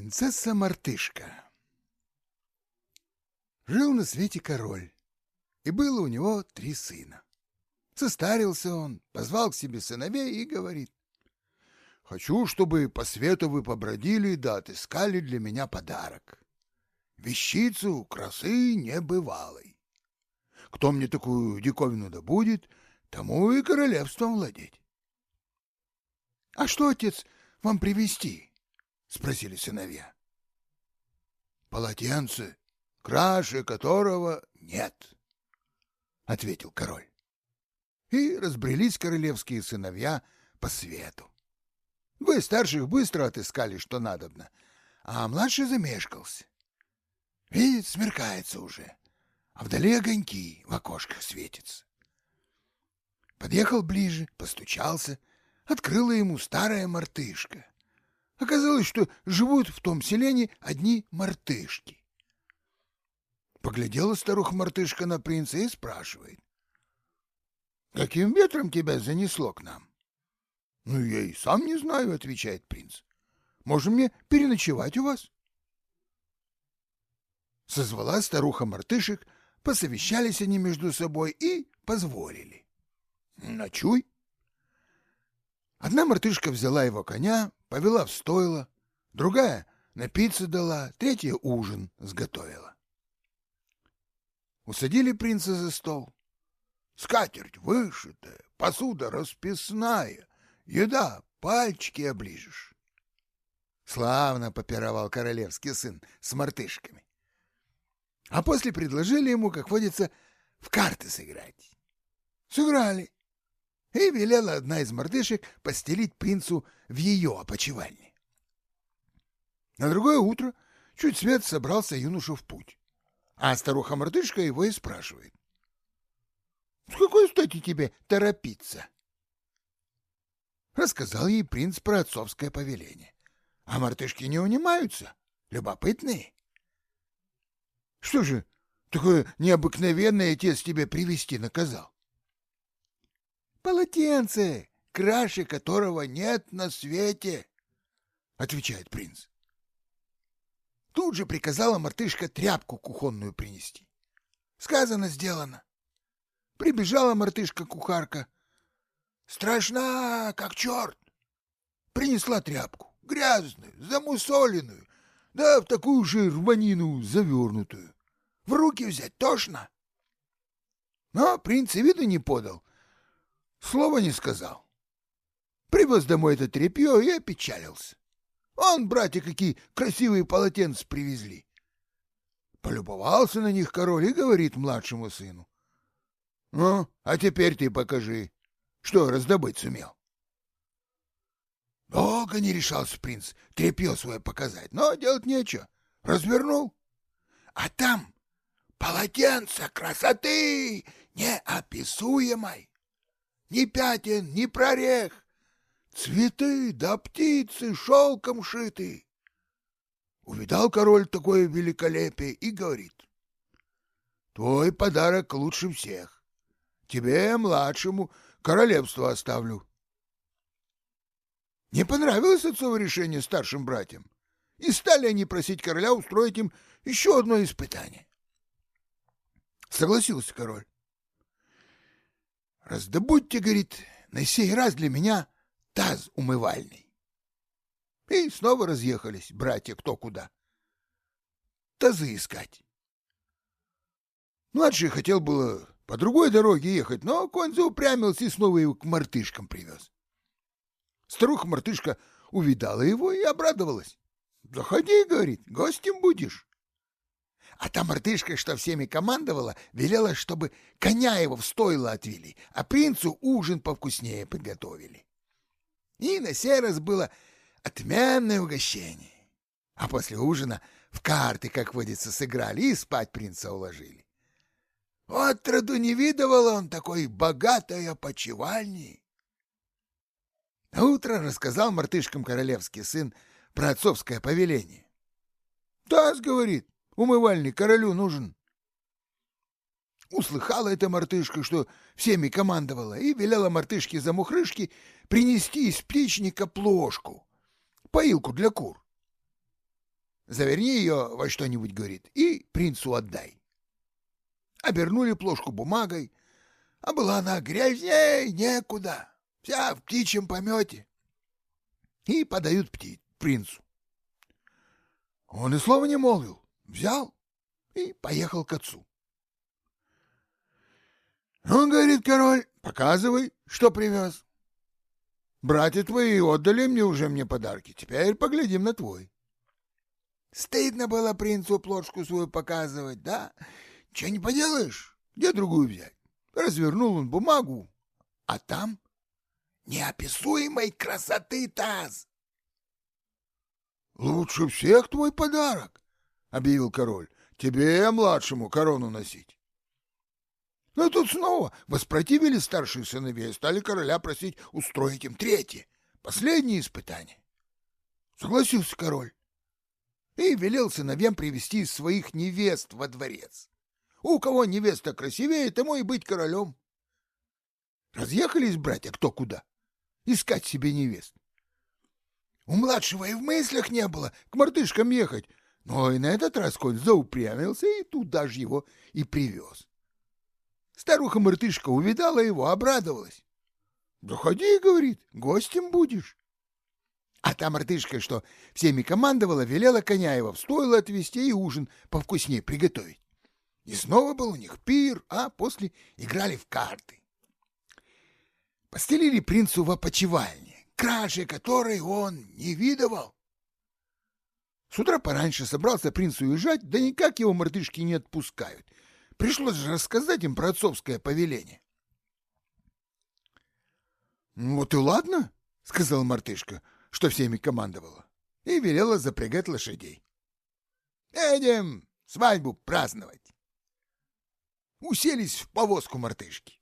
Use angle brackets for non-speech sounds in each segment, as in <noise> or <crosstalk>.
Принцесса-мартышка Жил на свете король, и было у него три сына. Состарился он, позвал к себе сыновей и говорит, «Хочу, чтобы по свету вы побродили да отыскали для меня подарок. Вещицу красы небывалой. Кто мне такую диковину добудет, тому и королевством владеть». «А что, отец, вам привезти?» — спросили сыновья. «Полотенце, краше которого нет», — ответил король. И разбрелись королевские сыновья по свету. Вы старших быстро отыскали, что надобно, а младший замешкался. Видит, смеркается уже, а вдали огоньки в окошках светятся. Подъехал ближе, постучался, открыла ему старая мартышка. Оказалось, что живут в том селении одни мартышки. Поглядела старуха-мартышка на принца и спрашивает. — Каким ветром тебя занесло к нам? — Ну, я и сам не знаю, — отвечает принц. — Можем мне переночевать у вас? Созвала старуха-мартышек, посовещались они между собой и позволили. — Ночуй. Одна мартышка взяла его коня, повела в стойло, другая напиться дала, третья ужин сготовила. Усадили принца за стол. Скатерть вышитая, посуда расписная, еда пальчики оближешь. Славно попировал королевский сын с мартышками. А после предложили ему, как водится, в карты сыграть. Сыграли. И велела одна из мартышек постелить принцу в ее опочивальне. На другое утро чуть свет собрался юноша в путь. А старуха-мартышка его и спрашивает. — С какой стати тебе торопиться? Рассказал ей принц про отцовское повеление. А мартышки не унимаются, любопытные. — Что же, такое необыкновенное отец тебе привести наказал? — Полотенце, краше которого нет на свете, — отвечает принц. Тут же приказала мартышка тряпку кухонную принести. Сказано, сделано. Прибежала мартышка-кухарка. Страшна, как черт. Принесла тряпку, грязную, замусоленную, да в такую же рванину завернутую. В руки взять тошно. Но принц и виду не подал, слова не сказал. Привез домой это тряпье и опечалился. Он, братья, какие красивые полотенца привезли. Полюбовался на них король и говорит младшему сыну. — Ну, а теперь ты покажи, что раздобыть сумел. Долго не решался принц тряпье свое показать, но делать нечего. Развернул. А там полотенце красоты неописуемой. Ни пятен, ни прорех, Цветы да птицы шелком шиты. Увидал король такое великолепие и говорит. Твой подарок лучше всех. Тебе, младшему, королевство оставлю. Не понравилось отцово решение старшим братьям, и стали они просить короля устроить им еще одно испытание. Согласился король. «Раздобудьте, — говорит, — на сей раз для меня таз умывальный. И снова разъехались братья кто куда. Тазы искать. Младший хотел было по другой дороге ехать, но конь заупрямился и снова его к мартышкам привез. Старуха-мартышка увидала его и обрадовалась. «Заходи, — говорит, — гостем будешь». А та мартышка, что всеми командовала, велела, чтобы коня его в стойло отвели, а принцу ужин повкуснее подготовили. И на сей раз было отменное угощение. А после ужина в карты, как водится, сыграли и спать принца уложили. Вот роду не видывал он такой богатой опочивальни. На утро рассказал мартышкам королевский сын про отцовское повеление. «Таз, — говорит, — умывальник королю нужен». Услыхала эта мартышка, что всеми командовала, и велела мартышке-замухрышке принести из птичника плошку, поилку для кур. заверни ее во что-нибудь, говорит, и принцу отдай. Обернули плошку бумагой, а была она грязней некуда, вся в птичьем помете. И подают пти принцу. Он и слова не молвил, взял и поехал к отцу. Он говорит, король, показывай, что привез. Братья твои отдали мне уже мне подарки, теперь поглядим на твой. Стыдно было принцу плошку свою показывать, да? Че не поделаешь, где другую взять? Развернул он бумагу, а там неописуемой красоты таз. «Лучше всех твой подарок», — объявил король. «Тебе, младшему, корону носить». Но тут снова воспротивились старшие сыновья и стали короля просить устроить им третье, последнее испытание. Согласился король и велел сыновьям привести своих невест во дворец. У кого невеста красивее, тому и быть королем. Разъехались братья кто куда, искать себе невест. У младшего и в мыслях не было к мартышкам ехать, но и на этот раз конь заупрямился и туда же его и привез. Старуха-мартышка увидала его, обрадовалась. «Заходи, — говорит, — гостем будешь». А та мартышка, что всеми командовала, велела коня его отвезти и ужин повкуснее приготовить. И снова был у них пир, а после играли в карты. Постелили принцу в опочивальне, краше которой он не видывал. С утра пораньше собрался принц уезжать, да никак его мартышки не отпускают — Пришлось же рассказать им про отцовское повеление. «Ну «Вот и ладно», — сказал мартышка, что всеми командовала, и велела запрягать лошадей. «Едем свадьбу праздновать». Уселись в повозку мартышки.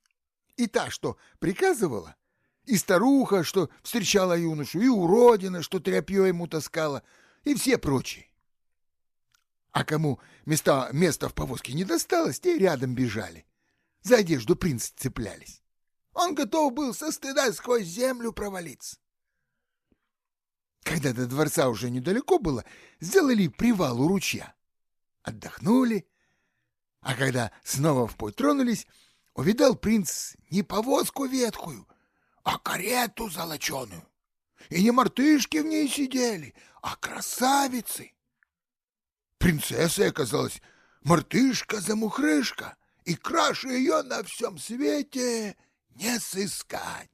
И та, что приказывала, и старуха, что встречала юношу, и уродина, что тряпье ему таскала, и все прочие. А кому места, места в повозке не досталось, те рядом бежали. За одежду принца цеплялись. Он готов был со стыда сквозь землю провалиться. Когда до дворца уже недалеко было, сделали привал у ручья. Отдохнули, а когда снова в путь тронулись, увидал принц не повозку ветхую, а карету золоченую. И не мартышки в ней сидели, а красавицы. Принцессой оказалась мартышка-замухрышка, и краше ее на всем свете не сыскать.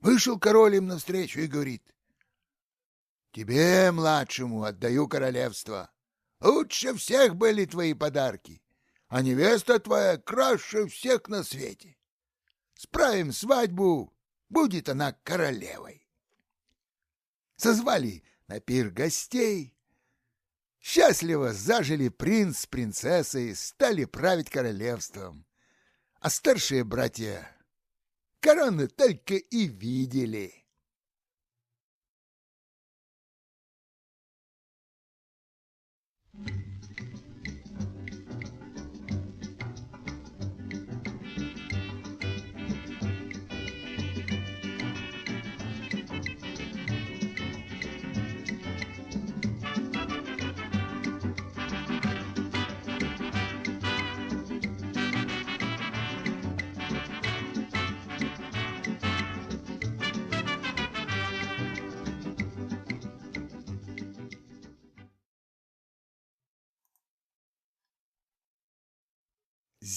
Вышел король им навстречу и говорит, «Тебе, младшему, отдаю королевство. Лучше всех были твои подарки, а невеста твоя краше всех на свете. Справим свадьбу, будет она королевой». Созвали на пир гостей, Счастливо зажили принц с принцессой, стали править королевством. А старшие братья короны только и видели.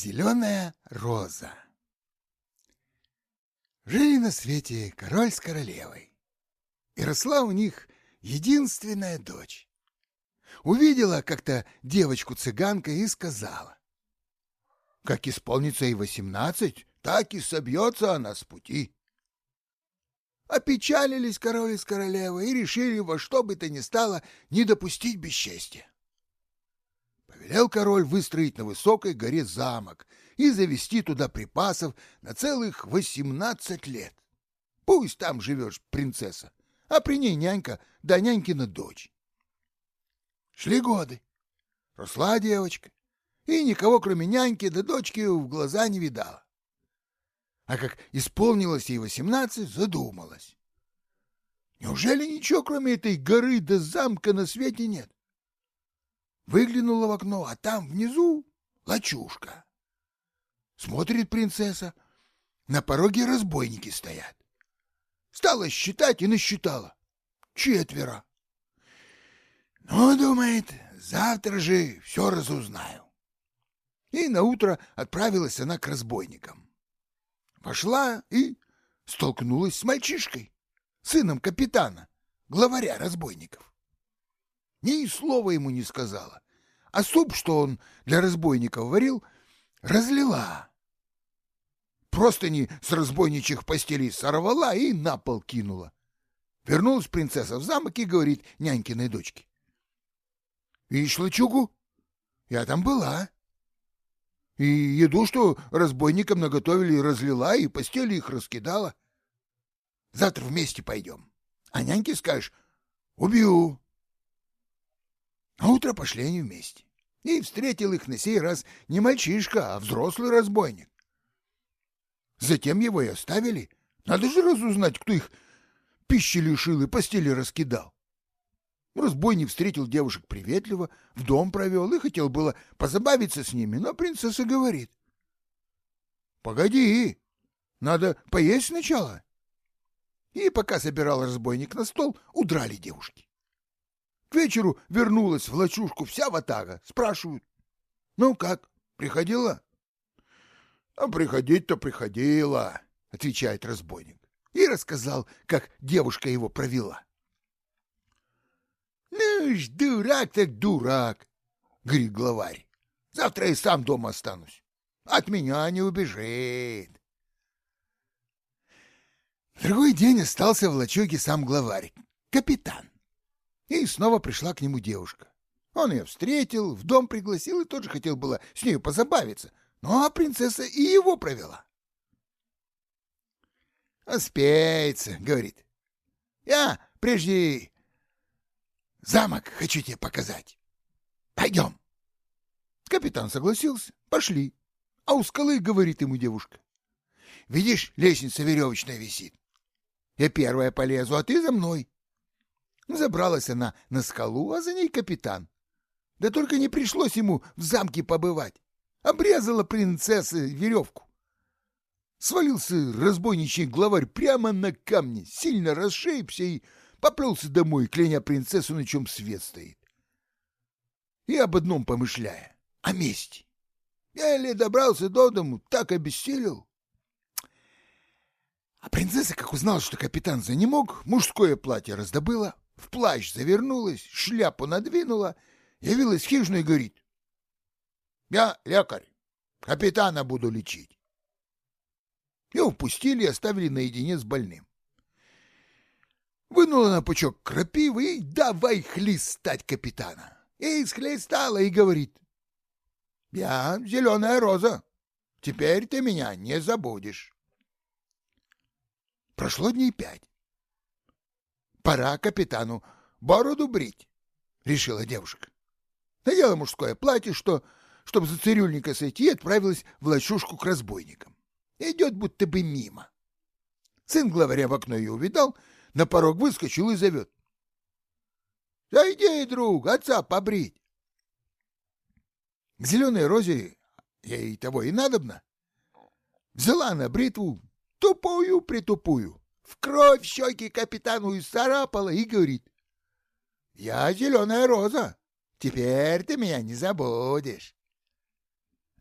Зеленая роза Жили на свете король с королевой, и росла у них единственная дочь. Увидела как-то девочку-цыганка и сказала, «Как исполнится ей восемнадцать, так и собьется она с пути». Опечалились король с королевой и решили во что бы то ни стало не допустить бесчестия. Велел король выстроить на высокой горе замок и завести туда припасов на целых восемнадцать лет. Пусть там живешь принцесса, а при ней нянька да нянькина дочь. Шли годы. Росла девочка, и никого, кроме няньки да дочки, в глаза не видала. А как исполнилось ей восемнадцать, задумалась. Неужели ничего, кроме этой горы да замка на свете нет? Выглянула в окно, а там внизу лачушка. Смотрит принцесса, на пороге разбойники стоят. Стала считать и насчитала. Четверо. Ну, думает, завтра же все разузнаю. И наутро отправилась она к разбойникам. Вошла и столкнулась с мальчишкой, сыном капитана, главаря разбойников. Ни слова ему не сказала, а суп, что он для разбойников варил, разлила. Простыни с разбойничьих постелей сорвала и на пол кинула. Вернулась принцесса в замок и говорит нянькиной дочке. — Видишь лачугу? Я там была. И еду, что разбойникам наготовили, разлила, и постели их раскидала. Завтра вместе пойдем. А няньке скажешь — убью. А утро пошли они вместе. И встретил их на сей раз не мальчишка, а взрослый разбойник. Затем его и оставили. Надо же разузнать, кто их пищи лишил и постели раскидал. Разбойник встретил девушек приветливо, в дом провел и хотел было позабавиться с ними, но принцесса говорит. — Погоди, надо поесть сначала. И пока собирал разбойник на стол, удрали девушки. К вечеру вернулась в лачушку вся ватага, спрашивают. — Ну как, приходила? — А приходить-то приходила, — отвечает разбойник. И рассказал, как девушка его провела. Ну ж, дурак так дурак, говорит главарь. Завтра и сам дома останусь. От меня не убежит. другой день остался в лачуге сам главарь, капитан. И снова пришла к нему девушка. Он ее встретил, в дом пригласил и тоже хотел было с нею позабавиться. А принцесса и его провела. «Успеется», — говорит. «Я прежде Замок хочу тебе показать. Пойдем. Капитан согласился. Пошли. А у скалы говорит ему девушка. Видишь, лестница веревочная висит. Я первая полезу, а ты за мной. Забралась она на скалу, а за ней капитан. Да только не пришлось ему в замке побывать. Обрезала принцесса веревку. Свалился разбойничий главарь прямо на камне, сильно расшибся и поплелся домой, кляня принцессу, на чем свет стоит. И об одном помышляя — о мести. Еле добрался до дому, так обессилел. А принцесса, как узнала, что капитан за не мог, мужское платье раздобыла, в плащ завернулась, шляпу надвинула, явилась в хижину и говорит. — Я лекарь, капитана буду лечить. Его впустили и оставили наедине с больным вынула на пучок крапивы и давай хлестать капитана. И схлестала и говорит. «Я зеленая роза. Теперь ты меня не забудешь». Прошло дней пять. «Пора капитану бороду брить», — решила девушка. Надела мужское платье, что, чтобы за цирюльника сойти, отправилась в лачушку к разбойникам. Идет будто бы мимо. Сын главаря в окно ее увидал — на порог выскочил и зовет. — Зайди, друг, отца побрить. К зеленой розе ей того и надобно. Взяла на бритву, тупую-притупую, в кровь щеки капитану и царапала и говорит. — Я зеленая роза, теперь ты меня не забудешь.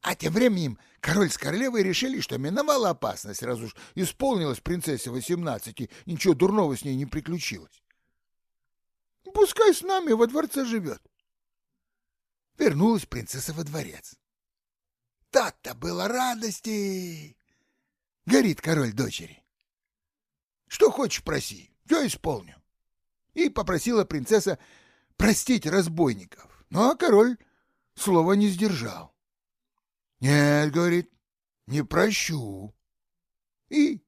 А тем временем король с королевой решили, что миновала опасность, раз уж исполнилась принцессе восемнадцати, ничего дурного с ней не приключилось. Пускай с нами во дворце живет. Вернулась принцесса во дворец. Так-то было радости! Горит король дочери. Что хочешь, проси, все исполню. И попросила принцесса простить разбойников. Ну, а король слова не сдержал. Нет, говорит, не прощу. И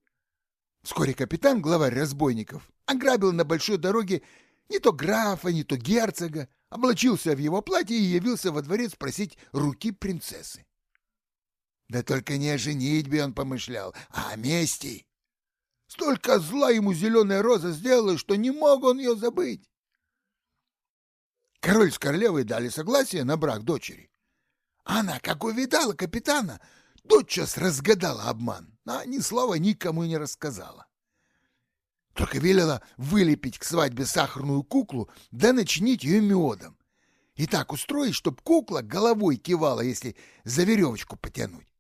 вскоре капитан, главарь разбойников, ограбил на большой дороге не то графа, не то герцога, облачился в его платье и явился во дворец просить руки принцессы. Да только не о женитьбе он помышлял, а о мести. Столько зла ему зеленая роза сделала, что не мог он ее забыть. Король с королевой дали согласие на брак дочери. Она, как увидала капитана, тотчас разгадала обман, а ни слова никому не рассказала. Только велела вылепить к свадьбе сахарную куклу, да начинить ее медом. И так устроить, чтоб кукла головой кивала, если за веревочку потянуть.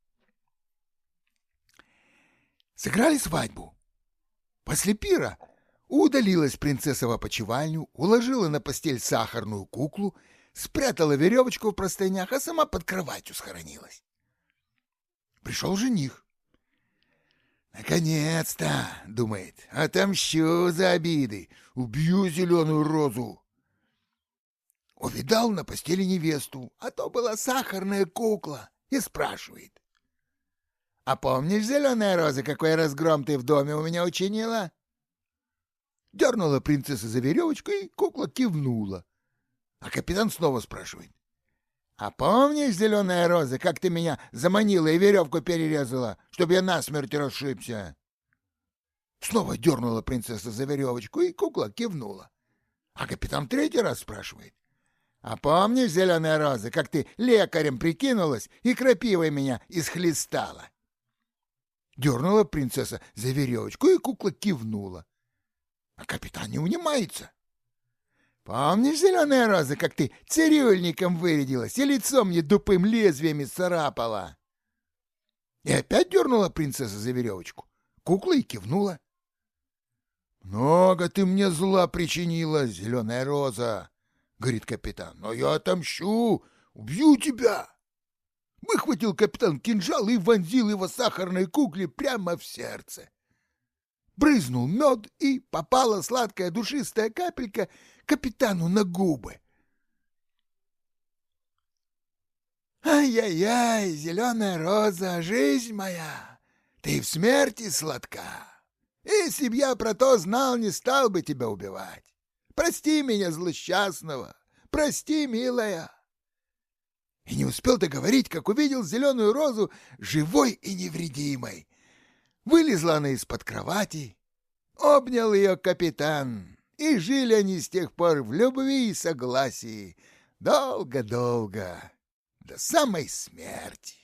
Сыграли свадьбу. После пира удалилась принцесса в опочивальню, уложила на постель сахарную куклу, спрятала веревочку в простынях, а сама под кроватью схоронилась. Пришел жених. «Наконец-то!» — думает. «Отомщу за обиды! Убью зеленую розу!» Увидал на постели невесту, а то была сахарная кукла, и спрашивает. «А помнишь, зеленая роза, какой разгром ты в доме у меня учинила?» Дернула принцесса за веревочку, и кукла кивнула. А капитан снова спрашивает. А помнишь, зеленая роза, как ты меня заманила и веревку перерезала, чтобы я насмерть расшибся? Снова дернула принцесса за веревочку, и кукла кивнула. А капитан третий раз спрашивает. А помнишь, зеленая роза, как ты лекарем прикинулась и крапивой меня исхлестала? Дернула принцесса за веревочку, и кукла кивнула. А капитан не унимается. Помнишь, зеленая роза, как ты цирюльником вырядилась и лицо мне тупым лезвиями царапала? И опять дернула принцесса за веревочку. Кукла и кивнула. «Много ты мне зла причинила, зеленая роза!» — говорит капитан. «Но я отомщу! Убью тебя!» Выхватил капитан кинжал и вонзил его сахарной кукле прямо в сердце. Брызнул мед, и попала сладкая душистая капелька капитану на губы. Ай-яй-яй, зеленая роза, жизнь моя, ты в смерти сладка. Если б я про то знал, не стал бы тебя убивать. Прости меня, злосчастного, прости, милая. И не успел договорить, как увидел зеленую розу живой и невредимой. Вылезла она из-под кровати, обнял ее капитан и жили они с тех пор в любви и согласии долго-долго, до самой смерти.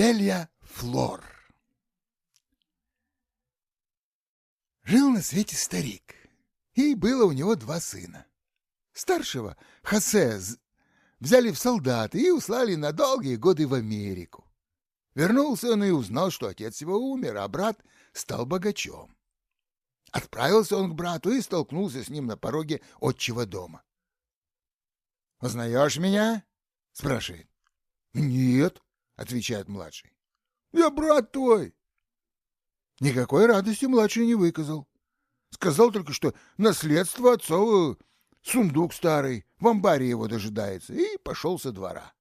Белья Флор Жил на свете старик, и было у него два сына. Старшего, Хосе, взяли в солдаты и услали на долгие годы в Америку. Вернулся он и узнал, что отец его умер, а брат стал богачом. Отправился он к брату и столкнулся с ним на пороге отчего дома. «Узнаешь меня?» — спрашивает. «Нет», отвечает младший. Я брат твой. Никакой радости младший не выказал. Сказал только, что наследство отцова сундук старый, в амбаре его дожидается, и пошел со двора.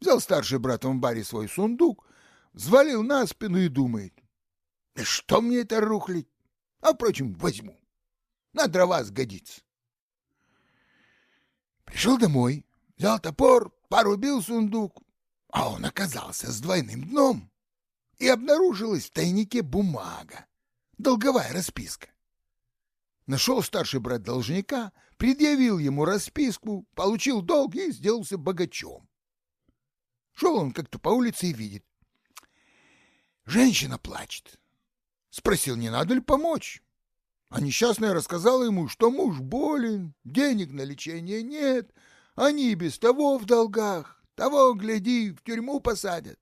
Взял старший брат в амбаре свой сундук, взвалил на спину и думает, что мне это рухлить? А, впрочем, возьму. На дрова сгодится. Пришел домой, взял топор, порубил сундук, а он оказался с двойным дном, и обнаружилась в тайнике бумага, долговая расписка. Нашел старший брат должника, предъявил ему расписку, получил долг и сделался богачом. Шел он как-то по улице и видит. Женщина плачет. Спросил, не надо ли помочь. А несчастная рассказала ему, что муж болен, денег на лечение нет, они без того в долгах, того, гляди, в тюрьму посадят.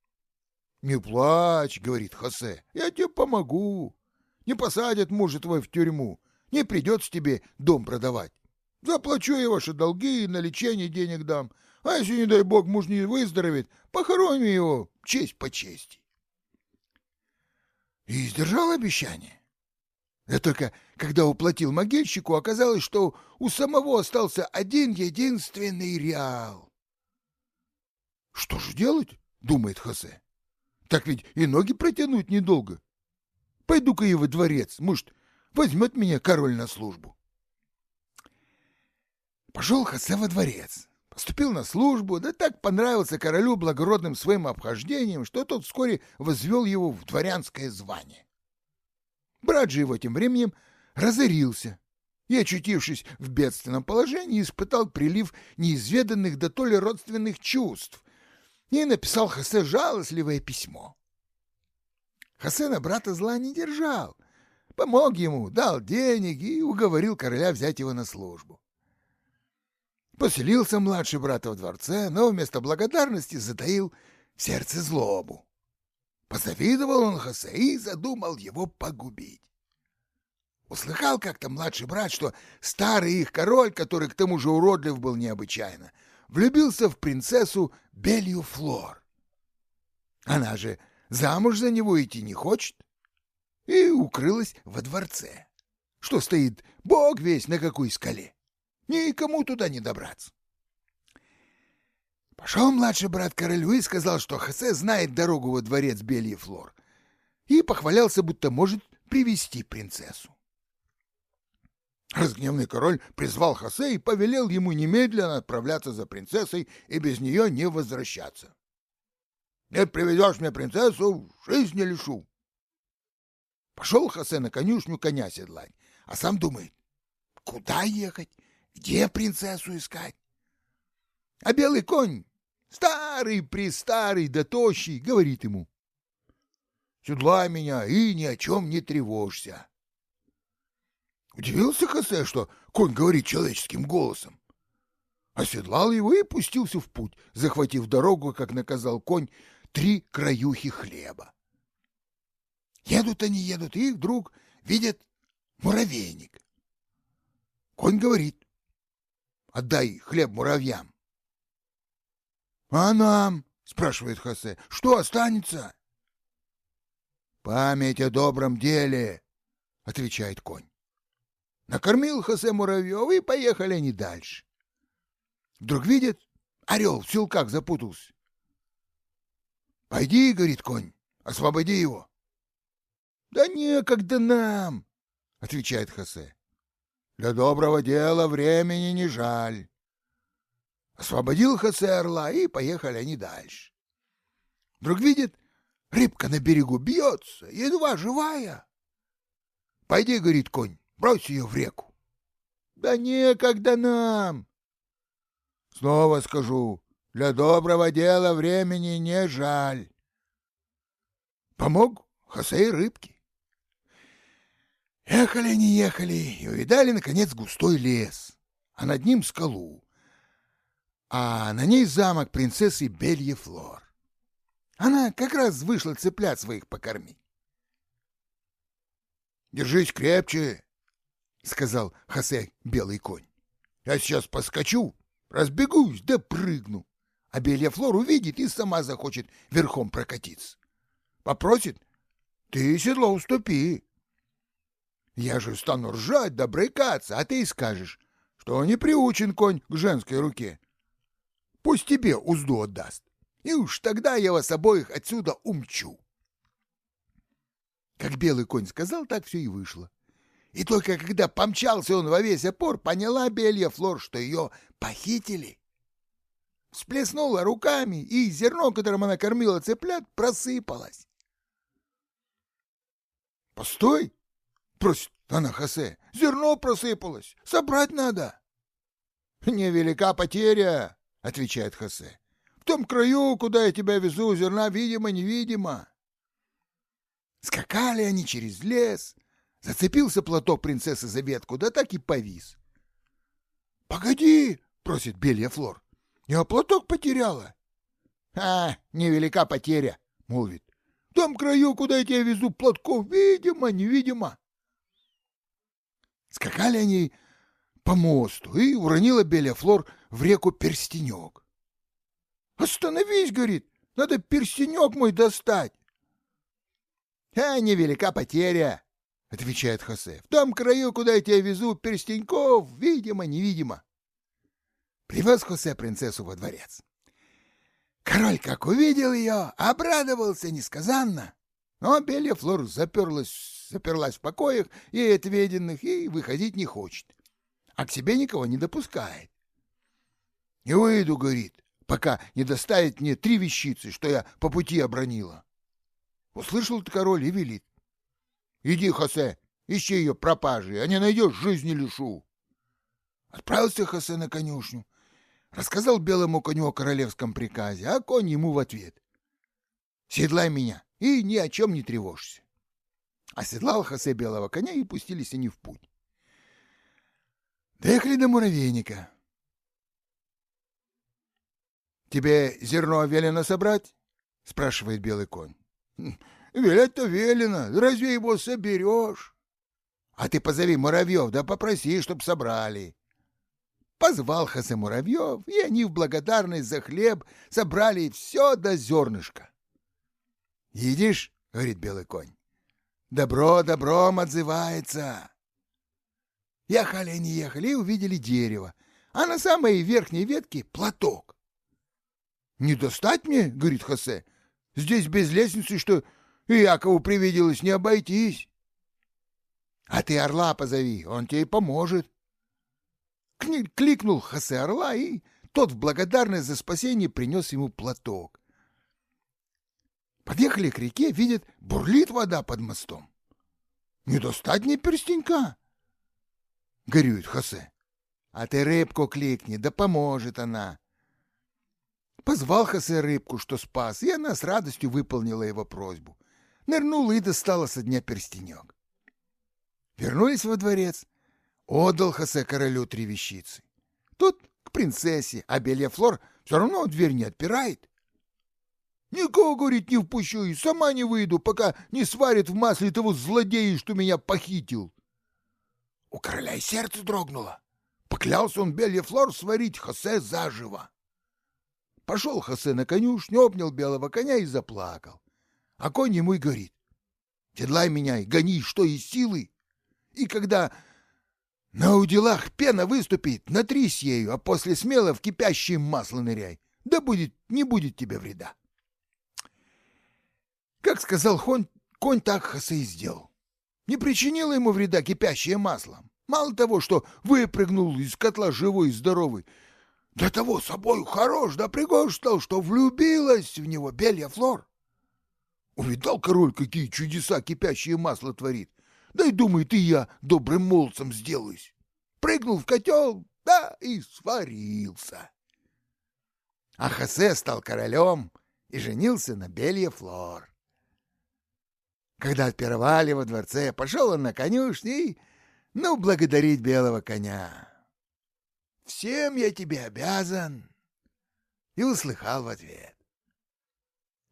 — Не плачь, — говорит Хосе, — я тебе помогу. Не посадят мужа твой в тюрьму, не придется тебе дом продавать. Заплачу я ваши долги и на лечение денег дам, А если, не дай бог, муж не выздоровеет, похороним его честь по чести. И сдержал обещание. Да только когда уплатил могильщику, оказалось, что у самого остался один единственный реал. Что же делать, думает Хосе. Так ведь и ноги протянуть недолго. Пойду-ка и во дворец, может, возьмет меня король на службу. Пошел Хосе во дворец, поступил на службу, да так понравился королю благородным своим обхождением, что тот вскоре возвел его в дворянское звание. Брат же его тем временем разорился и, очутившись в бедственном положении, испытал прилив неизведанных да то ли родственных чувств и написал Хосе жалостливое письмо. Хосе на брата зла не держал, помог ему, дал денег и уговорил короля взять его на службу. Поселился младший брат в дворце, но вместо благодарности затаил в сердце злобу. Позавидовал он Хосе и задумал его погубить. Услыхал как-то младший брат, что старый их король, который к тому же уродлив был необычайно, влюбился в принцессу Белью Флор. Она же замуж за него идти не хочет и укрылась во дворце, что стоит бог весь на какой скале. Никому туда не добраться. Пошел младший брат королю и сказал, что Хосе знает дорогу во дворец Бельи Флор, и похвалялся, будто может привести принцессу. Разгневанный король призвал Хосе и повелел ему немедленно отправляться за принцессой и без нее не возвращаться. «Не приведешь мне принцессу, жизни лишу». Пошел Хосе на конюшню коня седлать, а сам думает, куда ехать, где принцессу искать. А белый конь, старый-престарый да тощий, говорит ему, «Седлай меня и ни о чем не тревожься». Удивился Хосе, что конь говорит человеческим голосом. Оседлал его и пустился в путь, захватив дорогу, как наказал конь, три краюхи хлеба. Едут они, едут, и вдруг видят муравейник. Конь говорит, отдай хлеб муравьям. — А нам, — спрашивает Хосе, — что останется? — Память о добром деле, — отвечает конь. Накормил Хосе муравьев, и поехали они дальше. Вдруг видит, орел в силках запутался. — Пойди, — говорит конь, — освободи его. — Да некогда нам, — отвечает Хосе. — Для доброго дела времени не жаль. Освободил Хосе орла, и поехали они дальше. Вдруг видит, рыбка на берегу бьется, едва живая. — Пойди, — говорит конь, Брось ее в реку. Да некогда нам. Снова скажу, для доброго дела времени не жаль. Помог Хосе и рыбки. Ехали они, ехали и увидали, наконец, густой лес, а над ним скалу, а на ней замок принцессы Белье Флор. Она как раз вышла цыплят своих покормить. «Держись крепче, — сказал Хосе белый конь. — Я сейчас поскочу, разбегусь да прыгну. А Белья Флор увидит и сама захочет верхом прокатиться. Попросит, ты седло уступи. Я же стану ржать да брыкаться, а ты скажешь, что не приучен конь к женской руке. Пусть тебе узду отдаст, и уж тогда я вас обоих отсюда умчу. Как белый конь сказал, так все и вышло. И только когда помчался он во весь опор, поняла Белья Флор, что ее похитили. Всплеснула руками, и зерно, которым она кормила цыплят, просыпалось. «Постой!» — просит она Хосе. «Зерно просыпалось! Собрать надо!» «Невелика потеря!» — отвечает Хосе. «В том краю, куда я тебя везу, зерна видимо-невидимо!» Скакали они через лес, Зацепился платок принцессы за ветку, да так и повис. — Погоди, — просит Белья Флор, — я платок потеряла. — А, невелика потеря, — молвит. — В том краю, куда я тебя везу, платков видимо, невидимо. Скакали они по мосту, и уронила Белья Флор в реку перстенек. Остановись, говорит, надо перстенек мой достать. А невелика потеря, отвечает Хосе. В том краю, куда я тебя везу, перстеньков, видимо-невидимо. Привез Хосе принцессу во дворец. Король, как увидел ее, обрадовался несказанно. Но Белия Флор заперлась, заперлась в покоях ей отведенных и выходить не хочет, а к себе никого не допускает. Не выйду, говорит, пока не доставит мне три вещицы, что я по пути обронила. Услышал король и велит. Иди, Хосе, ищи ее пропажи, а не найдешь, жизни лишу. Отправился Хосе на конюшню, рассказал белому коню о королевском приказе, а конь ему в ответ. Седлай меня, и ни о чем не тревожься. Оседлал Хосе белого коня, и пустились они в путь. Доехали до муравейника. — Тебе зерно велено собрать? — спрашивает белый конь. «Хм, — Велять-то велено, разве его соберешь? — А ты позови муравьев, да попроси, чтоб собрали. Позвал Хосе муравьев, и они в благодарность за хлеб собрали все до зернышка. «Видишь?» — говорит белый конь. «Добро добром отзывается». Ехали они ехали и увидели дерево, а на самой верхней ветке платок. «Не достать мне?» — говорит Хосе. «Здесь без лестницы, что и Якову привиделось, не обойтись». «А ты орла позови, он тебе поможет». Кликнул Хосе орла, и тот в благодарность за спасение принес ему платок. Подъехали к реке, видят, бурлит вода под мостом. Не достать мне перстенька. Горюет Хосе. А ты рыбку кликни, да поможет она. Позвал Хосе рыбку, что спас, и она с радостью выполнила его просьбу. Нырнула и достала со дня перстенек. Вернулись во дворец. Отдал Хосе королю три вещицы. Тут к принцессе, а Белья Флор все равно дверь не отпирает. Никого, говорит, не впущу и сама не выйду, пока не сварит в масле того злодея, что меня похитил. У короля и сердце дрогнуло. Поклялся он Белье Флор сварить Хосе заживо. Пошел Хосе на конюшню, обнял белого коня и заплакал. А конь ему и говорит, седлай меня и гони, что из силы. И когда на уделах пена выступит, натрись ею, а после смело в кипящее масло ныряй. Да будет, не будет тебе вреда. Как сказал Хон, конь так Хосе и сделал. Не причинило ему вреда кипящее масло. Мало того, что выпрыгнул из котла живой и здоровый, для того собою хорош да пригож стал, что влюбилась в него белья Флор. Увидал король, какие чудеса кипящее масло творит. Да и думает, и я добрым молодцем сделаюсь. Прыгнул в котел, да и сварился. А Хосе стал королем и женился на белье Флор. Когда отпировали во дворце, пошел он на конюшни и, ну, благодарить белого коня. «Всем я тебе обязан!» И услыхал в ответ.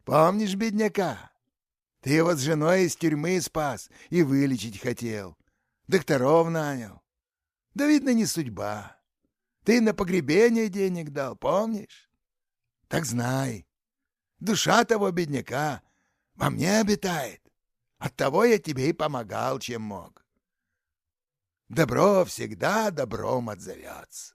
«Помнишь бедняка? Ты его с женой из тюрьмы спас и вылечить хотел. Докторов нанял. Да, видно, не судьба. Ты на погребение денег дал, помнишь? Так знай, душа того бедняка во мне обитает. Оттого я тебе и помогал, чем мог. Добро всегда добром отзовется.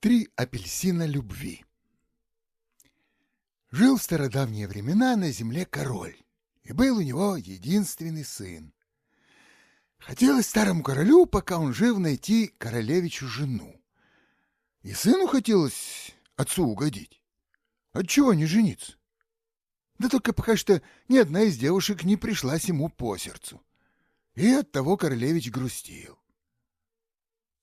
Три апельсина любви. Жил в стародавние времена на земле король, и был у него единственный сын. Хотелось старому королю, пока он жив, найти королевичу жену. И сыну хотелось отцу угодить. Отчего не жениться? Да только пока что ни одна из девушек не пришлась ему по сердцу. И оттого Королевич грустил.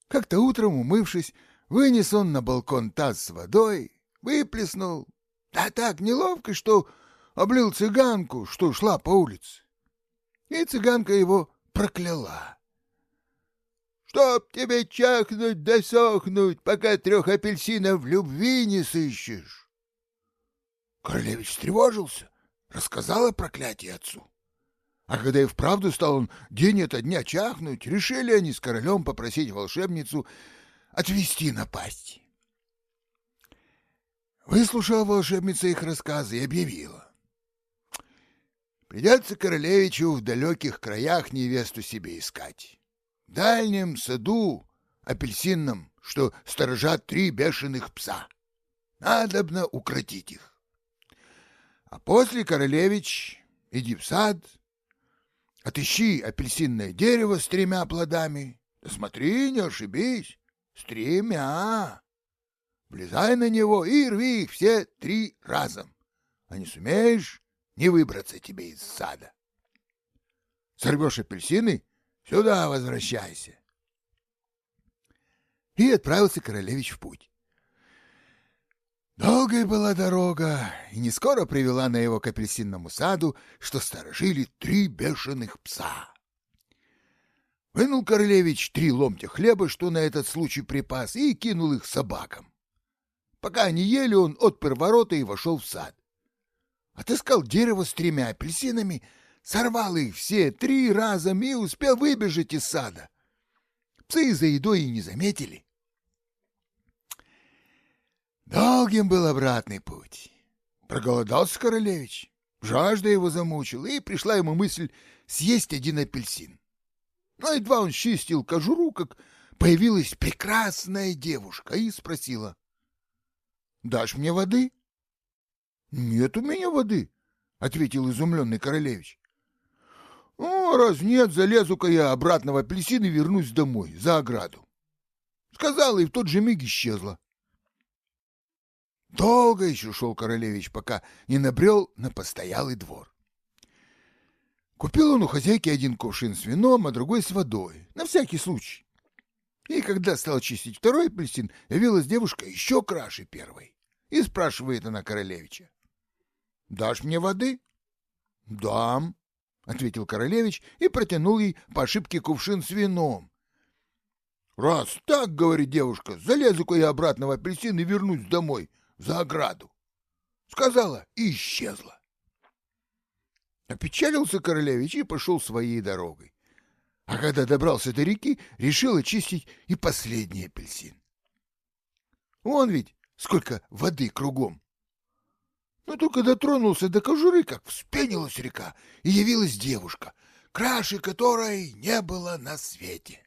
Как-то утром, умывшись, вынес он на балкон таз с водой, выплеснул. Да так неловко, что облил цыганку, что шла по улице. И цыганка его прокляла. «Чтоб тебе чахнуть да сохнуть, пока трех апельсинов в любви не сыщешь!» Королевич встревожился, рассказал о проклятии отцу. А когда и вправду стал он день ото дня чахнуть, решили они с королем попросить волшебницу отвести напасть. Выслушала волшебница их рассказы и объявила. Придется королевичу в далеких краях невесту себе искать. В дальнем саду апельсинном, что сторожат три бешеных пса. Надобно укротить их. А после, королевич, иди в сад, отыщи апельсинное дерево с тремя плодами. Да смотри, не ошибись, с тремя. Влезай на него и рви их все три разом. А не сумеешь, не выбраться тебе из сада. Сорвешь апельсины, сюда возвращайся. И отправился королевич в путь. Долгой была дорога, и не скоро привела на его к апельсинному саду, что сторожили три бешеных пса. Вынул королевич три ломтя хлеба, что на этот случай припас, и кинул их собакам. Пока они ели, он отпер ворота и вошел в сад. Отыскал дерево с тремя апельсинами, сорвал их все три раза и успел выбежать из сада. Псы за едой и не заметили. Долгим был обратный путь. Проголодался королевич, жажда его замучила, и пришла ему мысль съесть один апельсин. Но едва он чистил кожуру, как появилась прекрасная девушка и спросила. — Дашь мне воды? — Нет у меня воды, — ответил изумленный королевич. — Ну, раз нет, залезу-ка я обратно в апельсин и вернусь домой, за ограду. Сказала, и в тот же миг исчезла. Долго еще шел королевич, пока не набрел на постоялый двор. Купил он у хозяйки один кувшин с вином, а другой с водой, на всякий случай. И когда стал чистить второй апельсин, явилась девушка еще краше первой. И спрашивает она королевича. Дашь мне воды? Дам, ответил королевич и протянул ей по ошибке кувшин с вином. Раз так, говорит девушка, залезу-ка я обратно в апельсин и вернусь домой, за ограду. Сказала и исчезла. Опечалился королевич и пошел своей дорогой. А когда добрался до реки, решил очистить и последний апельсин. Вон ведь сколько воды кругом. Но только дотронулся до кожуры, как вспенилась река, и явилась девушка, краше которой не было на свете.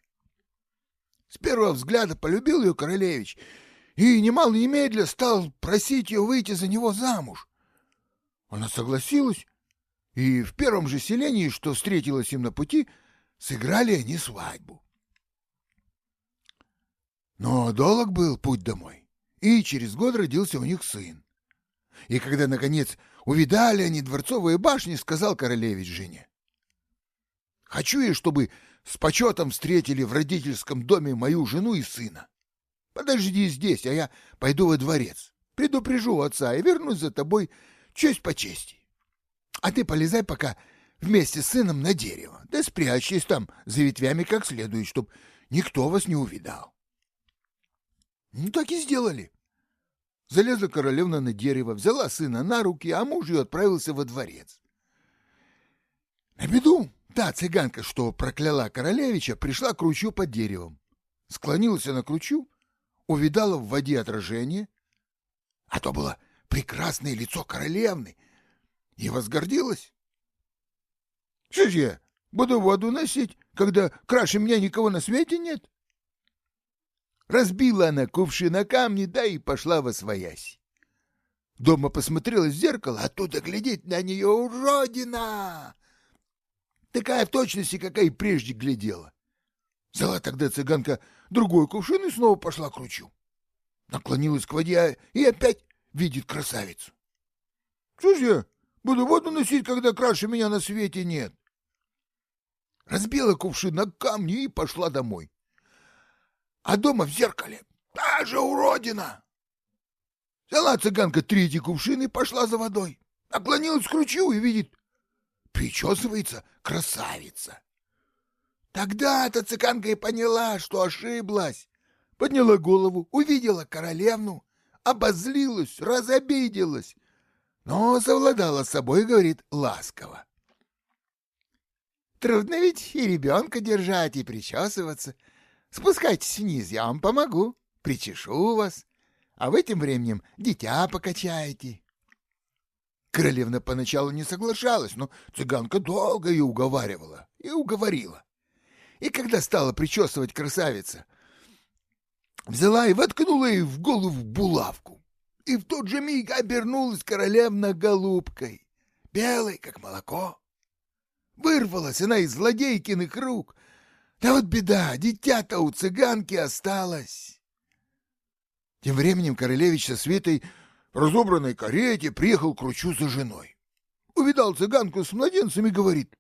С первого взгляда полюбил ее королевич, и немало немедля стал просить ее выйти за него замуж. Она согласилась, и в первом же селении, что встретилось им на пути, сыграли они свадьбу. Но долг был путь домой, и через год родился у них сын. И когда, наконец, увидали они дворцовые башни, сказал королевич жене. «Хочу я, чтобы с почетом встретили в родительском доме мою жену и сына. Подожди здесь, а я пойду во дворец, предупрежу отца и вернусь за тобой честь по чести. А ты полезай пока вместе с сыном на дерево, да спрячьтесь там за ветвями как следует, чтоб никто вас не увидал». Ну, так и сделали. Залезла королевна на дерево, взяла сына на руки, а муж ее отправился во дворец. На беду та цыганка, что прокляла королевича, пришла к ручью под деревом. Склонилась на кручу, увидала в воде отражение, а то было прекрасное лицо королевны, и возгордилась. Что же я буду воду носить, когда краше меня никого на свете нет? Разбила она кувшин на камни, да и пошла во своясь. Дома посмотрела в зеркало, оттуда глядеть на нее уродина! Такая в точности, какая и прежде глядела. Взяла тогда цыганка другой кувшин и снова пошла к ручью. Наклонилась к воде и опять видит красавицу. Что ж я Буду воду носить, когда краше меня на свете нет. Разбила кувшин на камни и пошла домой. А дома в зеркале та же уродина. Взяла цыганка третий кувшин и пошла за водой. Наклонилась к ручью и видит, причесывается красавица. Тогда-то цыганка и поняла, что ошиблась. Подняла голову, увидела королевну, обозлилась, разобиделась, но совладала с собой, говорит, ласково. Трудно ведь и ребенка держать, и причесываться. Спускайтесь вниз, я вам помогу, причешу вас, а в этим временем дитя покачаете. Королевна поначалу не соглашалась, но цыганка долго ее уговаривала и уговорила. И когда стала причесывать красавица, взяла и воткнула ей в голову булавку. И в тот же миг обернулась королевна голубкой, белой, как молоко. Вырвалась она из злодейкиных рук. Да вот беда, дитя-то у цыганки осталось. Тем временем королевич со свитой в разобранной карете приехал к ручу за женой. Увидал цыганку с младенцем и говорит.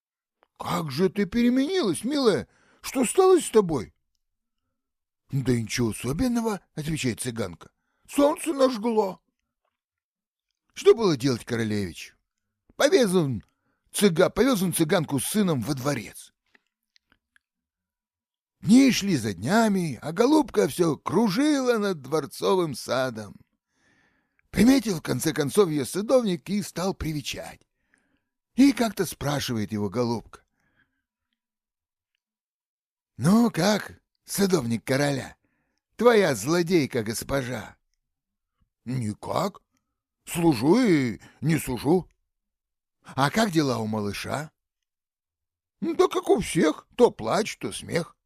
— Как же ты переменилась, милая? Что стало с тобой? — Да ничего особенного, — отвечает цыганка. — Солнце нажгло. Что было делать королевич? Повез он, цыга, повез он цыганку с сыном во дворец. Дни шли за днями, а голубка все кружила над дворцовым садом. Приметил, в конце концов, ее садовник и стал привечать. И как-то спрашивает его голубка. «Ну как, садовник короля, твоя злодейка госпожа?» «Никак. Служу и не сужу». «А как дела у малыша?» «Да как у всех, то плач, то смех».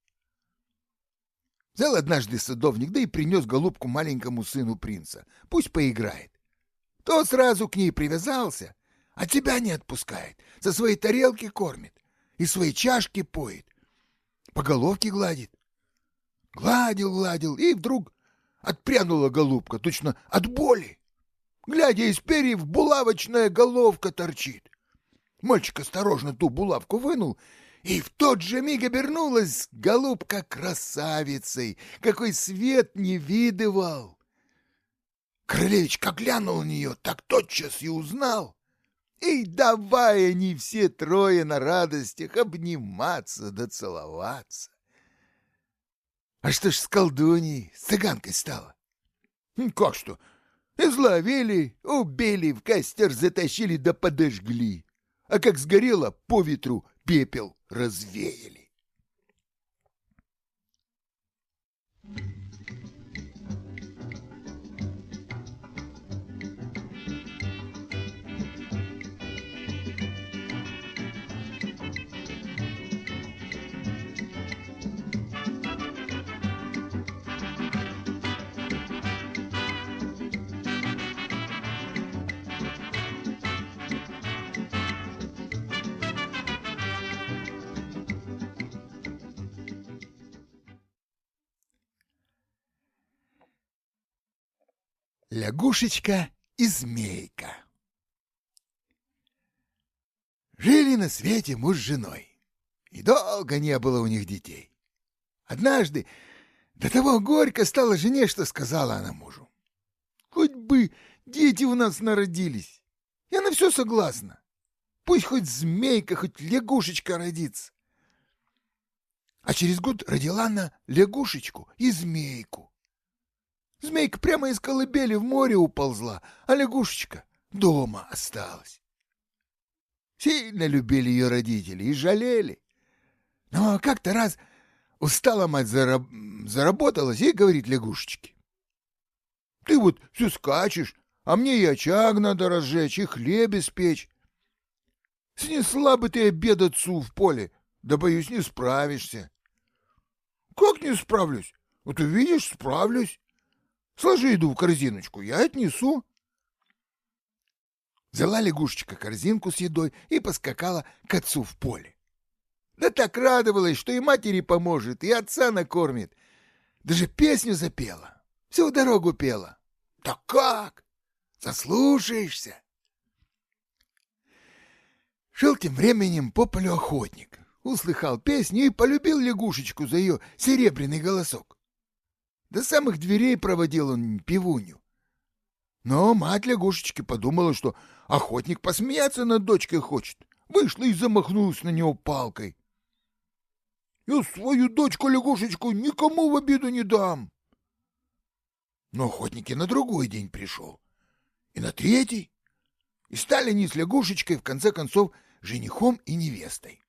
Взял однажды садовник, да и принес голубку маленькому сыну принца. Пусть поиграет. То сразу к ней привязался, а тебя не отпускает, со своей тарелки кормит и свои чашки поет, по головке гладит. Гладил, гладил, и вдруг отпрянула голубка, точно от боли. Глядя из перьев, булавочная головка торчит. Мальчик осторожно ту булавку вынул и в тот же миг обернулась голубка красавицей, какой свет не видывал. Королевич как глянул на нее, так тотчас и узнал. И давай они все трое на радостях обниматься да целоваться. А что ж с колдуньей, с цыганкой стало? Как что? Изловили, убили, в костер затащили да подожгли. А как сгорело, по ветру пепел развеяли. Лягушечка и змейка Жили на свете муж с женой, и долго не было у них детей. Однажды до того горько стало жене, что сказала она мужу. «Хоть бы дети у нас народились, я на все согласна. Пусть хоть змейка, хоть лягушечка родится». А через год родила она лягушечку и змейку. Змейка прямо из колыбели в море уползла, а лягушечка дома осталась. Сильно любили ее родители и жалели. Но как-то раз устала мать зараб... заработалась и говорит лягушечке. Ты вот все скачешь, а мне и очаг надо разжечь, и хлеб испечь. Снесла бы ты обед отцу в поле, да, боюсь, не справишься. Как не справлюсь? Вот увидишь, справлюсь. Сложи еду в корзиночку, я отнесу. Взяла лягушечка корзинку с едой и поскакала к отцу в поле. Да так радовалась, что и матери поможет, и отца накормит. Даже песню запела, всю дорогу пела. Да как? Заслушаешься? Шел тем временем по полю охотник, услыхал песню и полюбил лягушечку за ее серебряный голосок. До самых дверей проводил он пивунью. Но мать лягушечки подумала, что охотник посмеяться над дочкой хочет. Вышла и замахнулась на него палкой. «Я свою дочку-лягушечку никому в обиду не дам!» Но охотник и на другой день пришел, и на третий, и стали они с лягушечкой, в конце концов, женихом и невестой.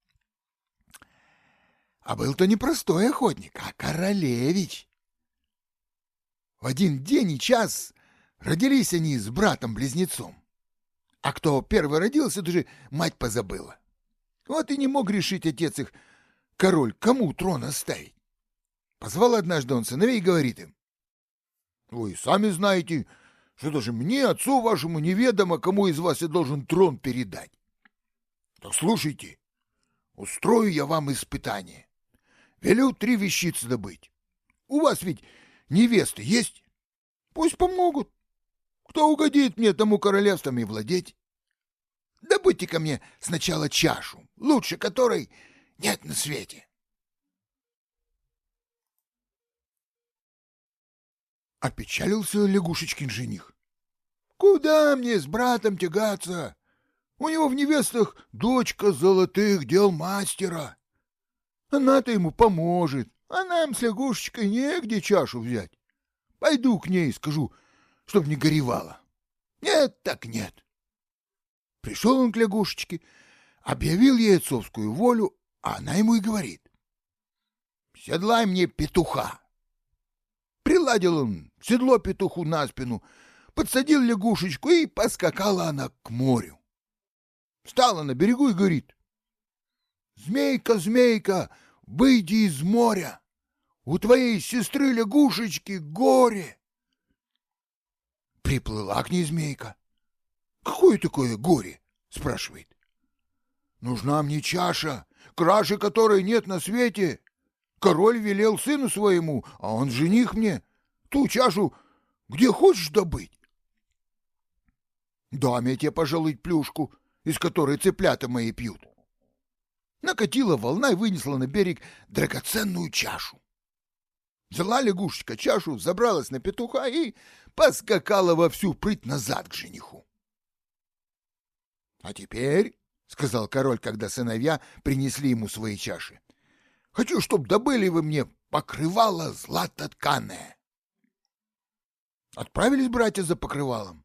А был-то не простой охотник, а королевич. В один день и час родились они с братом-близнецом. А кто первый родился, даже мать позабыла. Вот и не мог решить отец их, король, кому трон оставить. Позвал однажды он сыновей и говорит им. Вы сами знаете, что даже мне, отцу вашему, неведомо, кому из вас я должен трон передать. Так слушайте, устрою я вам испытание. Велю три вещицы добыть. У вас ведь невесты есть? Пусть помогут. Кто угодит мне, тому королевством и владеть. Добудьте ко мне сначала чашу, лучше которой нет на свете. Опечалился лягушечкин жених. Куда мне с братом тягаться? У него в невестах дочка золотых дел мастера. Она-то ему поможет, а нам с лягушечкой негде чашу взять. Пойду к ней скажу, чтоб не горевала. Нет, так нет. Пришел он к лягушечке, объявил ей отцовскую волю, а она ему и говорит. «Седлай мне петуха». Приладил он седло петуху на спину, подсадил лягушечку, и поскакала она к морю. Встала на берегу и говорит. «Змейка, змейка, выйди из моря! У твоей сестры лягушечки горе!» Приплыла к ней змейка. «Какое такое горе?» — спрашивает. «Нужна мне чаша, краше которой нет на свете. Король велел сыну своему, а он жених мне. Ту чашу где хочешь добыть?» «Дам я тебе пожалуй плюшку, из которой цыплята мои пьют». Накатила волна и вынесла на берег драгоценную чашу. Взяла лягушечка чашу, забралась на петуха и поскакала во всю прыть назад к жениху. — А теперь, — сказал король, когда сыновья принесли ему свои чаши, — хочу, чтоб добыли вы мне покрывало златотканое. Отправились братья за покрывалом.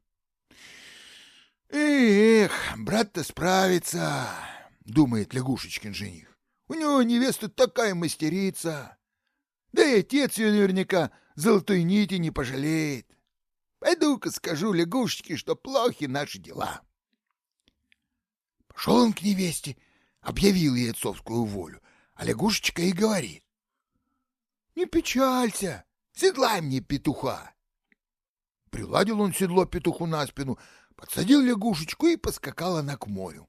— Эх, брат-то справится, — думает лягушечкин жених. — У него невеста такая мастерица. Да и отец ее наверняка золотой нити не пожалеет. Пойду-ка скажу лягушечке, что плохи наши дела. Пошел он к невесте, объявил ей отцовскую волю, а лягушечка и говорит. — Не печалься, седлай мне петуха. Приладил он седло петуху на спину, подсадил лягушечку и поскакал она к морю.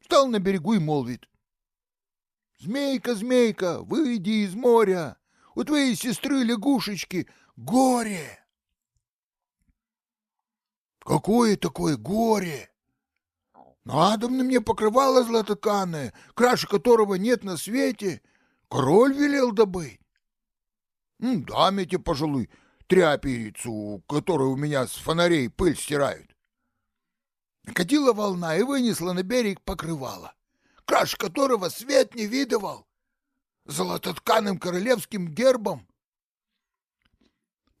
Встал на берегу и молвит. — Змейка, змейка, выйди из моря, у твоей сестры лягушечки горе. Какое такое горе? Надо мне покрывало златоканное, краше которого нет на свете. Король велел добыть. Дам я тебе, пожалуй, тряпицу, которую у меня с фонарей пыль стирают. Накатила волна и вынесла на берег покрывало, краш которого свет не видывал золототканым королевским гербом.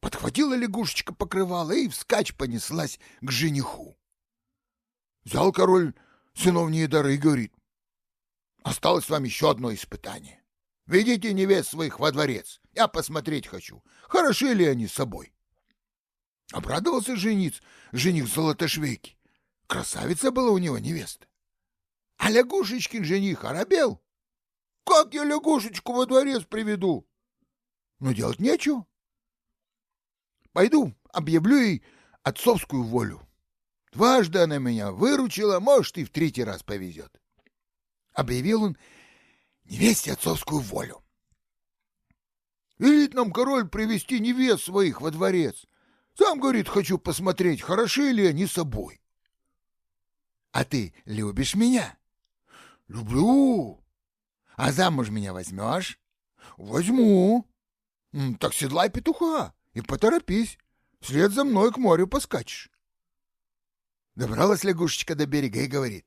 Подхватила лягушечка покрывало и вскачь понеслась к жениху. Взял король сыновние дары и говорит, осталось вам еще одно испытание. Ведите невест своих во дворец, я посмотреть хочу, хороши ли они собой. Обрадовался жениц, жених Золотошвейки. Красавица была у него невеста. А лягушечкин жених оробел как я лягушечку во дворец приведу? Но делать нечего. Пойду, объявлю ей отцовскую волю. Дважды она меня выручила, может, и в третий раз повезет. Объявил он невесте отцовскую волю. Велит нам король привести невест своих во дворец. Сам, говорит, хочу посмотреть, хороши ли они собой. А ты любишь меня? Люблю. А замуж меня возьмешь? Возьму. Так седлай петуха и поторопись. Вслед за мной к морю поскачешь. Добралась лягушечка до берега и говорит.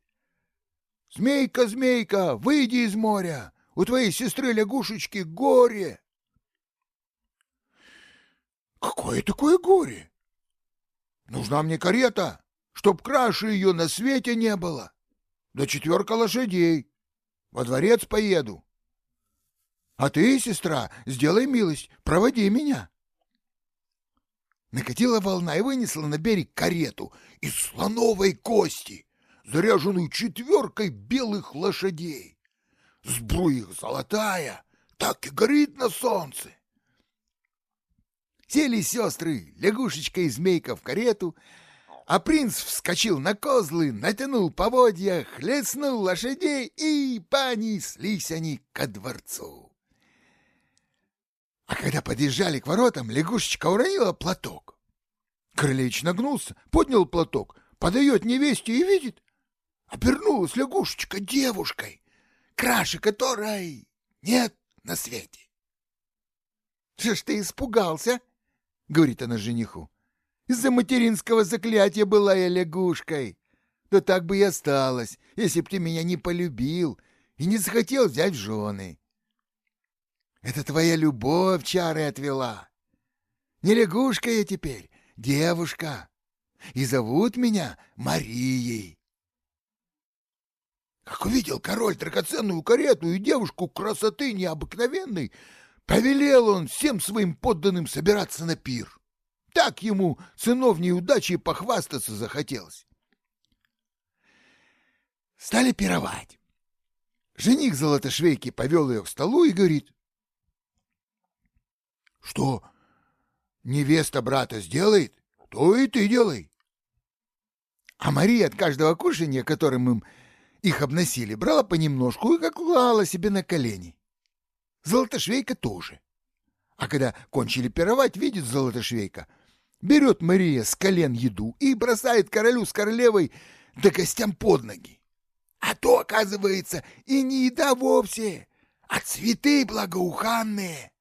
«Змейка, змейка, выйди из моря! У твоей сестры лягушечки горе!» «Какое такое горе? Нужна мне карета, чтоб краше ее на свете не было. Да четверка лошадей. Во дворец поеду. А ты, сестра, сделай милость, проводи меня. Накатила волна и вынесла на берег карету из слоновой кости, заряженную четверкой белых лошадей. Сбруя их золотая, так и горит на солнце. Сели сестры, лягушечка и змейка в карету, а принц вскочил на козлы, натянул поводья, хлестнул лошадей, и понеслись они ко дворцу. А когда подъезжали к воротам, лягушечка уронила платок. Королевич нагнулся, поднял платок, подает невесте и видит. Обернулась лягушечка девушкой, краше которой нет на свете. — Что ж ты испугался? — говорит она жениху. — Из-за материнского заклятия была я лягушкой. Да так бы и осталась, если б ты меня не полюбил и не захотел взять в жены. Это твоя любовь чары отвела. Не лягушка я теперь, девушка. И зовут меня Марией. Как увидел король драгоценную карету и девушку красоты необыкновенной, повелел он всем своим подданным собираться на пир. Так ему сыновней удачи похвастаться захотелось. Стали пировать. Жених Золотошвейки повел ее к столу и говорит, что невеста брата сделает, то и ты делай. А Мария от каждого кушания, которым им их обносили, брала понемножку и как клала себе на колени. Золотошвейка тоже. А когда кончили пировать, видит Золотошвейка, берет Мария с колен еду и бросает королю с королевой до гостям под ноги. А то, оказывается, и не еда вовсе, а цветы благоуханные.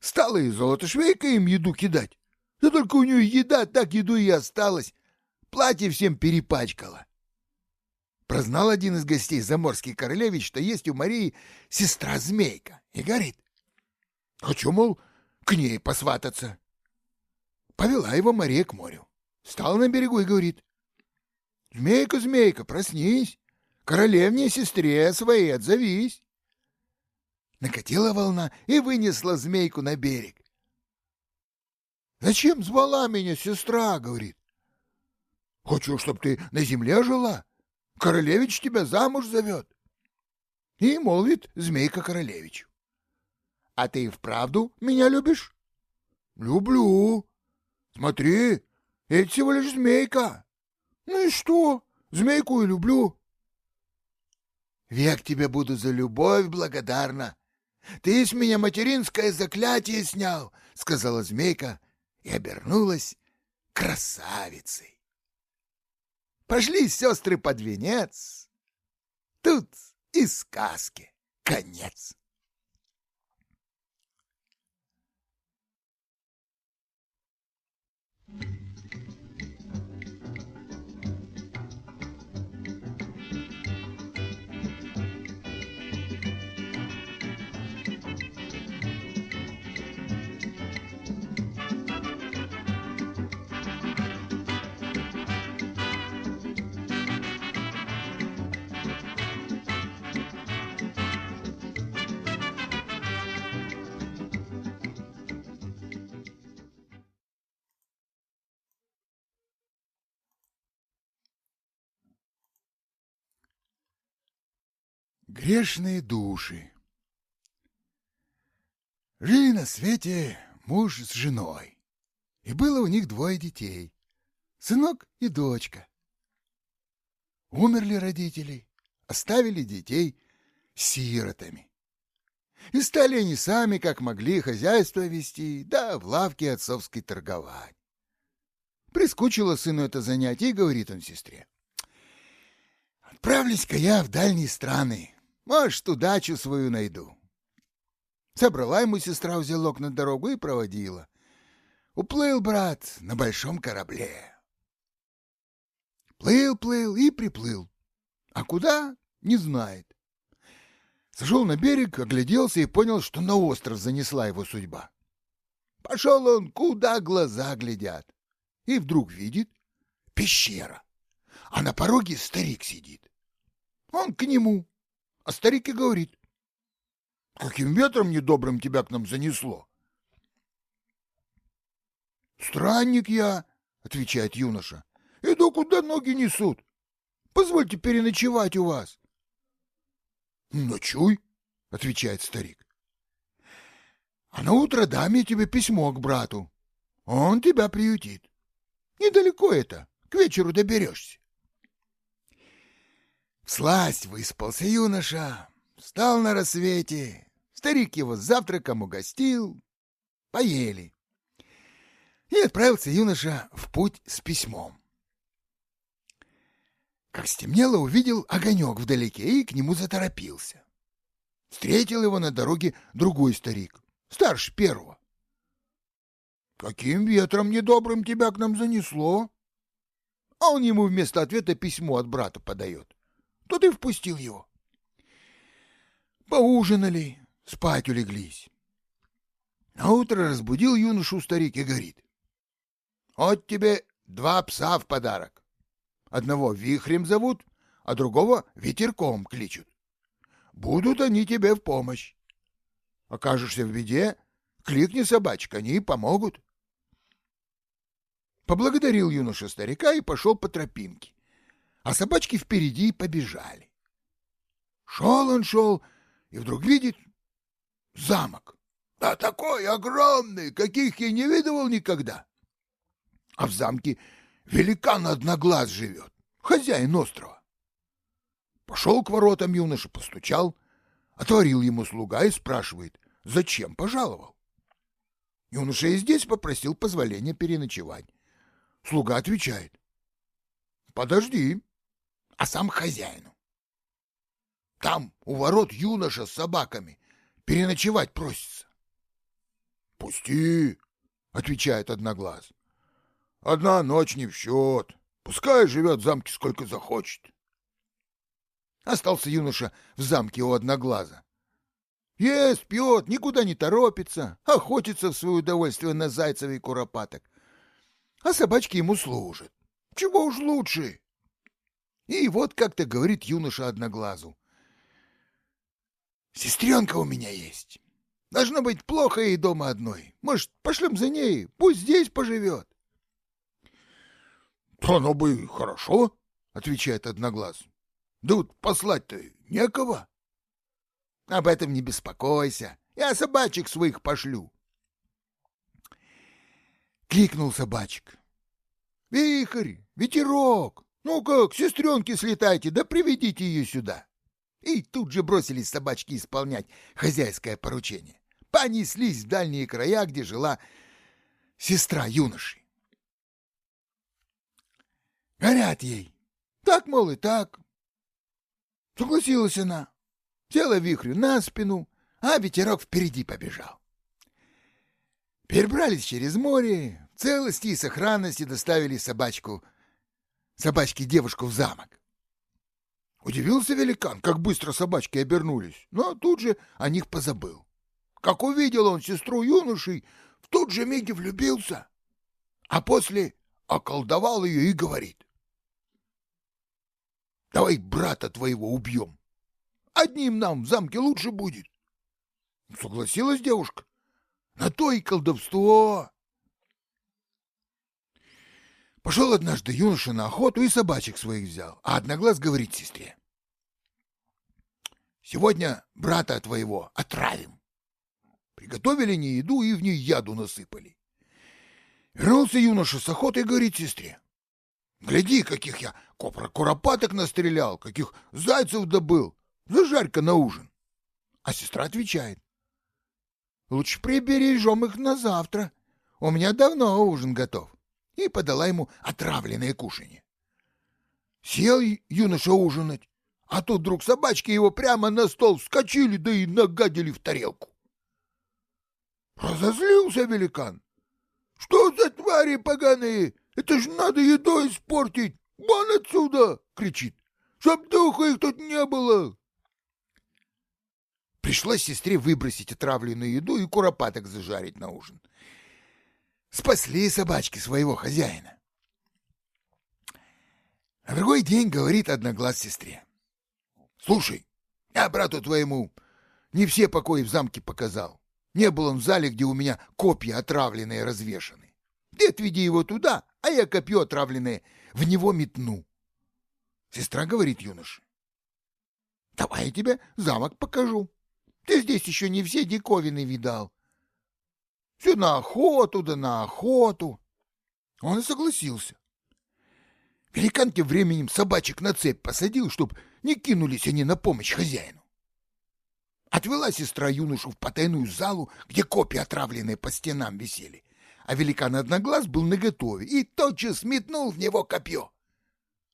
Стала и золотошвейка им еду кидать. Да только у нее еда, так еду и осталось. Платье всем перепачкала. Прознал один из гостей, заморский королевич, что есть у Марии сестра-змейка, и говорит. Хочу, мол, к ней посвататься. Повела его Мария к морю. Стала на берегу и говорит. Змейка, змейка, проснись. Королевне сестре своей отзовись. Накатила волна и вынесла змейку на берег. «Зачем звала меня сестра?» — говорит. «Хочу, чтоб ты на земле жила. Королевич тебя замуж зовет». И молвит змейка королевичу. «А ты вправду меня любишь?» «Люблю. Смотри, это всего лишь змейка. Ну и что? Змейку и люблю». «Век тебе буду за любовь благодарна», ты с меня материнское заклятие снял, — сказала змейка и обернулась красавицей. Пошли сестры под венец. Тут и сказки конец. Грешные души. Жили на свете муж с женой, и было у них двое детей, сынок и дочка. Умерли родители, оставили детей сиротами. И стали они сами, как могли, хозяйство вести, да в лавке отцовской торговать. Прискучило сыну это занятие, и говорит он сестре. Отправлюсь-ка я в дальние страны. Может, удачу свою найду. Собрала ему сестра узелок на дорогу и проводила. Уплыл брат на большом корабле. Плыл, плыл и приплыл. А куда — не знает. Сошел на берег, огляделся и понял, что на остров занесла его судьба. Пошел он, куда глаза глядят. И вдруг видит пещера, а на пороге старик сидит. Он к нему, а старик и говорит, «Каким ветром недобрым тебя к нам занесло?» «Странник я», — отвечает юноша, — «иду, куда ноги несут. Позвольте переночевать у вас». «Ночуй», — отвечает старик. «А на утро дам я тебе письмо к брату. Он тебя приютит. Недалеко это, к вечеру доберешься». Всласть выспался юноша, встал на рассвете, старик его завтраком угостил, поели. И отправился юноша в путь с письмом. Как стемнело, увидел огонек вдалеке и к нему заторопился. Встретил его на дороге другой старик, старше первого. «Каким ветром недобрым тебя к нам занесло?» А он ему вместо ответа письмо от брата подает. Тот и впустил его. Поужинали, спать улеглись. На утро разбудил юношу старик и говорит. «Вот тебе два пса в подарок. Одного вихрем зовут, а другого ветерком кличут. Будут они тебе в помощь. Окажешься в беде, кликни собачка, они помогут. Поблагодарил юноша старика и пошел по тропинке, а собачки впереди побежали. Шел он, шел, и вдруг видит замок. Да такой огромный, каких я не видывал никогда. А в замке великан одноглаз живет, хозяин острова. Пошел к воротам юноша, постучал, отворил ему слуга и спрашивает, зачем пожаловал. Юноша и здесь попросил позволения переночевать. Слуга отвечает, подожди, а сам хозяину. Там у ворот юноша с собаками переночевать просится. Пусти, отвечает одноглаз. Одна ночь не в счет. Пускай живет в замке сколько захочет. Остался юноша в замке у одноглаза. Ест, пьет, никуда не торопится, охотится в свое удовольствие на зайцев и куропаток. А собачки ему служат. Чего уж лучше. И вот как-то говорит юноша одноглазу. Сестренка у меня есть. Должно быть плохо ей дома одной. Может, пошлем за ней, пусть здесь поживет. — Оно бы хорошо, — отвечает Одноглаз. — Да вот послать-то некого. — Об этом не беспокойся. Я собачек своих пошлю. Кликнул собачек. — Вихрь, ветерок, ну-ка, к сестренке слетайте, да приведите ее сюда. И тут же бросились собачки исполнять хозяйское поручение. Понеслись в дальние края, где жила сестра юноши. Горят ей. Так, мол, и так. Согласилась она. Села вихрю на спину, а ветерок впереди побежал. Перебрались через море, в целости и сохранности доставили собачку, собачке девушку в замок. Удивился великан, как быстро собачки обернулись, но тут же о них позабыл. Как увидел он сестру юношей, в тот же миге влюбился, а после околдовал ее и говорит. Давай брата твоего убьем. Одним нам в замке лучше будет. Согласилась девушка. На то и колдовство. Пошел однажды юноша на охоту и собачек своих взял, а одноглаз говорит сестре. Сегодня брата твоего отравим. Приготовили не еду и в ней яду насыпали. Вернулся юноша с охоты и говорит сестре. Гляди, каких я куропаток настрелял, каких зайцев добыл. Зажарь-ка на ужин. А сестра отвечает. Лучше прибережем их на завтра. У меня давно ужин готов. И подала ему отравленное кушанье. Сел юноша ужинать А тут вдруг собачки его прямо на стол вскочили, да и нагадили в тарелку. Разозлился великан. «Что за твари поганые? Это ж надо едой испортить! Вон отсюда!» — кричит. «Чтоб духа их тут не было!» Пришлось сестре выбросить отравленную еду и куропаток зажарить на ужин. Спасли собачки своего хозяина. На другой день говорит одноглаз сестре. «Слушай, я брату твоему не все покои в замке показал. Не был он в зале, где у меня копья отравленные развешаны. Ты отведи его туда, а я копье отравленное в него метну. Сестра говорит юноше. Давай я тебе замок покажу. Ты здесь еще не все диковины видал. Все на охоту да на охоту. Он и согласился. Великан тем временем собачек на цепь посадил, чтоб не кинулись они на помощь хозяину. Отвела сестра юношу в потайную залу, где копья отравленные по стенам висели, а великан Одноглаз был наготове и тотчас метнул в него копье.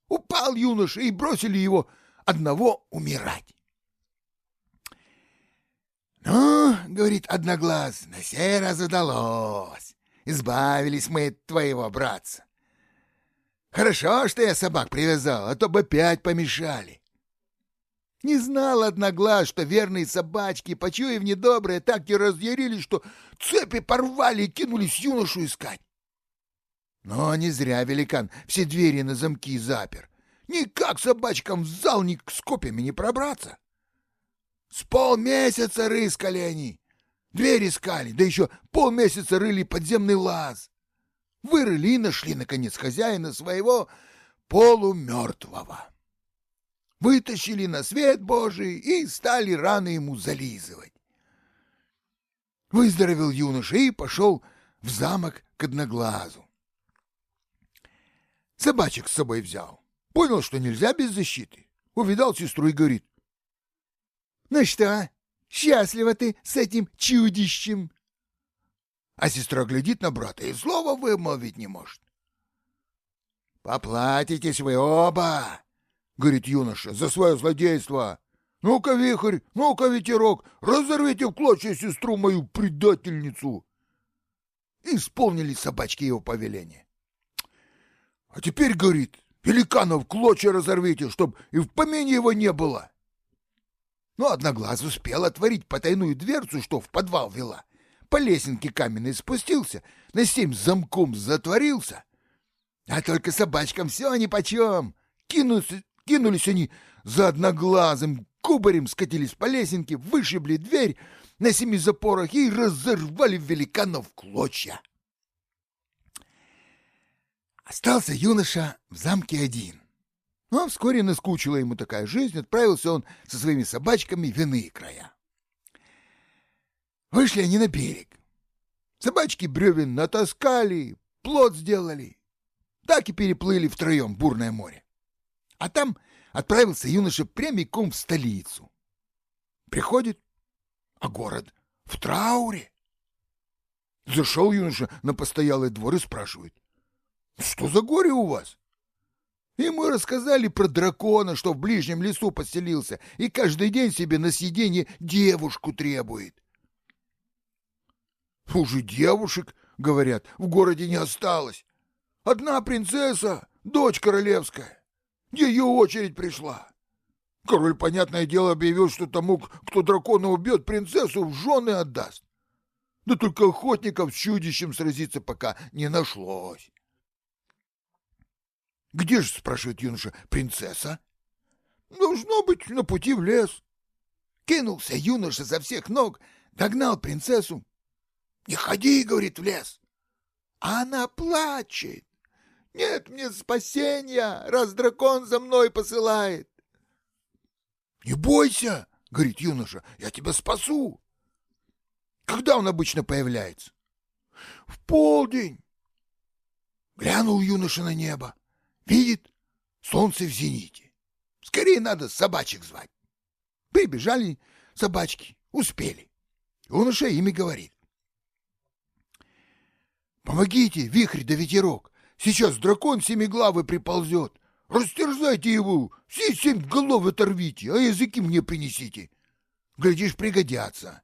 Упал юноша, и бросили его одного умирать. «Ну, — говорит Одноглаз, — на сей раз удалось. Избавились мы от твоего братца. Хорошо, что я собак привязал, а то бы опять помешали. Не знал одноглаз, что верные собачки, почуяв недоброе, так и разъярились, что цепи порвали и кинулись юношу искать. Но не зря великан все двери на замки запер. Никак собачкам в зал ни с копьями не пробраться. С полмесяца рыскали они. Дверь искали, да еще полмесяца рыли подземный лаз. Вырыли и нашли, наконец, хозяина своего полумертвого вытащили на свет Божий и стали раны ему зализывать. Выздоровел юноша и пошел в замок к одноглазу. Собачек с собой взял. Понял, что нельзя без защиты. Увидал сестру и говорит. — Ну что, счастлива ты с этим чудищем? А сестра глядит на брата и слова вымолвить не может. — Поплатитесь вы оба, — говорит юноша, — за свое злодейство. Ну-ка, вихрь, ну-ка, ветерок, разорвите в клочья сестру мою предательницу. Исполнили собачки его повеление. А теперь, говорит, великанов клочья разорвите, чтоб и в помине его не было. Ну, Одноглаз успел отворить потайную дверцу, что в подвал вела. По лесенке каменной спустился, на семь замком затворился. А только собачкам все нипочем. Кинулся, Кинулись они за одноглазым, кубарем скатились по лесенке, вышибли дверь на семи запорах и разорвали великанов клочья. Остался юноша в замке один. Но вскоре наскучила ему такая жизнь, отправился он со своими собачками в иные края. Вышли они на берег. Собачки бревен натаскали, плод сделали. Так и переплыли втроем бурное море. А там отправился юноша прямиком в столицу. Приходит, а город в трауре. Зашел юноша на постоялый двор и спрашивает, что за горе у вас? И мы рассказали про дракона, что в ближнем лесу поселился и каждый день себе на съедение девушку требует. Уже девушек, говорят, в городе не осталось. Одна принцесса, дочь королевская. Ее очередь пришла. Король, понятное дело, объявил, что тому, кто дракона убьет, принцессу в жены отдаст. Да только охотников с чудищем сразиться пока не нашлось. «Где же, — спрашивает юноша, — принцесса?» «Должно быть, на пути в лес». Кинулся юноша со всех ног, догнал принцессу. «Не ходи, — говорит, — в лес». А она плачет. Нет мне спасения, раз дракон за мной посылает. — Не бойся, — говорит юноша, — я тебя спасу. Когда он обычно появляется? — В полдень. Глянул юноша на небо. Видит, солнце в зените. Скорее надо собачек звать. Прибежали собачки, успели. Юноша ими говорит. Помогите, вихрь да ветерок, Сейчас дракон семиглавый приползет. растерзайте его, все семь голов оторвите, а языки мне принесите. Глядишь, пригодятся.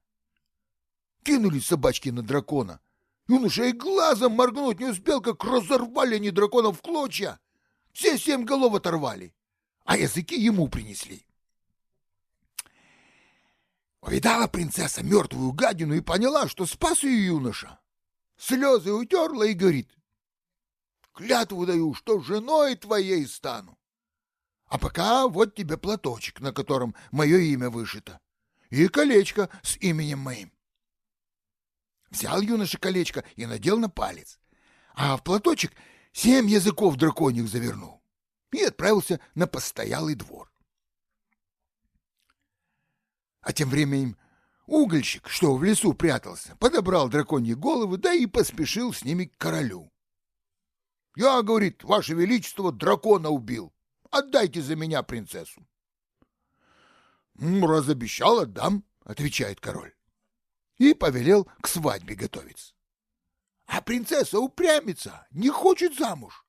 Кинули собачки на дракона. Юноша и глазом моргнуть не успел, как разорвали они дракона в клочья. Все семь голов оторвали, а языки ему принесли. Увидала принцесса мертвую гадину и поняла, что спас ее юноша. Слезы утерла и говорит, клятву даю, что женой твоей стану. А пока вот тебе платочек, на котором мое имя вышито, и колечко с именем моим. Взял юноша колечко и надел на палец, а в платочек семь языков драконьих завернул и отправился на постоялый двор. А тем временем угольщик, что в лесу прятался, подобрал драконьи головы, да и поспешил с ними к королю. «Я, — говорит, — ваше величество, дракона убил. Отдайте за меня принцессу». «Раз обещал, отдам», — отвечает король. И повелел к свадьбе готовиться. А принцесса упрямится, не хочет замуж.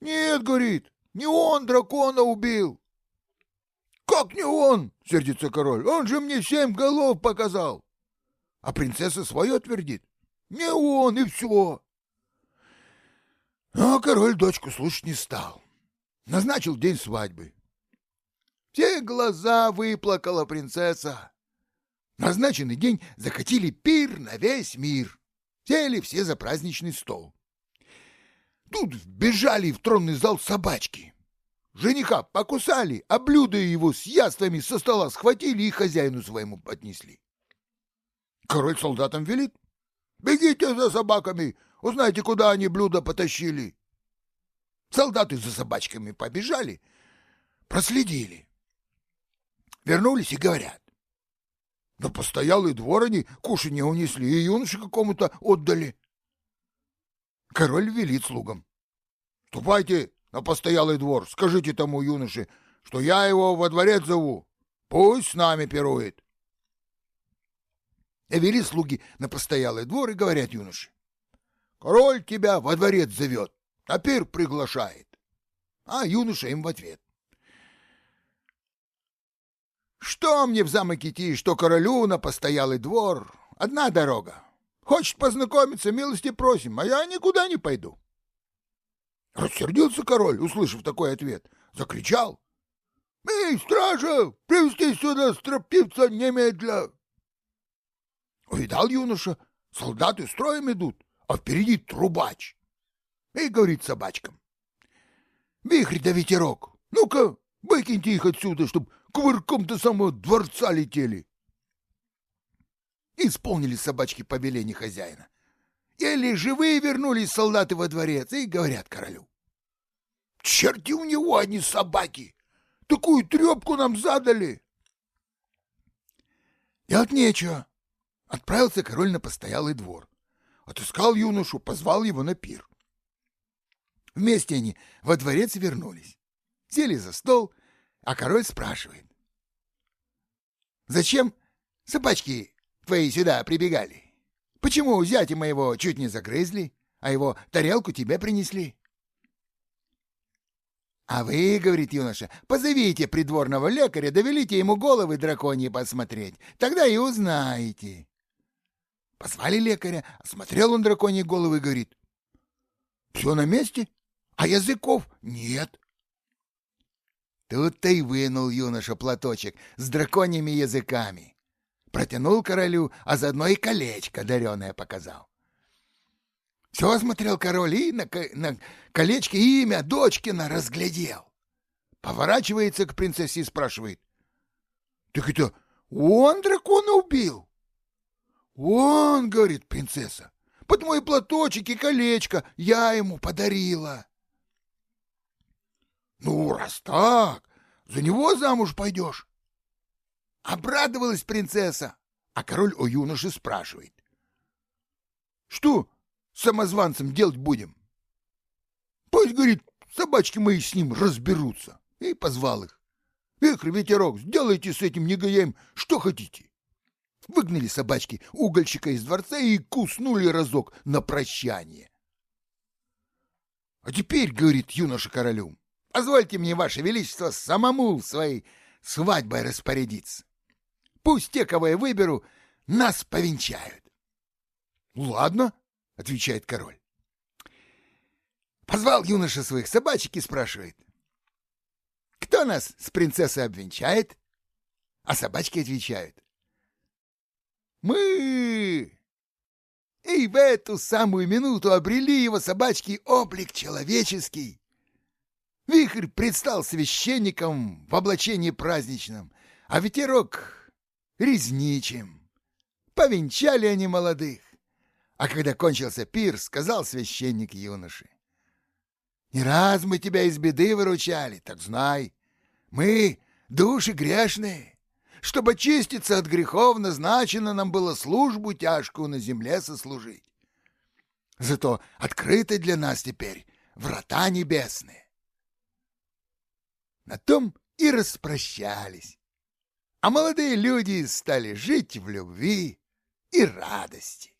«Нет, — говорит, — не он дракона убил, «Как не он?» — сердится король. «Он же мне семь голов показал!» А принцесса свое твердит. «Не он, и все!» Но король дочку слушать не стал. Назначил день свадьбы. Все глаза выплакала принцесса. Назначенный день захотели пир на весь мир. Сели все за праздничный стол. Тут вбежали в тронный зал собачки. Жениха покусали, а блюдо его с яствами со стола схватили и хозяину своему отнесли. Король солдатам велит. «Бегите за собаками, узнайте, куда они блюдо потащили». Солдаты за собачками побежали, проследили. Вернулись и говорят. На постоялый двор они кушанье унесли и юноше какому-то отдали. Король велит слугам. «Ступайте, на постоялый двор, скажите тому юноше, что я его во дворец зову. Пусть с нами пирует. Вели слуги на постоялый двор и говорят юноше. Король тебя во дворец зовет, а пир приглашает. А юноша им в ответ. Что мне в замок идти, что королю на постоялый двор? Одна дорога. Хочет познакомиться, милости просим, а я никуда не пойду. Рассердился король, услышав такой ответ. Закричал. «Эй, стража, привести сюда строптивца немедля!» Увидал юноша, солдаты строем идут, а впереди трубач. И говорит собачкам. «Вихрь да ветерок, ну-ка, выкиньте их отсюда, чтоб кувырком до самого дворца летели!» Исполнили собачки повеление хозяина. Еле живые вернулись солдаты во дворец и говорят королю. Черти у него, они собаки! Такую трепку нам задали! Делать нечего. Отправился король на постоялый двор. Отыскал юношу, позвал его на пир. Вместе они во дворец вернулись. Сели за стол, а король спрашивает. «Зачем собачки твои сюда прибегали?» Почему зятя моего чуть не загрызли, а его тарелку тебе принесли? А вы, — говорит юноша, — позовите придворного лекаря, довелите ему головы драконьи посмотреть, тогда и узнаете. Позвали лекаря, осмотрел он драконьи головы и говорит, — все на месте, а языков нет. Тут-то и вынул юноша платочек с драконьими языками протянул королю, а заодно и колечко дареное показал. Все смотрел король и на, на колечке имя дочкина разглядел. Поворачивается к принцессе и спрашивает. — Так это он дракона убил? — Он, — говорит принцесса, — под мой платочек и колечко я ему подарила. — Ну, раз так, за него замуж пойдешь? Обрадовалась принцесса, а король о юноше спрашивает. Что с самозванцем делать будем? Пусть, говорит, собачки мои с ним разберутся. И позвал их. Эх, ветерок, сделайте с этим негодяем что хотите. Выгнали собачки угольщика из дворца и куснули разок на прощание. А теперь, — говорит юноша королю, — позвольте мне, ваше величество, самому своей свадьбой распорядиться. Пусть те, кого я выберу, нас повенчают. — Ладно, — отвечает король. Позвал юноша своих собачек и спрашивает. — Кто нас с принцессой обвенчает? А собачки отвечают. — Мы! И в эту самую минуту обрели его собачки облик человеческий. Вихрь предстал священником в облачении праздничном, а ветерок — резничим. Повенчали они молодых. А когда кончился пир, сказал священник юноше. «Не раз мы тебя из беды выручали, так знай. Мы — души грешные. Чтобы очиститься от грехов, назначено нам было службу тяжкую на земле сослужить. Зато открыты для нас теперь врата небесные. На том и распрощались. А молодые люди стали жить в любви и радости.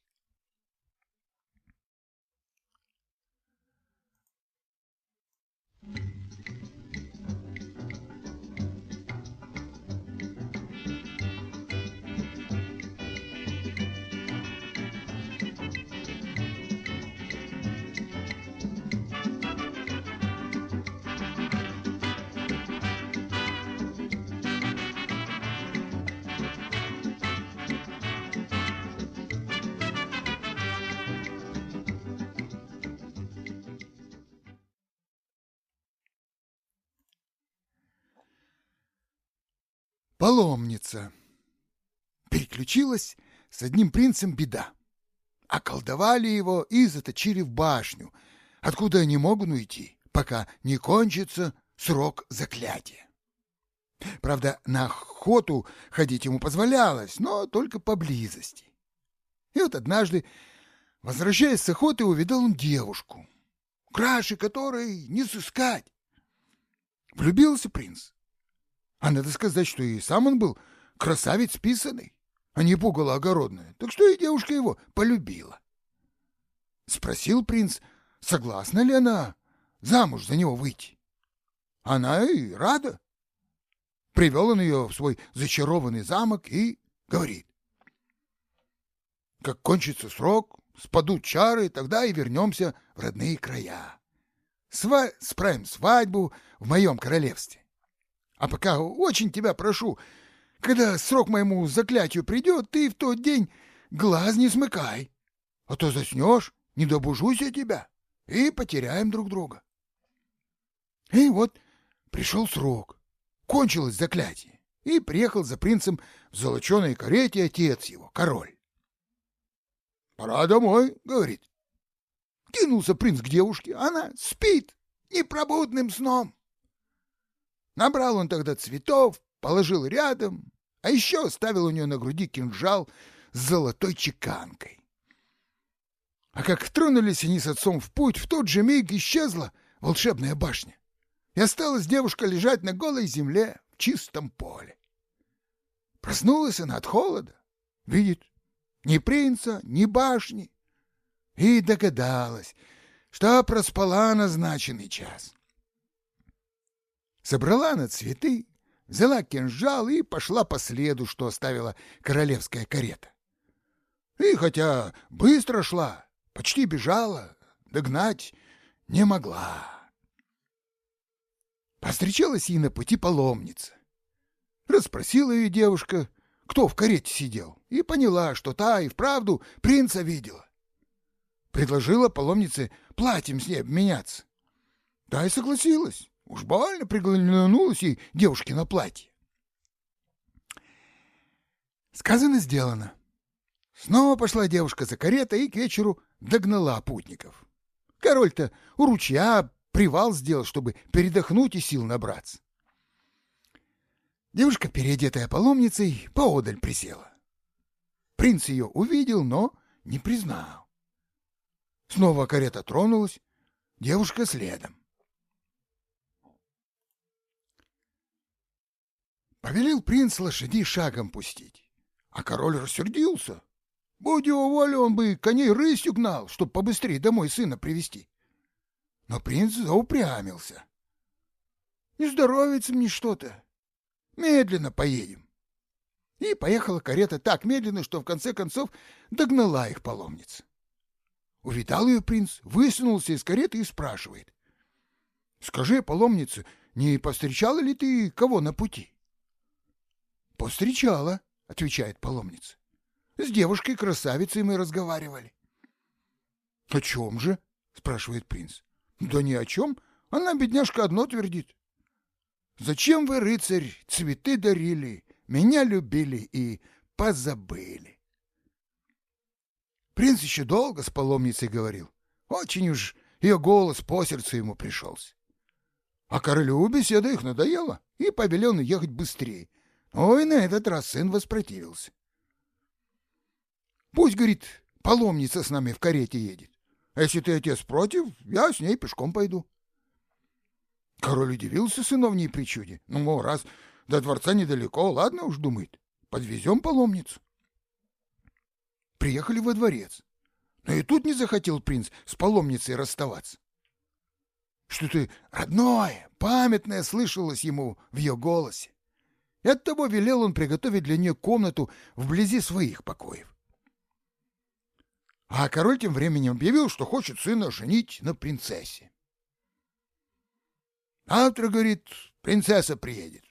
Паломница. Переключилась с одним принцем беда. Околдовали его и заточили в башню, откуда они могут уйти, пока не кончится срок заклятия. Правда, на охоту ходить ему позволялось, но только поблизости. И вот однажды, возвращаясь с охоты, увидал он девушку, краше которой не сыскать. Влюбился принц а надо сказать, что и сам он был красавец писанный, а не пугало огородное, так что и девушка его полюбила. Спросил принц, согласна ли она замуж за него выйти. Она и рада. Привел он ее в свой зачарованный замок и говорит. Как кончится срок, спадут чары, тогда и вернемся в родные края. Сва справим свадьбу в моем королевстве. А пока очень тебя прошу, когда срок моему заклятию придет, ты в тот день глаз не смыкай, а то заснешь, не добужусь я тебя, и потеряем друг друга. И вот пришел срок, кончилось заклятие, и приехал за принцем в золоченой карете отец его, король. «Пора домой», — говорит. Кинулся принц к девушке, она спит непробудным сном. Набрал он тогда цветов, положил рядом, а еще оставил у нее на груди кинжал с золотой чеканкой. А как тронулись они с отцом в путь, в тот же миг исчезла волшебная башня, и осталась девушка лежать на голой земле в чистом поле. Проснулась она от холода, видит ни принца, ни башни, и догадалась, что проспала назначенный час. Собрала на цветы, взяла кинжал и пошла по следу, что оставила королевская карета. И хотя быстро шла, почти бежала, догнать не могла. Повстречалась ей на пути паломница. Расспросила ее девушка, кто в карете сидел, и поняла, что та и вправду принца видела. Предложила паломнице платьем с ней обменяться. Та и согласилась. Уж больно приглянулась ей девушке на платье. Сказано, сделано. Снова пошла девушка за каретой и к вечеру догнала путников. Король-то у ручья привал сделал, чтобы передохнуть и сил набраться. Девушка, переодетая паломницей, поодаль присела. Принц ее увидел, но не признал. Снова карета тронулась, девушка следом. Повелел принц лошадей шагом пустить, а король рассердился. Будь его воля, он бы коней рысью гнал, чтоб побыстрее домой сына привести. Но принц заупрямился. Не здоровится мне что-то. Медленно поедем. И поехала карета так медленно, что в конце концов догнала их паломница. Увидал ее принц, высунулся из кареты и спрашивает. — Скажи, паломница, не повстречала ли ты кого на пути? — Повстречала, — отвечает паломница. — С девушкой-красавицей мы разговаривали. — О чем же? — спрашивает принц. — Да ни о чем. Она, бедняжка, одно твердит. — Зачем вы, рыцарь, цветы дарили, меня любили и позабыли? Принц еще долго с паломницей говорил. Очень уж ее голос по сердцу ему пришелся. А королю беседа их надоела, и повелел ехать быстрее. Ой, на этот раз сын воспротивился. Пусть, говорит, паломница с нами в карете едет. А если ты, отец, против, я с ней пешком пойду. Король удивился сыновней причуде. Ну, мол, раз до дворца недалеко, ладно уж, думает, подвезем паломницу приехали во дворец. Но и тут не захотел принц с паломницей расставаться. Что-то родное, памятное слышалось ему в ее голосе. И оттого велел он приготовить для нее комнату вблизи своих покоев. А король тем временем объявил, что хочет сына женить на принцессе. Завтра, говорит, принцесса приедет,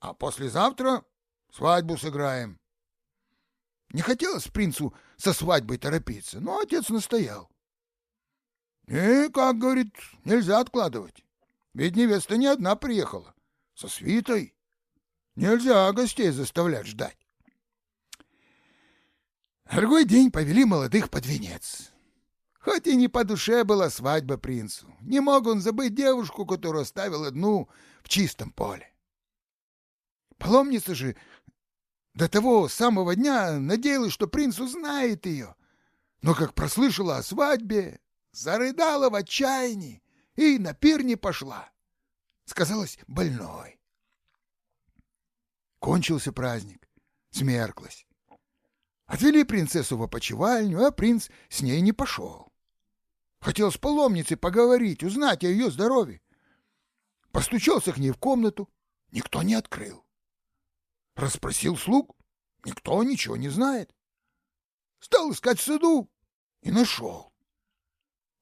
а послезавтра свадьбу сыграем. Не хотелось принцу со свадьбой торопиться, но отец настоял. И, как говорит, нельзя откладывать. Ведь невеста не одна приехала, со свитой. Нельзя гостей заставлять ждать. другой день повели молодых под венец. Хоть и не по душе была свадьба принцу, не мог он забыть девушку, которую оставил одну в чистом поле. Паломница же до того самого дня надеялась, что принц узнает ее. Но как прослышала о свадьбе, зарыдала в отчаянии и на пир не пошла. Сказалась больной. Кончился праздник, смерклась. Отвели принцессу в опочивальню, а принц с ней не пошел. Хотел с паломницей поговорить, узнать о ее здоровье. Постучался к ней в комнату, никто не открыл. Расспросил слуг, никто ничего не знает. Стал искать в саду и нашел.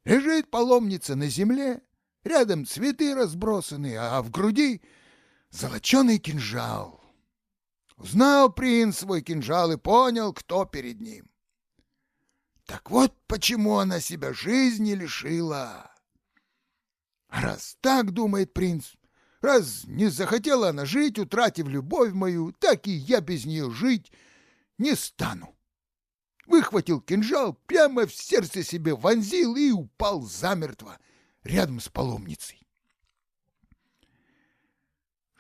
Лежит паломница на земле, рядом цветы разбросаны, а в груди золоченый кинжал. Узнал принц свой кинжал и понял, кто перед ним. Так вот почему она себя жизни лишила. раз так думает принц, Раз не захотела она жить, утратив любовь мою, так и я без нее жить не стану. Выхватил кинжал, прямо в сердце себе вонзил и упал замертво рядом с паломницей.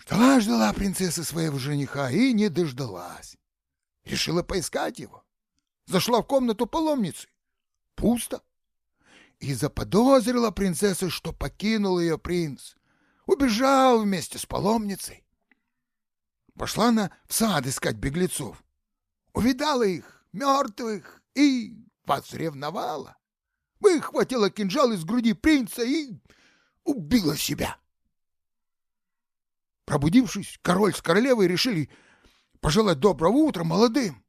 Ждала-ждала принцесса своего жениха и не дождалась. Решила поискать его. Зашла в комнату паломницы. Пусто. И заподозрила принцесса, что покинул ее принц убежал вместе с паломницей. Пошла она в сад искать беглецов. Увидала их, мертвых, и возревновала. Выхватила кинжал из груди принца и убила себя. Пробудившись, король с королевой решили пожелать доброго утра молодым.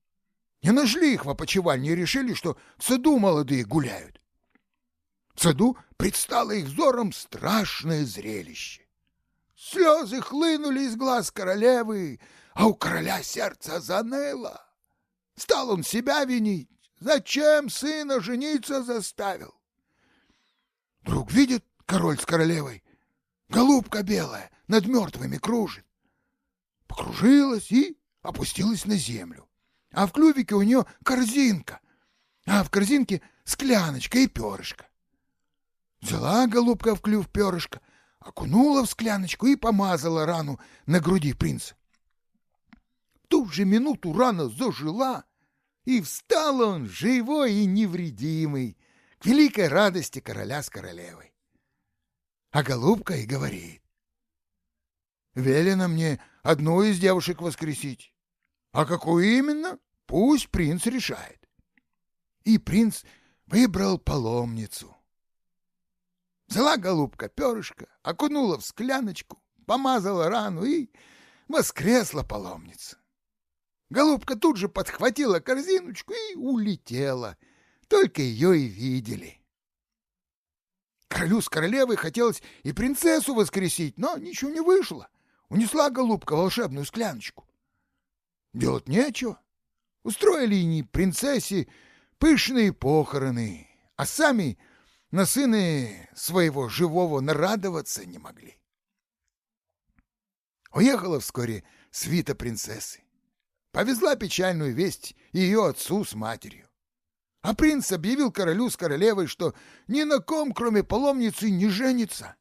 Не нашли их в опочивальне и решили, что в саду молодые гуляют. В саду предстало их взором страшное зрелище. Слезы хлынули из глаз королевы, а у короля сердце заныло. Стал он себя винить. Зачем сына жениться заставил? Вдруг видит король с королевой. Голубка белая над мертвыми кружит. Покружилась и опустилась на землю. А в клювике у нее корзинка, а в корзинке скляночка и перышко. Взяла голубка в клюв перышко, окунула в скляночку и помазала рану на груди принца. В ту же минуту рана зажила, и встал он живой и невредимый к великой радости короля с королевой. А голубка и говорит, «Велено мне одну из девушек воскресить, а какую именно, пусть принц решает». И принц выбрал паломницу. Взяла голубка перышко, окунула в скляночку, помазала рану и воскресла паломница. Голубка тут же подхватила корзиночку и улетела. Только ее и видели. Королю с королевой хотелось и принцессу воскресить, но ничего не вышло. Унесла голубка волшебную скляночку. Делать нечего. Устроили не принцессе пышные похороны, а сами на сына своего живого нарадоваться не могли. Уехала вскоре свита принцессы. Повезла печальную весть ее отцу с матерью. А принц объявил королю с королевой, что ни на ком, кроме паломницы, не женится.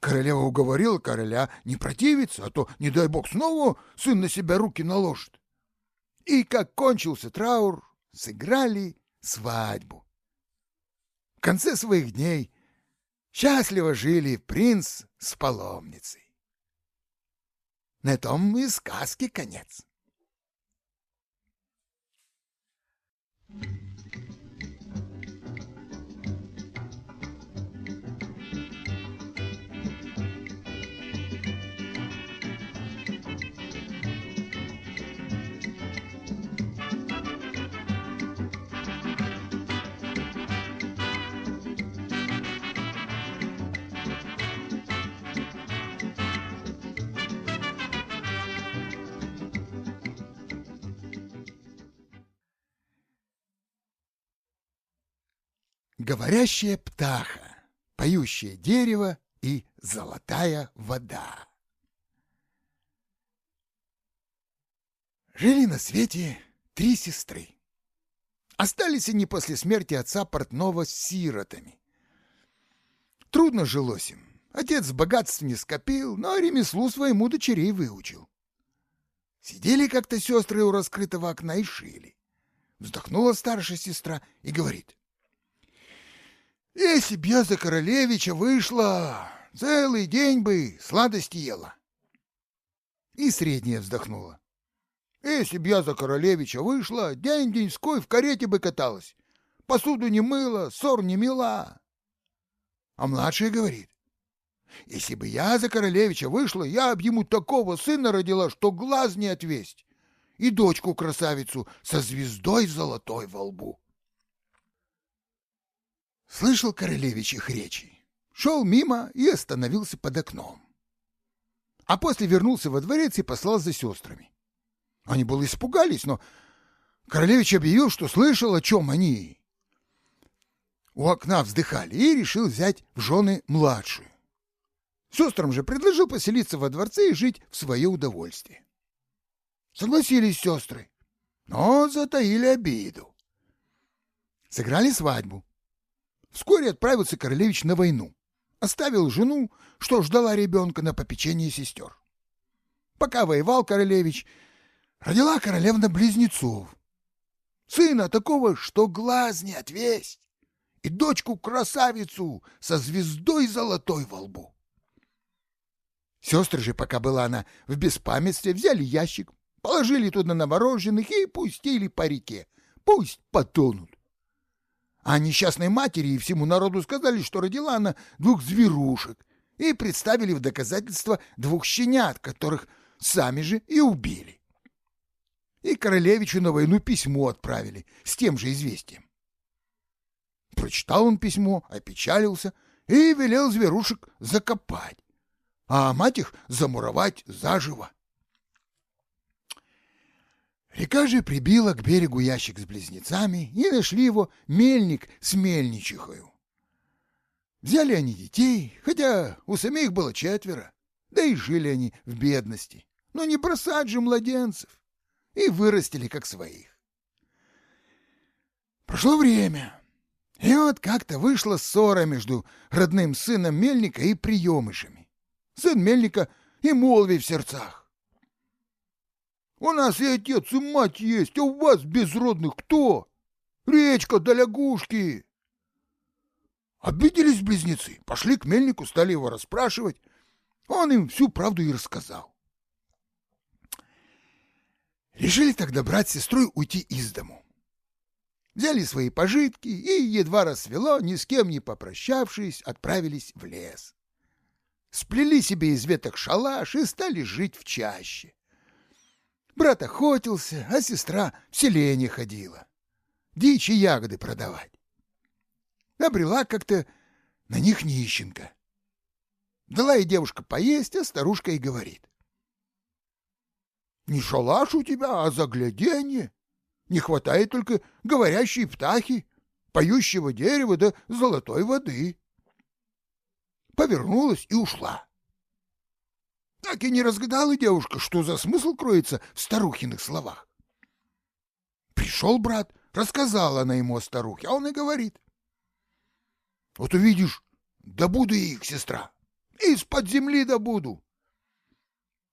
Королева уговорила короля не противиться, а то, не дай бог, снова сын на себя руки наложит. И как кончился траур, сыграли свадьбу. В конце своих дней счастливо жили принц с паломницей. На том и сказки конец. Говорящая птаха, поющее дерево и золотая вода. Жили на свете три сестры. Остались они после смерти отца портного с сиротами. Трудно жилось им. Отец богатств не скопил, но ремеслу своему дочерей выучил. Сидели как-то сестры у раскрытого окна и шили. Вздохнула старшая сестра и говорит. Если б я за королевича вышла, целый день бы сладости ела. И средняя вздохнула. Если б я за королевича вышла, день-деньской в карете бы каталась. Посуду не мыла, ссор не мила. А младшая говорит. Если бы я за королевича вышла, я б ему такого сына родила, что глаз не отвесть, и дочку-красавицу со звездой золотой во лбу. Слышал королевич их речи, шел мимо и остановился под окном. А после вернулся во дворец и послал за сестрами. Они было испугались, но королевич объявил, что слышал, о чем они. У окна вздыхали и решил взять в жены младшую. Сестрам же предложил поселиться во дворце и жить в свое удовольствие. Согласились сестры, но затаили обиду. Сыграли свадьбу. Вскоре отправился королевич на войну. Оставил жену, что ждала ребенка на попечение сестер. Пока воевал королевич, родила королевна близнецов. Сына такого, что глаз не отвесть, и дочку-красавицу со звездой золотой во лбу. Сестры же, пока была она в беспамятстве, взяли ящик, положили туда новорожденных и пустили по реке. Пусть потонут. А несчастной матери и всему народу сказали, что родила она двух зверушек, и представили в доказательство двух щенят, которых сами же и убили. И королевичу на войну письмо отправили с тем же известием. Прочитал он письмо, опечалился и велел зверушек закопать, а мать их замуровать заживо. Река же прибила к берегу ящик с близнецами, и нашли его мельник с мельничихою. Взяли они детей, хотя у самих было четверо, да и жили они в бедности. Но не бросать же младенцев. И вырастили как своих. Прошло время, и вот как-то вышла ссора между родным сыном мельника и приемышами. Сын мельника и молви в сердцах. У нас и отец, и мать есть, а у вас, безродных, кто? Речка да лягушки. Обиделись близнецы, пошли к мельнику, стали его расспрашивать. Он им всю правду и рассказал. Решили тогда брать с сестрой уйти из дому. взяли свои пожитки и, едва рассвело, ни с кем не попрощавшись, отправились в лес. Сплели себе из веток шалаш и стали жить в чаще. Брат охотился, а сестра в селение ходила. Дичь и ягоды продавать. Обрела как-то на них нищенка. Дала ей девушка поесть, а старушка и говорит. Не шалаш у тебя, а загляденье. Не хватает только говорящей птахи, поющего дерева да золотой воды. Повернулась и ушла. Так и не разгадала девушка, что за смысл кроется в старухиных словах. Пришел брат, рассказала она ему о старухе, а он и говорит. Вот увидишь, добуду их, сестра, из-под земли добуду.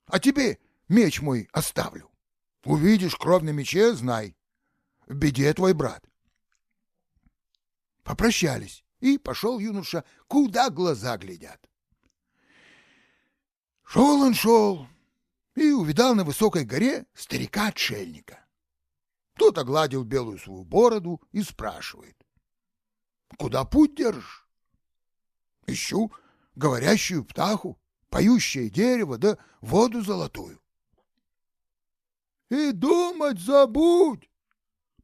А тебе меч мой оставлю. Увидишь кровь на мече, знай. В беде твой брат. Попрощались, и пошел юноша, куда глаза глядят. Шел он, шел, и увидал на высокой горе старика-отшельника. Тот огладил белую свою бороду и спрашивает. — Куда путь держишь? — Ищу говорящую птаху, поющее дерево да воду золотую. — И думать забудь!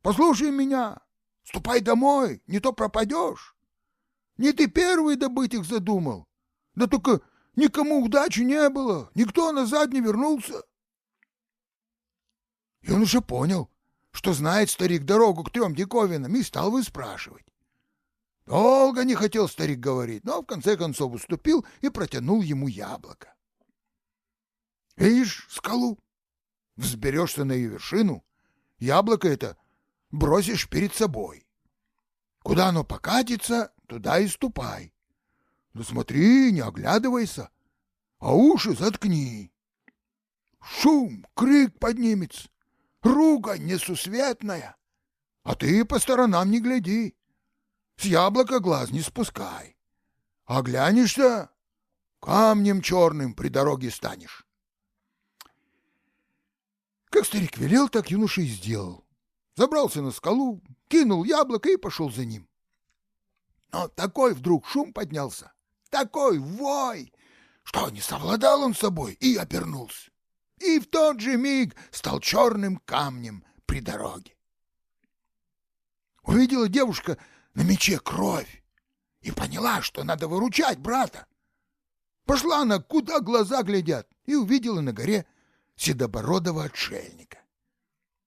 Послушай меня, ступай домой, не то пропадешь. Не ты первый добыть их задумал, да только никому удачи не было, никто назад не вернулся. И он уже понял, что знает старик дорогу к трем диковинам, и стал выспрашивать. Долго не хотел старик говорить, но в конце концов уступил и протянул ему яблоко. Видишь скалу? Взберешься на ее вершину, яблоко это бросишь перед собой. Куда оно покатится, туда и ступай. Да смотри, не оглядывайся, а уши заткни. Шум, крик поднимется, ругань несусветная, а ты по сторонам не гляди, с яблока глаз не спускай. А глянешься, камнем черным при дороге станешь. Как старик велел, так юноша и сделал. Забрался на скалу, кинул яблоко и пошел за ним. Но такой вдруг шум поднялся, такой вой, что не совладал он собой и обернулся. И в тот же миг стал черным камнем при дороге. Увидела девушка на мече кровь и поняла, что надо выручать брата. Пошла она, куда глаза глядят, и увидела на горе седобородого отшельника.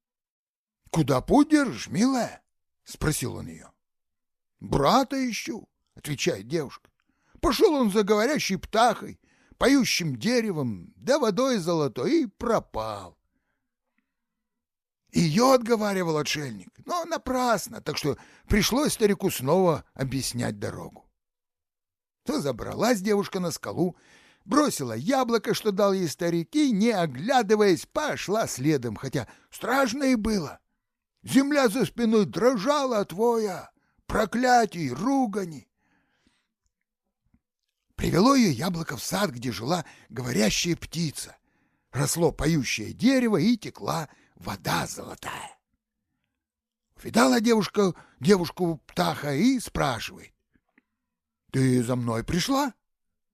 — Куда путь держишь, милая? — спросил он ее. — Брата ищу, — отвечает девушка. Пошел он за говорящей птахой, поющим деревом, да водой золотой, и пропал. Ее отговаривал отшельник, но напрасно, так что пришлось старику снова объяснять дорогу. То забралась девушка на скалу, бросила яблоко, что дал ей старик, и, не оглядываясь, пошла следом, хотя страшно и было. Земля за спиной дрожала от воя, проклятий, ругани. Привело ее яблоко в сад, где жила говорящая птица. Росло поющее дерево и текла вода золотая. Увидала девушка девушку птаха и спрашивает. — Ты за мной пришла?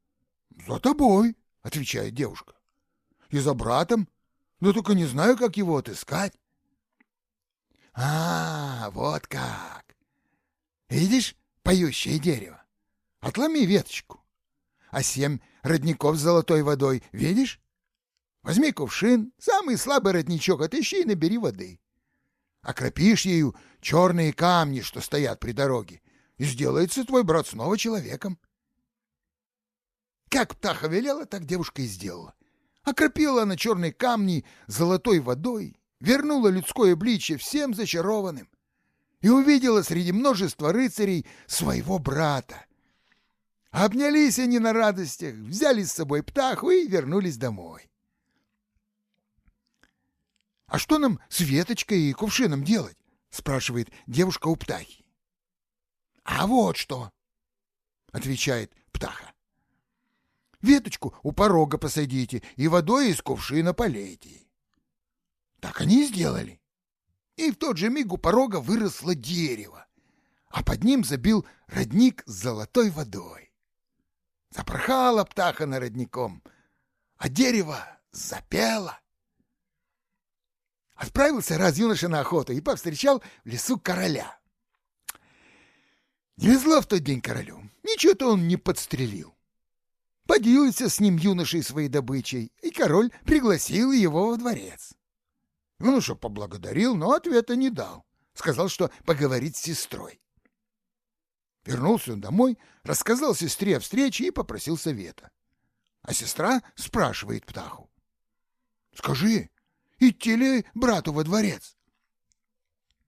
— За тобой, — отвечает девушка. — И за братом, но только не знаю, как его отыскать. — А, вот как! Видишь поющее дерево? Отломи веточку. А семь родников с золотой водой видишь? Возьми кувшин, самый слабый родничок отыщи и набери воды. Окропишь ею черные камни, что стоят при дороге, и сделается твой брат снова человеком. Как птаха велела, так девушка и сделала. Окропила она черные камни золотой водой, вернула людское обличье всем зачарованным и увидела среди множества рыцарей своего брата. Обнялись они на радостях, взяли с собой птаху и вернулись домой. «А что нам с веточкой и кувшином делать?» — спрашивает девушка у птахи. «А вот что!» — отвечает птаха. «Веточку у порога посадите и водой из кувшина полейте». Так они и сделали. и в тот же миг у порога выросло дерево, а под ним забил родник с золотой водой. Запорхала птаха на родником, а дерево запело. Отправился раз юноша на охоту и повстречал в лесу короля. Не везло в тот день королю, ничего-то он не подстрелил. Поделился с ним юношей своей добычей, и король пригласил его во дворец. Юноша поблагодарил, но ответа не дал. Сказал, что поговорит с сестрой. Вернулся он домой, рассказал сестре о встрече и попросил совета. А сестра спрашивает птаху. — Скажи, идти ли брату во дворец?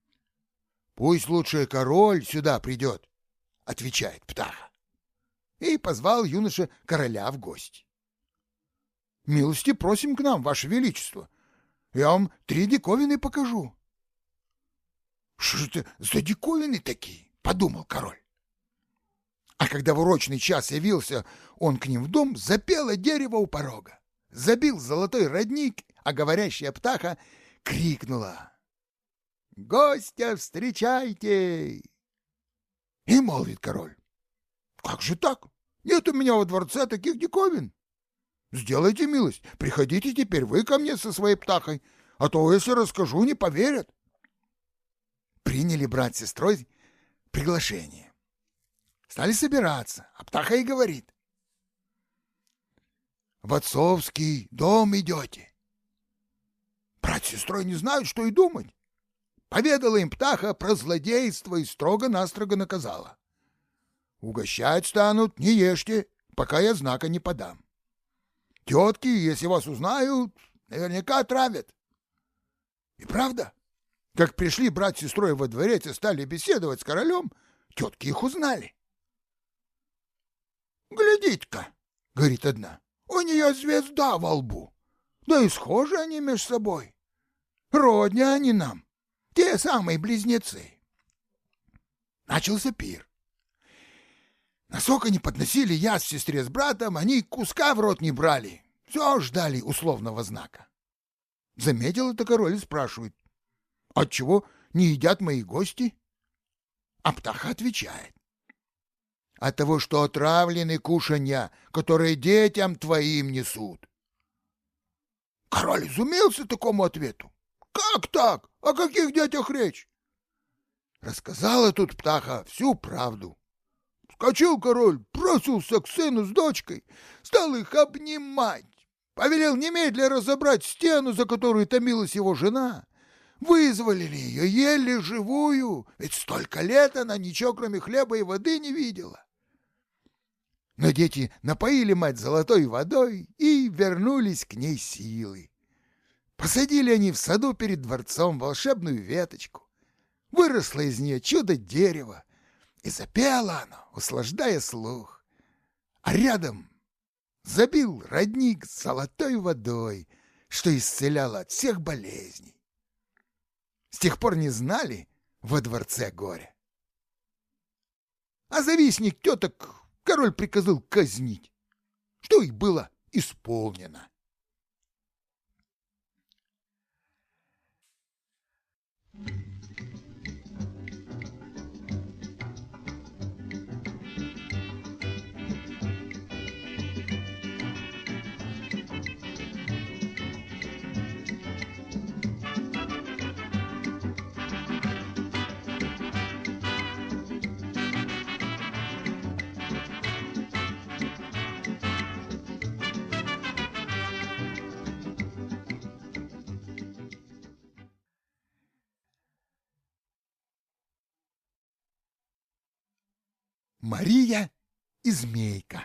— Пусть лучше король сюда придет, — отвечает птаха. И позвал юноша короля в гости. — Милости просим к нам, ваше величество. Я вам три диковины покажу. — Что это за диковины такие? — подумал король. А когда в урочный час явился он к ним в дом, запело дерево у порога. Забил золотой родник, а говорящая птаха крикнула. «Гостя встречайте!» И молвит король. «Как же так? Нет у меня во дворце таких диковин. Сделайте милость, приходите теперь вы ко мне со своей птахой, а то, если расскажу, не поверят». Приняли брат с сестрой приглашение. Стали собираться, а птаха и говорит. В отцовский дом идете. Брат с сестрой не знают, что и думать. Поведала им птаха про злодейство и строго-настрого наказала. Угощать станут, не ешьте, пока я знака не подам. Тетки, если вас узнают, наверняка отравят. И правда, как пришли брат с сестрой во дворец и стали беседовать с королем, тетки их узнали. «Глядите-ка», — говорит одна, — «у нее звезда во лбу. Да и схожи они между собой. Родня они нам, те самые близнецы». Начался пир. Насколько не подносили я с сестре с братом, они куска в рот не брали, все ждали условного знака. Заметил это король и спрашивает, отчего не едят мои гости? А птаха отвечает, от того, что отравлены кушанья, которые детям твоим несут. Король изумился такому ответу. Как так? О каких детях речь? Рассказала тут птаха всю правду. Скочил король, бросился к сыну с дочкой, стал их обнимать. Повелел немедля разобрать стену, за которую томилась его жена. Вызволили ее еле живую, ведь столько лет она ничего, кроме хлеба и воды, не видела. Но дети напоили мать золотой водой и вернулись к ней силы. Посадили они в саду перед дворцом волшебную веточку. Выросло из нее чудо-дерево, и запело оно, услаждая слух. А рядом забил родник с золотой водой, что исцеляло от всех болезней. С тех пор не знали во дворце горя. А завистник теток король приказал казнить, что и было исполнено. Мария и Змейка.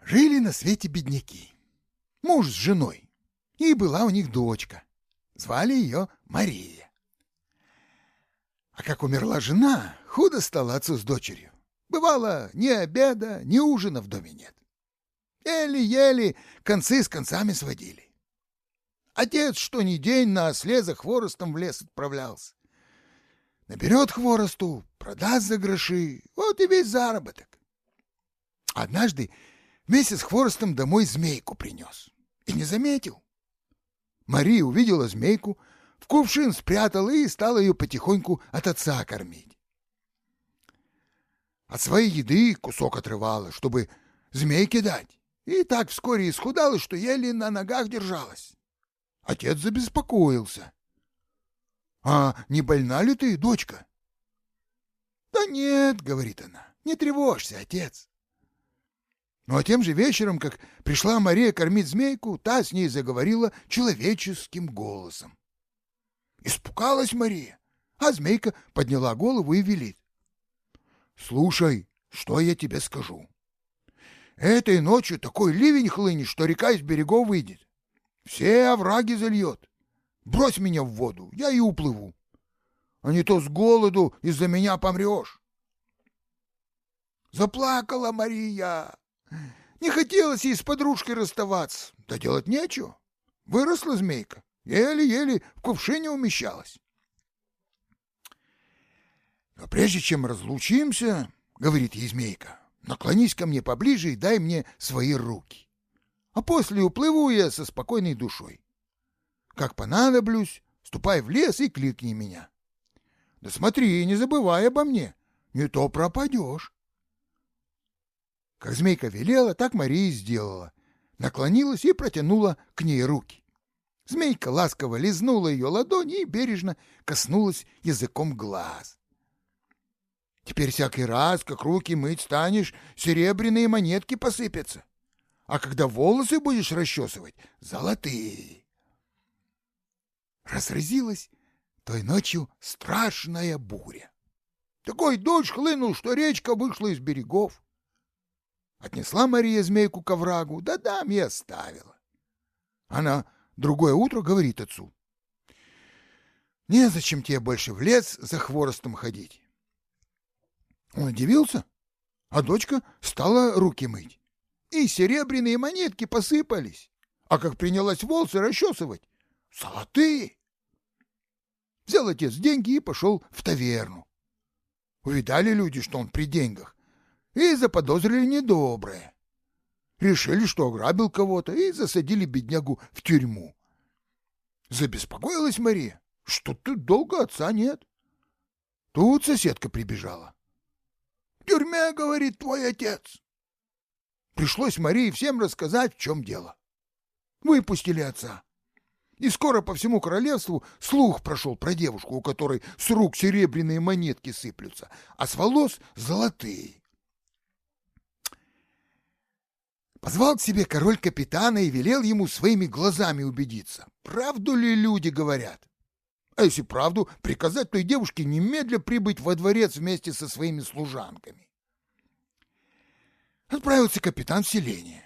Жили на свете бедняки. Муж с женой. И была у них дочка. Звали ее Мария. А как умерла жена, худо стало отцу с дочерью. Бывало, ни обеда, ни ужина в доме нет. Еле-еле концы с концами сводили. Отец что ни день на осле за хворостом в лес отправлялся. Наберет хворосту, продаст за гроши, вот и весь заработок. Однажды вместе с хворостом домой змейку принес и не заметил. Мария увидела змейку, в кувшин спрятала и стала ее потихоньку от отца кормить. От своей еды кусок отрывала, чтобы змейке дать, и так вскоре исхудала, что еле на ногах держалась. Отец забеспокоился. — А не больна ли ты, дочка? — Да нет, — говорит она, — не тревожься, отец. Ну а тем же вечером, как пришла Мария кормить змейку, та с ней заговорила человеческим голосом. Испугалась Мария, а змейка подняла голову и велит. «Слушай, что я тебе скажу. Этой ночью такой ливень хлынет, что река из берегов выйдет. Все овраги зальет. Брось меня в воду, я и уплыву. А не то с голоду из-за меня помрешь». Заплакала Мария. Не хотелось ей с подружкой расставаться, да делать нечего. Выросла змейка, еле-еле в кувшине умещалась. Но прежде чем разлучимся, — говорит ей змейка, — наклонись ко мне поближе и дай мне свои руки. А после уплыву я со спокойной душой. Как понадоблюсь, ступай в лес и кликни меня. Да смотри, не забывай обо мне, не то пропадешь. Как змейка велела, так Мария сделала. Наклонилась и протянула к ней руки. Змейка ласково лизнула ее ладони и бережно коснулась языком глаз. Теперь всякий раз, как руки мыть станешь, серебряные монетки посыпятся. А когда волосы будешь расчесывать, золотые. Разразилась той ночью страшная буря. Такой дождь хлынул, что речка вышла из берегов. Отнесла Мария змейку к оврагу, да дам и оставила. Она другое утро говорит отцу. Незачем тебе больше в лес за хворостом ходить. Он удивился, а дочка стала руки мыть. И серебряные монетки посыпались. А как принялась волосы расчесывать, золотые. Взял отец деньги и пошел в таверну. Увидали люди, что он при деньгах, и заподозрили недоброе. Решили, что ограбил кого-то, и засадили беднягу в тюрьму. Забеспокоилась Мария, что тут долго отца нет. Тут соседка прибежала. — В тюрьме, — говорит твой отец. Пришлось Марии всем рассказать, в чем дело. Выпустили отца. И скоро по всему королевству слух прошел про девушку, у которой с рук серебряные монетки сыплются, а с волос — золотые. Позвал к себе король капитана и велел ему своими глазами убедиться, правду ли люди говорят. А если правду, приказать той девушке немедля прибыть во дворец вместе со своими служанками. Отправился капитан в селение.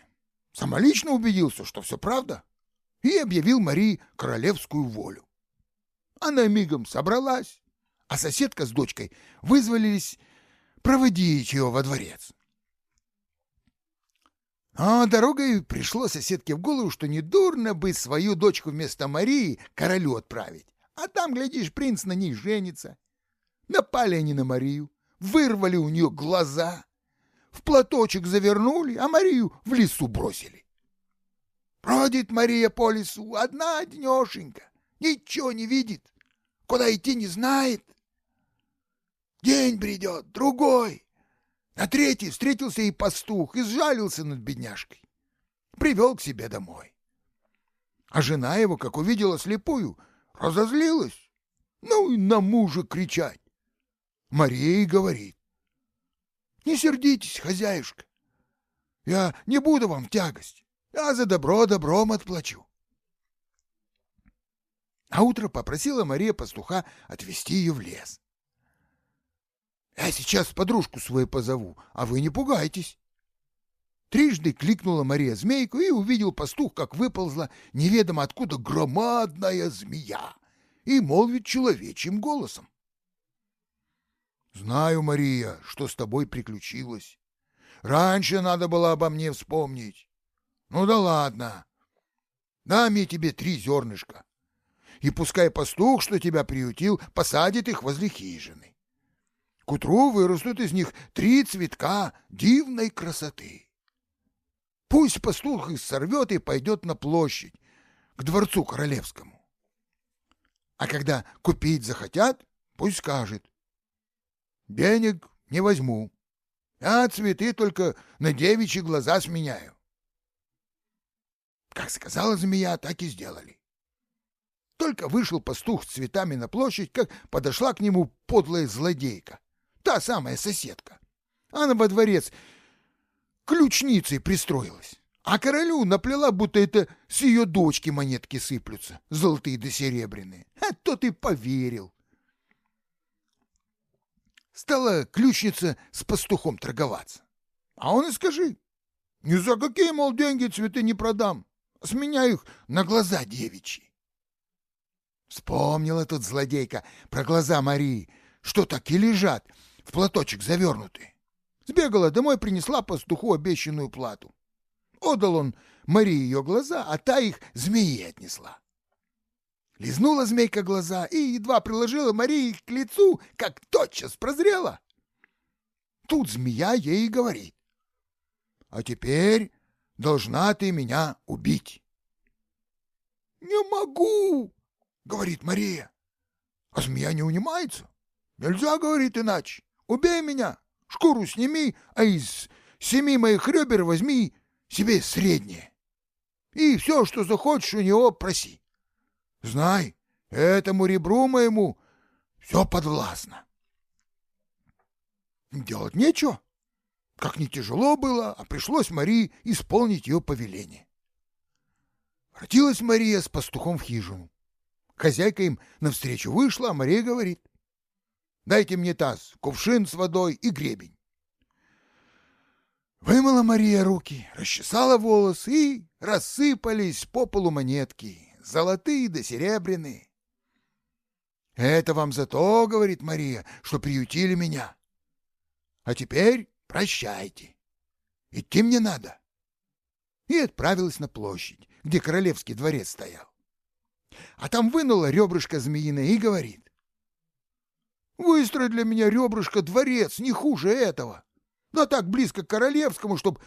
Самолично убедился, что все правда, и объявил Марии королевскую волю. Она мигом собралась, а соседка с дочкой вызвались проводить ее во дворец. А дорогой пришло соседке в голову, что недурно бы свою дочку вместо Марии королю отправить. А там, глядишь, принц на ней женится. Напали они на Марию, вырвали у нее глаза, в платочек завернули, а Марию в лесу бросили. Бродит Мария по лесу, одна днешенька, ничего не видит, куда идти не знает. День бредет, другой, на третий встретился и пастух и сжалился над бедняжкой. Привел к себе домой. А жена его, как увидела слепую, разозлилась. Ну и на мужа кричать. Мария и говорит. Не сердитесь, хозяюшка. Я не буду вам в тягость. Я за добро добром отплачу. А утро попросила Мария пастуха отвезти ее в лес. Я сейчас подружку свою позову, а вы не пугайтесь. Трижды кликнула Мария змейку и увидел пастух, как выползла неведомо откуда громадная змея и молвит человечьим голосом. Знаю, Мария, что с тобой приключилось. Раньше надо было обо мне вспомнить. Ну да ладно. Дам я тебе три зернышка. И пускай пастух, что тебя приютил, посадит их возле хижины. К утру вырастут из них три цветка дивной красоты. Пусть пастух их сорвет и пойдет на площадь. к дворцу королевскому. А когда купить захотят, пусть скажет. Денег не возьму, а цветы только на девичьи глаза сменяю. Как сказала змея, так и сделали. Только вышел пастух с цветами на площадь, как подошла к нему подлая злодейка, та самая соседка. Она во дворец ключницей пристроилась, а королю наплела, будто это с ее дочки монетки сыплются, золотые да серебряные. А тот и поверил. Стала ключница с пастухом торговаться. А он и скажи, ни за какие, мол, деньги цветы не продам, сменяю их на глаза девичьи. Вспомнила тут злодейка про глаза Марии, что так и лежат, в платочек завернутые. Сбегала домой, принесла пастуху обещанную плату. Отдал он Марии ее глаза, а та их змеи отнесла. Лизнула змейка глаза и едва приложила Марии к лицу, как тотчас прозрела. Тут змея ей говорит. «А теперь должна ты меня убить». «Не могу!» — говорит Мария. А змея не унимается. «Нельзя, — говорит, — иначе. Убей меня, шкуру сними, а из семи моих ребер возьми себе среднее. И все, что захочешь у него, проси. Знай, этому ребру моему все подвластно. Делать нечего. Как не тяжело было, а пришлось Марии исполнить ее повеление. Вратилась Мария с пастухом в хижину. Хозяйка им навстречу вышла, а Мария говорит. «Дайте мне таз, кувшин с водой и гребень». Вымыла Мария руки, расчесала волосы и рассыпались по полу монетки, золотые да серебряные. «Это вам за то, — говорит Мария, — что приютили меня. А теперь прощайте. Идти мне надо». И отправилась на площадь, где королевский дворец стоял. А там вынула ребрышко змеиное и говорит. «Выстрой для меня, ребрышко, дворец, не хуже этого. Да так близко к королевскому, чтоб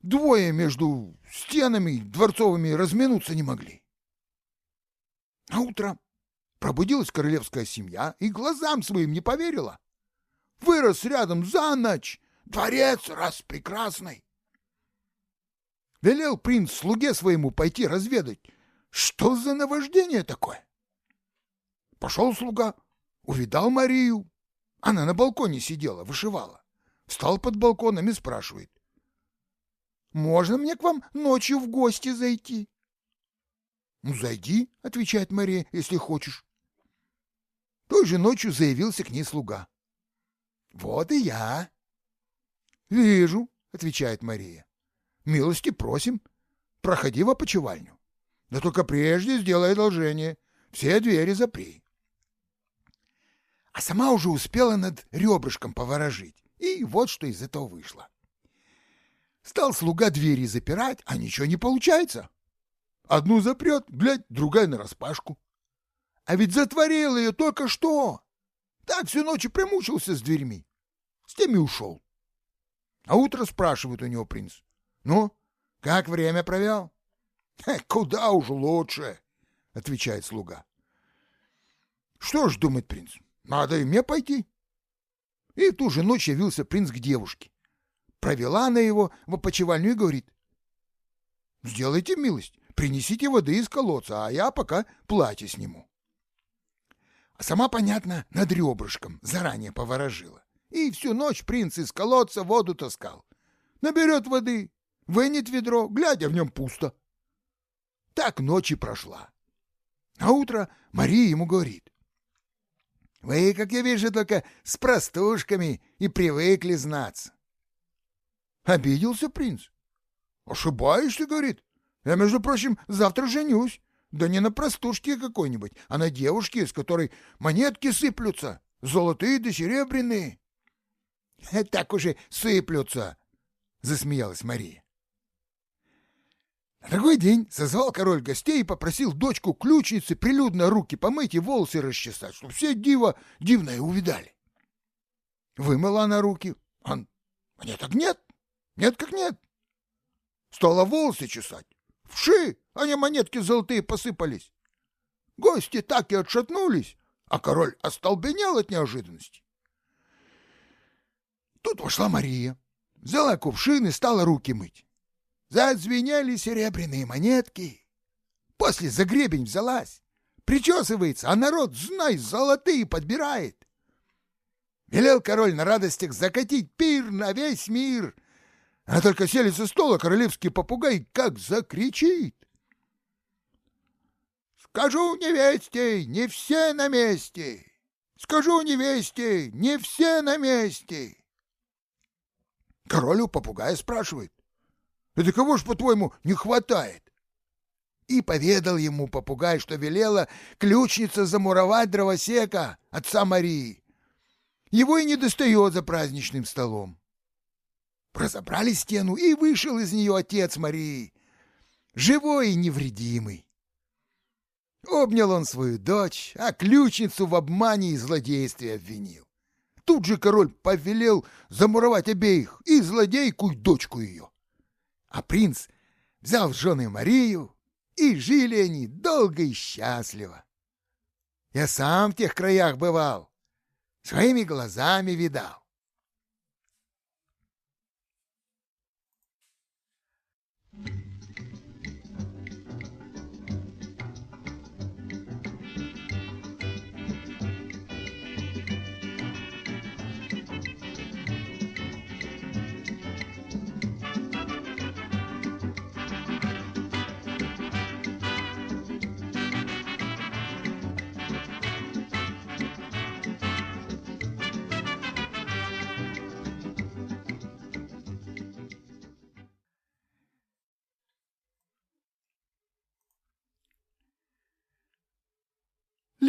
двое между стенами дворцовыми разминуться не могли». А утром пробудилась королевская семья и глазам своим не поверила. Вырос рядом за ночь дворец раз прекрасный. Велел принц слуге своему пойти разведать, что за наваждение такое? Пошел слуга, увидал Марию. Она на балконе сидела, вышивала. Встал под балконом и спрашивает. «Можно мне к вам ночью в гости зайти?» «Ну, зайди», — отвечает Мария, — «если хочешь». Той же ночью заявился к ней слуга. «Вот и я». «Вижу», — отвечает Мария. «Милости просим. Проходи в опочивальню». Да только прежде сделай одолжение. Все двери запри. А сама уже успела над ребрышком поворожить. И вот что из этого вышло. Стал слуга двери запирать, а ничего не получается. Одну запрет, глядь, другая нараспашку. А ведь затворил ее только что. Так всю ночь и примучился с дверьми. С теми ушел. А утро спрашивает у него принц. Ну, как время провел? — Куда уж лучше, — отвечает слуга. — Что ж, — думает принц, — надо и мне пойти. И ту же ночь явился принц к девушке. Провела она его в опочивальню и говорит. — Сделайте милость, принесите воды из колодца, а я пока платье сниму. А сама, понятно, над ребрышком заранее поворожила. И всю ночь принц из колодца воду таскал. Наберет воды, вынет ведро, глядя в нем пусто. Так ночь и прошла. А утро Мария ему говорит. Вы, как я вижу, только с простушками и привыкли знаться. Обиделся принц. Ошибаешься, говорит. Я, между прочим, завтра женюсь. Да не на простушке какой-нибудь, а на девушке, с которой монетки сыплются, золотые да серебряные. — <laughs> Так уже сыплются, — засмеялась Мария. На другой день созвал король гостей и попросил дочку ключницы прилюдно руки помыть и волосы расчесать, чтобы все диво дивное увидали. Вымыла она руки. А, нет так нет. Нет как нет. Стала волосы чесать. Вши они монетки золотые посыпались. Гости так и отшатнулись, а король остолбенел от неожиданности. Тут вошла Мария, взяла кувшин и стала руки мыть. Зазвенели серебряные монетки. После за гребень взялась, причесывается, а народ, знай, золотые подбирает. Велел король на радостях закатить пир на весь мир. А только сели со стола королевский попугай как закричит. Скажу невесте, не все на месте. Скажу невесте, не все на месте. Король у попугая спрашивает. Это кого ж, по-твоему, не хватает? И поведал ему попугай, что велела ключница замуровать дровосека отца Марии. Его и не достает за праздничным столом. Разобрали стену, и вышел из нее отец Марии, живой и невредимый. Обнял он свою дочь, а ключницу в обмане и злодействе обвинил. Тут же король повелел замуровать обеих, и злодейку, и дочку ее. А принц взял в жены Марию, и жили они долго и счастливо. Я сам в тех краях бывал, своими глазами видал.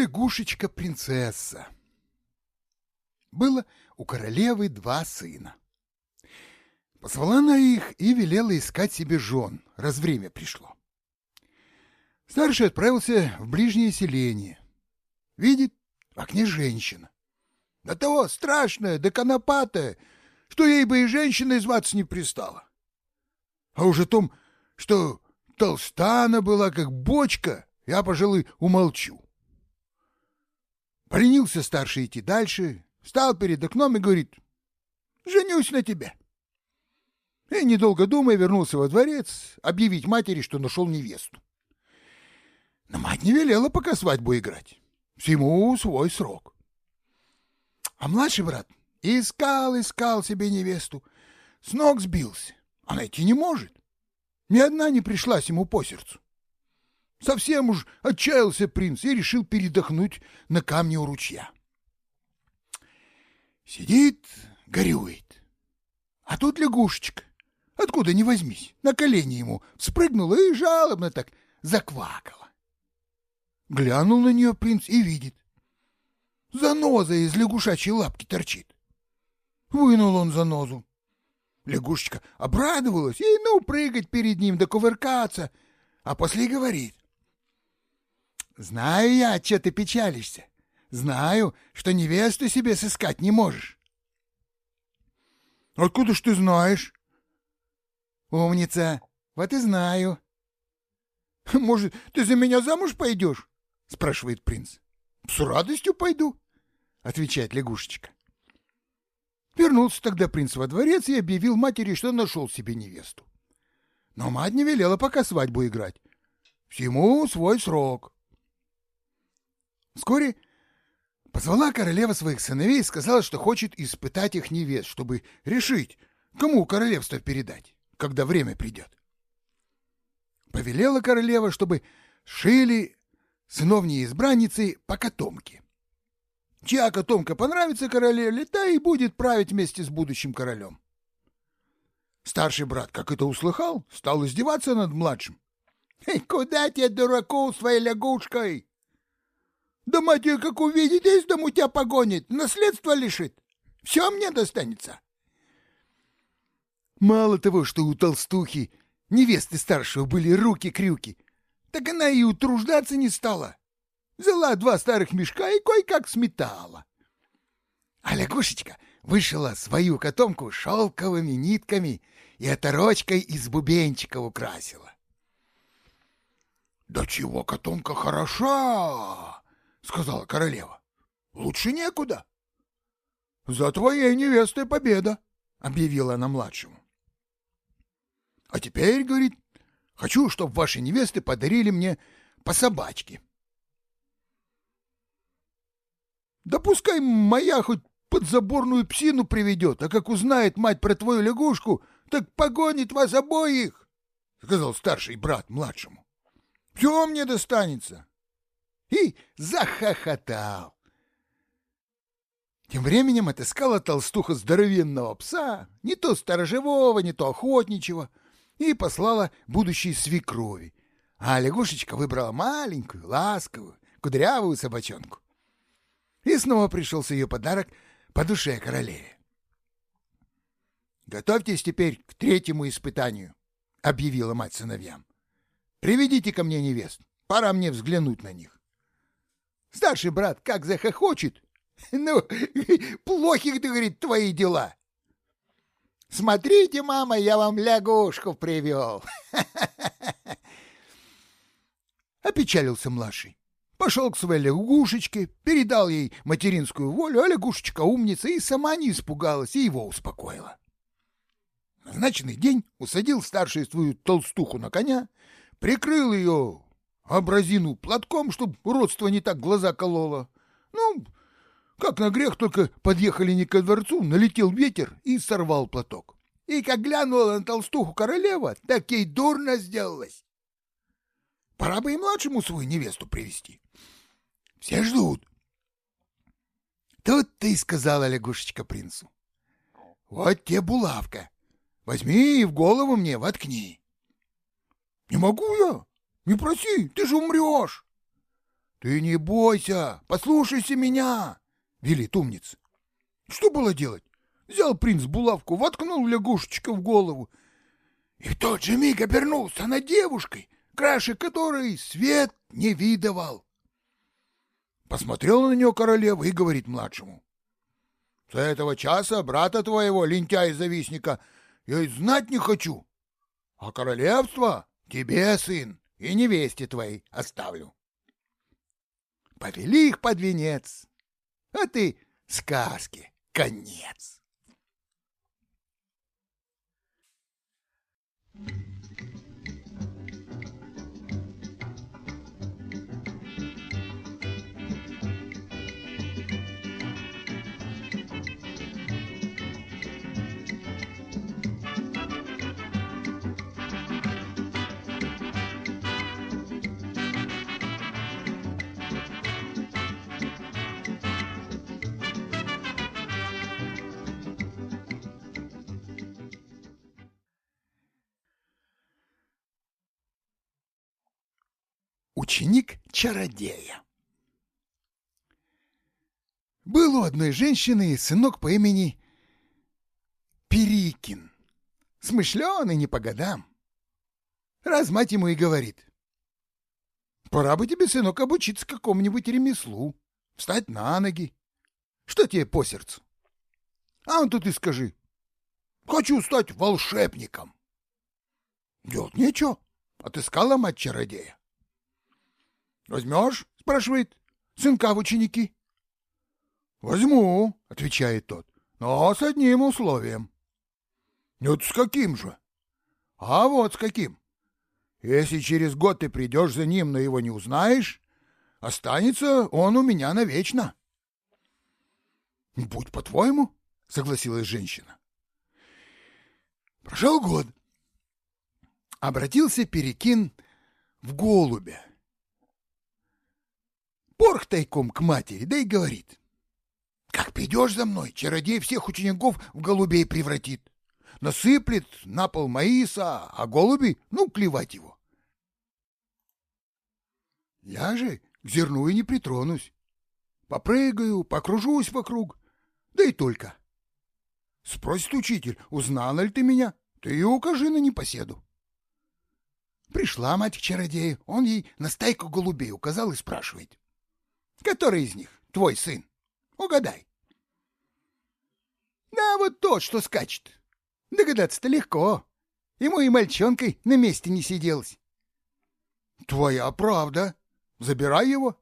Лягушечка-принцесса. Было у королевы два сына. Позвала она их и велела искать себе жен, раз время пришло. Старший отправился в ближнее селение. Видит, в окне женщина. До того страшная, да конопатая, что ей бы и женщиной зваться не пристала. А уже о том, что толстана была, как бочка, я, пожалуй, умолчу. Поленился старший идти дальше, встал перед окном и говорит, «Женюсь на тебе». И, недолго думая, вернулся во дворец объявить матери, что нашел невесту. Но мать не велела пока свадьбу играть. Всему свой срок. А младший брат искал, искал себе невесту, с ног сбился, а найти не может. Ни одна не пришлась ему по сердцу. Совсем уж отчаялся принц и решил передохнуть на камне у ручья. Сидит, горюет. А тут лягушечка, откуда ни возьмись, на колени ему спрыгнула и жалобно так заквакала. Глянул на нее принц и видит. Заноза из лягушачьей лапки торчит. Вынул он занозу. Лягушечка обрадовалась и ну прыгать перед ним да кувыркаться, а после говорит. Знаю я, че ты печалишься. Знаю, что невесту себе сыскать не можешь. Откуда ж ты знаешь? Умница, вот и знаю. <laughs> Может, ты за меня замуж пойдешь? Спрашивает принц. С радостью пойду, отвечает лягушечка. Вернулся тогда принц во дворец и объявил матери, что нашел себе невесту. Но мать не велела пока свадьбу играть. Всему свой срок. Вскоре позвала королева своих сыновей и сказала, что хочет испытать их невест, чтобы решить, кому королевство передать, когда время придет. Повелела королева, чтобы шили сыновней избранницы по котомке. Чья котомка понравится королеве, та и будет править вместе с будущим королем. Старший брат, как это услыхал, стал издеваться над младшим. — Куда тебе, дураку, своей лягушкой? Да мать ее, как увидит, из дому тебя погонит, наследство лишит. Все мне достанется. Мало того, что у толстухи невесты старшего были руки-крюки, так она и утруждаться не стала. Взяла два старых мешка и кое-как сметала. А лягушечка вышила свою котомку шелковыми нитками и оторочкой из бубенчиков украсила. Да чего котомка хороша, сказала королева. Лучше некуда. За твоей невестой победа, объявила она младшему. А теперь, говорит, хочу, чтобы ваши невесты подарили мне по собачке. Да пускай моя хоть подзаборную псину приведет, а как узнает мать про твою лягушку, так погонит вас обоих, — сказал старший брат младшему. — Все мне достанется. И захохотал. Тем временем отыскала толстуха здоровенного пса, не то сторожевого, не то охотничьего, и послала будущей свекрови. А лягушечка выбрала маленькую, ласковую, кудрявую собачонку. И снова пришелся ее подарок по душе королеве. «Готовьтесь теперь к третьему испытанию», — объявила мать сыновьям. «Приведите ко мне невест, пора мне взглянуть на них». Старший брат как захохочет. <laughs> Ну, <laughs> плохих, ты, говорит, твои дела. Смотрите, мама, я вам лягушку привел. <laughs> Опечалился младший. Пошел к своей лягушечке, передал ей материнскую волю, а лягушечка умница и сама не испугалась и его успокоила. Назначенный день усадил старший свою толстуху на коня, прикрыл ее образину платком, чтоб родство не так глаза кололо. Ну, как на грех, только подъехали не ко дворцу, налетел ветер и сорвал платок. И как глянула на толстуху королева, так ей дурно сделалось. Пора бы и младшему свою невесту привести. Все ждут. Тут ты сказала лягушечка принцу. Вот тебе булавка. Возьми и в голову мне воткни. Не могу я. Не проси, ты же умрешь. Ты не бойся, послушайся меня, велит умница. Что было делать? Взял принц булавку, воткнул лягушечка в голову. И в тот же миг обернулся на девушкой, краше которой свет не видывал. Посмотрела на нее королева и говорит младшему. — С этого часа брата твоего, лентяя-завистника, я и знать не хочу. А королевство тебе, сын, и невесте твоей оставлю. Повели их под венец, а ты сказки конец. Ученик чародея. Был у одной женщины сынок по имени Перикин, смышленый не по годам. Раз мать ему и говорит, «Пора бы тебе, сынок, обучиться какому-нибудь ремеслу, встать на ноги. Что тебе по сердцу?» А он тут и скажи, «Хочу стать волшебником». Делать нечего, отыскала мать чародея. Возьмешь? — спрашивает. — Сынка в ученики. — Возьму, — отвечает тот, — но с одним условием. — Вот с каким же? — А вот с каким. Если через год ты придешь за ним, но его не узнаешь, останется он у меня навечно. — Будь по-твоему, — согласилась женщина. Прошел год. Обратился Перекин в голубя порх тайком к матери, да и говорит. Как придешь за мной, чародей всех учеников в голубей превратит. Насыплет на пол маиса, а голуби, ну, клевать его. Я же к зерну и не притронусь. Попрыгаю, покружусь вокруг, да и только. Спросит учитель, узнала ли ты меня, ты и укажи на непоседу. Пришла мать к чародею, он ей на стайку голубей указал и спрашивает. Который из них твой сын? Угадай. Да вот тот, что скачет. Догадаться-то легко. Ему и мальчонкой на месте не сиделось. Твоя правда. Забирай его.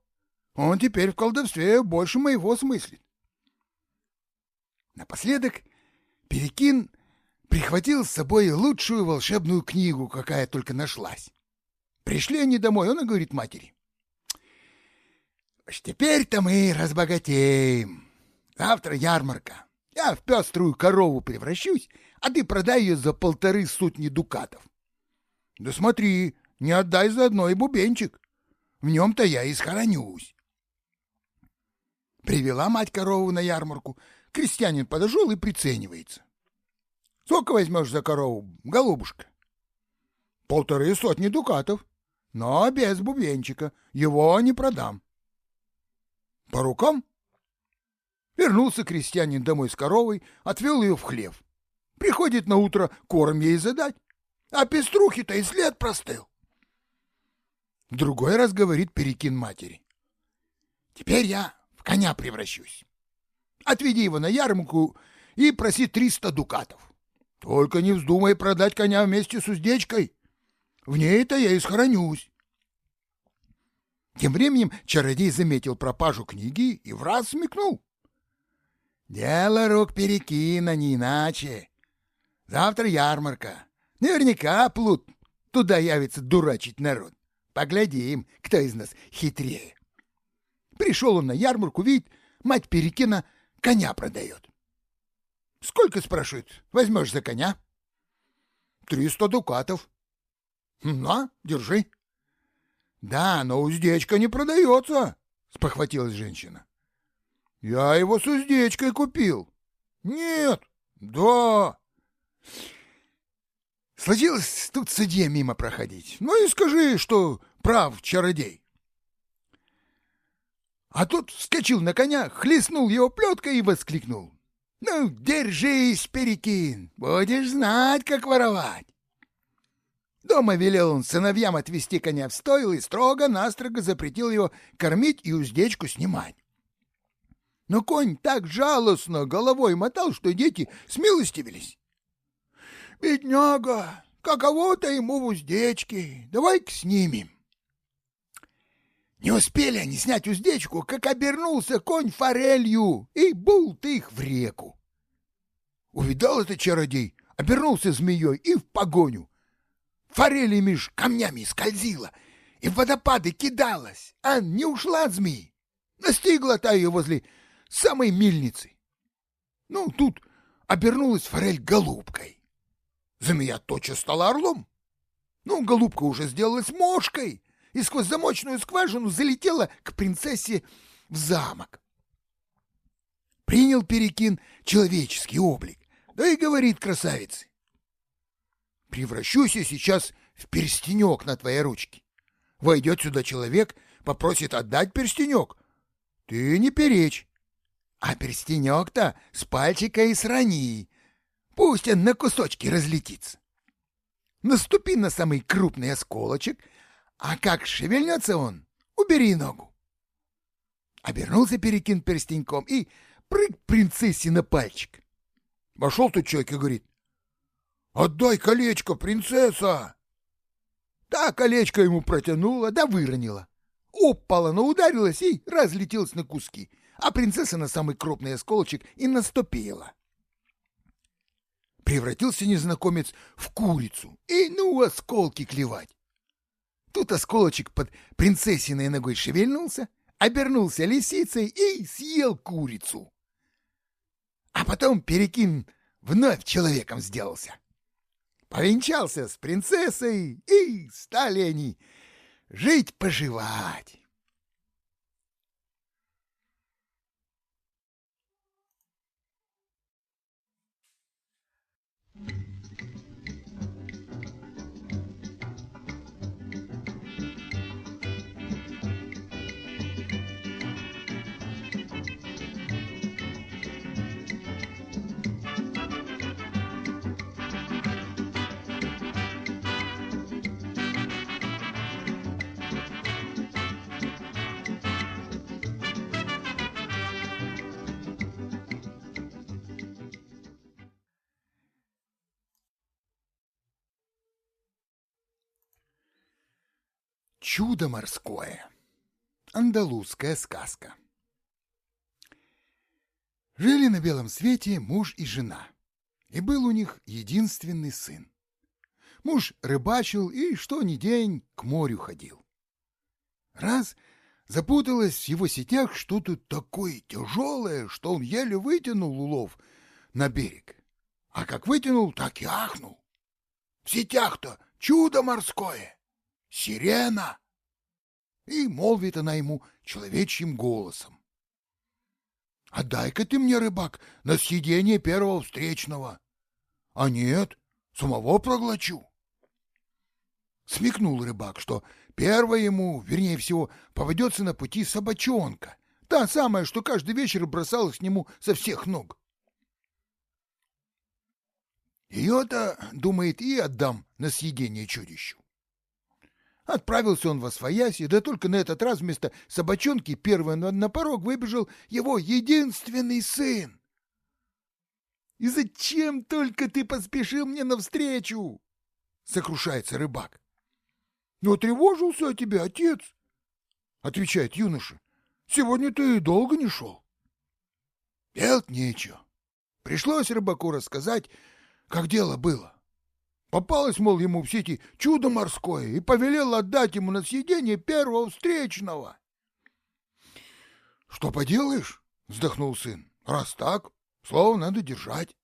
Он теперь в колдовстве больше моего смыслит. Напоследок Перекин прихватил с собой лучшую волшебную книгу, какая только нашлась. Пришли они домой, он и говорит матери. Теперь-то мы разбогатеем. Завтра ярмарка. Я в пеструю корову превращусь, а ты продай ее за полторы сотни дукатов. Да смотри, не отдай заодно и бубенчик. В нем-то я и схоронюсь. Привела мать корову на ярмарку. Крестьянин подошел и приценивается. Сколько возьмешь за корову, голубушка? Полторы сотни дукатов, но без бубенчика. Его не продам. По рукам? Вернулся крестьянин домой с коровой, отвел ее в хлев. Приходит на утро корм ей задать, а пеструхи-то и след простыл. В другой раз говорит Перекин матери. Теперь я в коня превращусь. Отведи его на ярмарку и проси триста дукатов. Только не вздумай продать коня вместе с уздечкой. В ней-то я и схоронюсь. Тем временем чародей заметил пропажу книги и в раз смекнул. Дело рук перекина, не иначе. Завтра ярмарка. Наверняка плут туда явится дурачить народ. Поглядим, кто из нас хитрее. Пришел он на ярмарку, видит, мать Перекина коня продает. Сколько, спрашивает, возьмешь за коня? Триста дукатов. На, держи. Да, но уздечка не продается, спохватилась женщина. Я его с уздечкой купил. Нет, да. Случилось тут судье мимо проходить. Ну и скажи, что прав чародей. А тут вскочил на коня, хлестнул его плеткой и воскликнул. «Ну, держись, Перекин, будешь знать, как воровать!» Дома велел он сыновьям отвести коня в стойл и строго-настрого запретил его кормить и уздечку снимать. Но конь так жалостно головой мотал, что дети смилостивились. «Бедняга, каково-то ему в уздечке, давай-ка снимем». Не успели они снять уздечку, как обернулся конь форелью и булт их в реку. Увидал это чародей, обернулся змеей и в погоню. Форель меж камнями скользила и в водопады кидалась, а не ушла змеи. Настигла та ее возле самой мельницы. Ну, тут обернулась форель голубкой. Змея тотчас стала орлом. Ну, голубка уже сделалась мошкой, и сквозь замочную скважину залетела к принцессе в замок. Принял Перекин человеческий облик, да и говорит красавице. «Превращусь я сейчас в перстенек на твоей ручке. Войдет сюда человек, попросит отдать перстенек. Ты не перечь. А перстенек-то с пальчика и срани. Пусть он на кусочки разлетится. Наступи на самый крупный осколочек — а как шевельнется он, убери ногу. Обернулся Перекин перстеньком и прыг принцессе на пальчик. Вошел тут человек и говорит, «Отдай колечко, принцесса!» Да, колечко ему протянула, да выронила. Упала, но ударилась и разлетелась на куски, а принцесса на самый крупный осколочек и наступила. Превратился незнакомец в курицу и ну осколки клевать. Тут осколочек под принцессиной ногой шевельнулся, обернулся лисицей и съел курицу. А потом Перекин вновь человеком сделался. Повенчался с принцессой, и стали они жить-поживать. Чудо морское. Андалузская сказка. Жили на белом свете муж и жена, и был у них единственный сын. Муж рыбачил и что ни день к морю ходил. Раз запуталось в его сетях что-то такое тяжелое, что он еле вытянул улов на берег. А как вытянул, так и ахнул. В сетях-то чудо морское сирена!» И молвит она ему человечьим голосом. «Отдай-ка ты мне, рыбак, на съедение первого встречного!» «А нет, самого проглочу!» Смекнул рыбак, что первое ему, вернее всего, поведется на пути собачонка, та самая, что каждый вечер бросалась к нему со всех ног. Ее-то, думает, и отдам на съедение чудищу. Отправился он во свояси, да только на этот раз вместо собачонки первый на, порог выбежал его единственный сын. «И зачем только ты поспешил мне навстречу?» — сокрушается рыбак. «Ну, тревожился о тебе, отец», — отвечает юноша. «Сегодня ты долго не шел». Делать нечего. Пришлось рыбаку рассказать, как дело было. Попалось, мол, ему в сети чудо морское и повелел отдать ему на съедение первого встречного. — Что поделаешь? — вздохнул сын. — Раз так, слово надо держать.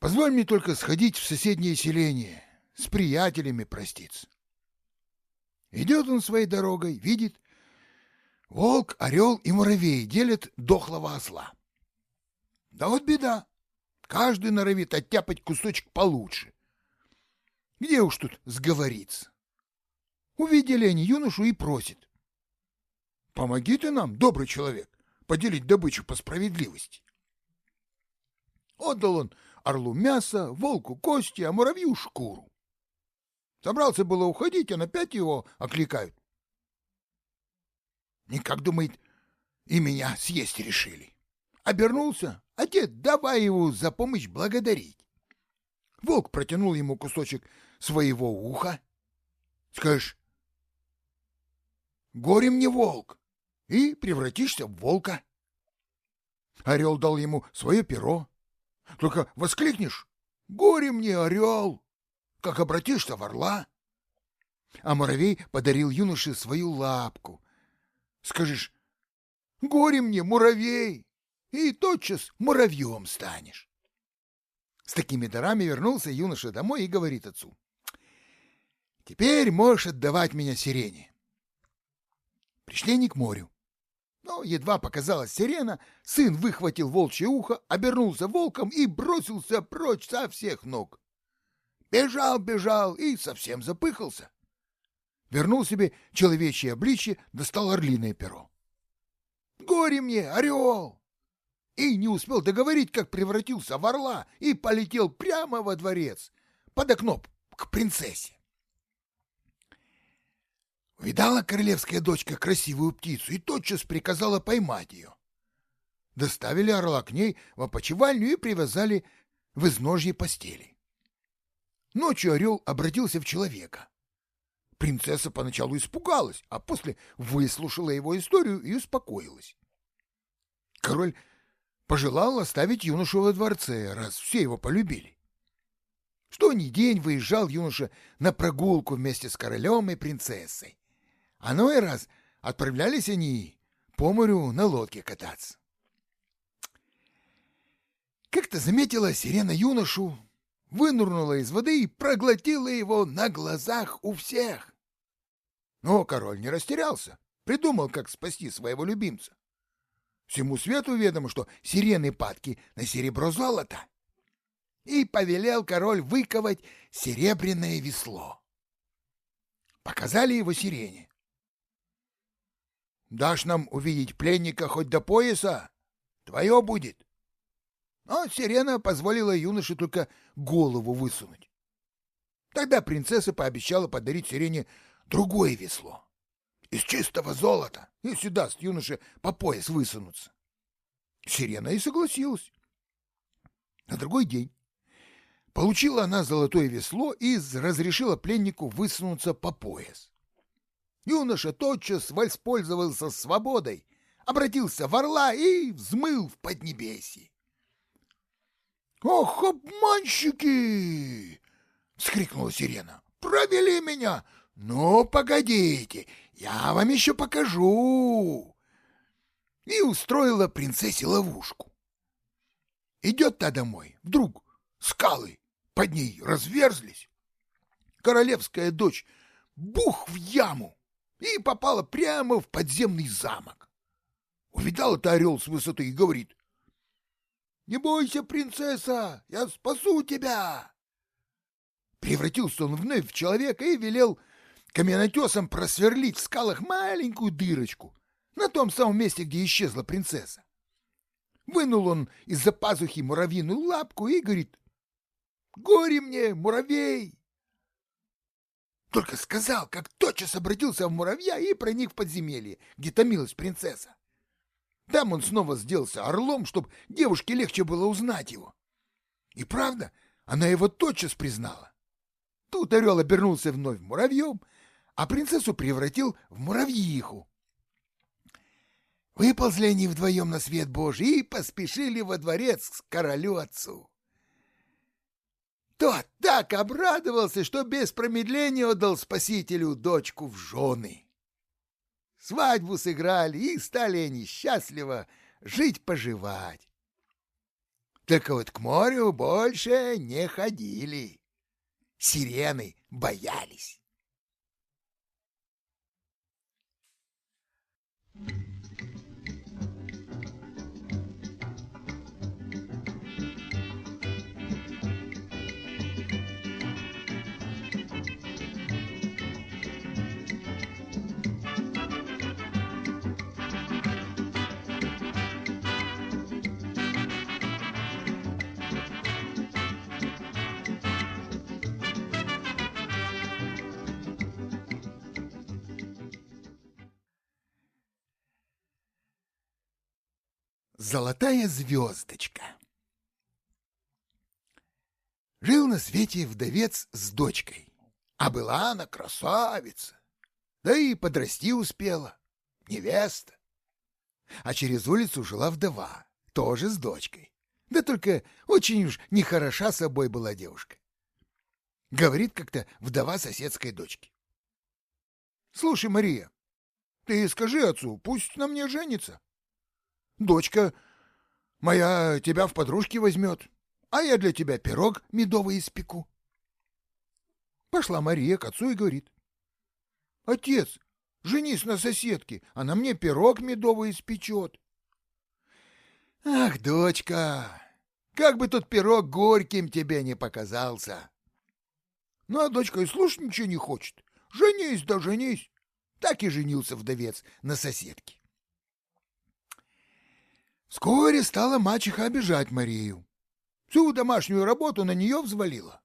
Позволь мне только сходить в соседнее селение, с приятелями проститься. Идет он своей дорогой, видит, волк, орел и муравей делят дохлого осла. Да вот беда. Каждый норовит оттяпать кусочек получше. Где уж тут сговориться? Увидели они юношу и просят. Помоги ты нам, добрый человек, поделить добычу по справедливости. Отдал он орлу мясо, волку кости, а муравью шкуру. Собрался было уходить, а опять его окликают. Никак, думает, и меня съесть решили. Обернулся, Отец, давай его за помощь благодарить. Волк протянул ему кусочек своего уха. Скажешь, горе мне, волк, и превратишься в волка. Орел дал ему свое перо. Только воскликнешь, горе мне, орел, как обратишься в орла. А муравей подарил юноше свою лапку. Скажешь, горе мне, муравей, и тотчас муравьем станешь. С такими дарами вернулся юноша домой и говорит отцу. «Теперь можешь отдавать меня сирене». Пришли они к морю. Но едва показалась сирена, сын выхватил волчье ухо, обернулся волком и бросился прочь со всех ног. Бежал, бежал и совсем запыхался. Вернул себе человечье обличье, достал орлиное перо. «Горе мне, орел!» И не успел договорить, как превратился в орла и полетел прямо во дворец, под окно к принцессе. Видала королевская дочка красивую птицу и тотчас приказала поймать ее. Доставили орла к ней в опочивальню и привязали в изножье постели. Ночью орел обратился в человека. Принцесса поначалу испугалась, а после выслушала его историю и успокоилась. Король пожелал оставить юношу во дворце, раз все его полюбили. Что ни день выезжал юноша на прогулку вместе с королем и принцессой. А и раз отправлялись они по морю на лодке кататься. Как-то заметила сирена юношу, вынурнула из воды и проглотила его на глазах у всех. Но король не растерялся, придумал, как спасти своего любимца. Всему свету ведомо, что сирены падки на серебро золото. И повелел король выковать серебряное весло. Показали его сирене. «Дашь нам увидеть пленника хоть до пояса? Твое будет». Но сирена позволила юноше только голову высунуть. Тогда принцесса пообещала подарить сирене другое весло из чистого золота, если даст юноше по пояс высунуться. Сирена и согласилась. На другой день Получила она золотое весло и разрешила пленнику высунуться по пояс. Юноша тотчас воспользовался свободой, обратился в орла и взмыл в поднебесье. «Ох, обманщики!» — вскрикнула сирена. «Провели меня! Ну, погодите, я вам еще покажу!» И устроила принцессе ловушку. Идет та домой, вдруг скалы под ней разверзлись. Королевская дочь бух в яму и попала прямо в подземный замок. Увидал это орел с высоты и говорит, «Не бойся, принцесса, я спасу тебя!» Превратился он вновь в человека и велел каменотесом просверлить в скалах маленькую дырочку на том самом месте, где исчезла принцесса. Вынул он из-за пазухи муравьиную лапку и говорит, Горе мне, муравей! Только сказал, как тотчас обратился в муравья и проник в подземелье, где томилась принцесса. Там он снова сделался орлом, чтобы девушке легче было узнать его. И правда, она его тотчас признала. Тут орел обернулся вновь муравьем, а принцессу превратил в муравьиху. Выползли они вдвоем на свет Божий и поспешили во дворец к королю-отцу. Тот так обрадовался, что без промедления отдал спасителю дочку в жены. Свадьбу сыграли, и стали они счастливо жить-поживать. Только вот к морю больше не ходили. Сирены боялись. Золотая звездочка Жил на свете вдовец с дочкой, а была она красавица, да и подрасти успела, невеста. А через улицу жила вдова, тоже с дочкой, да только очень уж нехороша собой была девушка. Говорит как-то вдова соседской дочки. — Слушай, Мария, ты скажи отцу, пусть на мне женится. Дочка моя тебя в подружки возьмет, а я для тебя пирог медовый испеку. Пошла Мария к отцу и говорит. Отец, женись на соседке, она мне пирог медовый испечет. Ах, дочка, как бы тот пирог горьким тебе не показался. Ну, а дочка и слушать ничего не хочет. Женись да женись. Так и женился вдовец на соседке. Вскоре стала мачеха обижать Марию. Всю домашнюю работу на нее взвалила.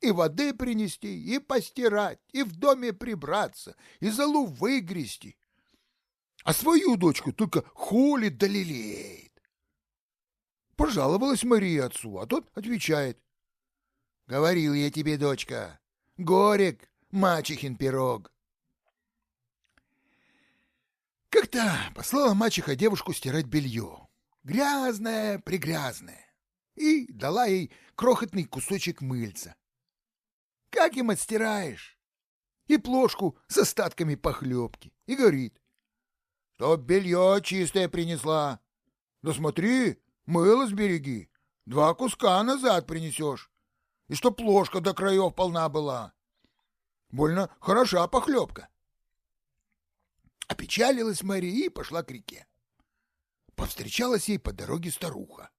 И воды принести, и постирать, и в доме прибраться, и залу выгрести. А свою дочку только холит да лелеет. Пожаловалась Мария отцу, а тот отвечает. — Говорил я тебе, дочка, горек, мачехин пирог. Как-то послала мачеха девушку стирать белье грязная-прегрязная, и дала ей крохотный кусочек мыльца. Как им отстираешь? И плошку с остатками похлебки. И говорит, чтоб белье чистое принесла. Да смотри, мыло сбереги, два куска назад принесешь. И чтоб плошка до краев полна была. Больно хороша похлебка. Опечалилась Мария и пошла к реке повстречалась ей по дороге старуха.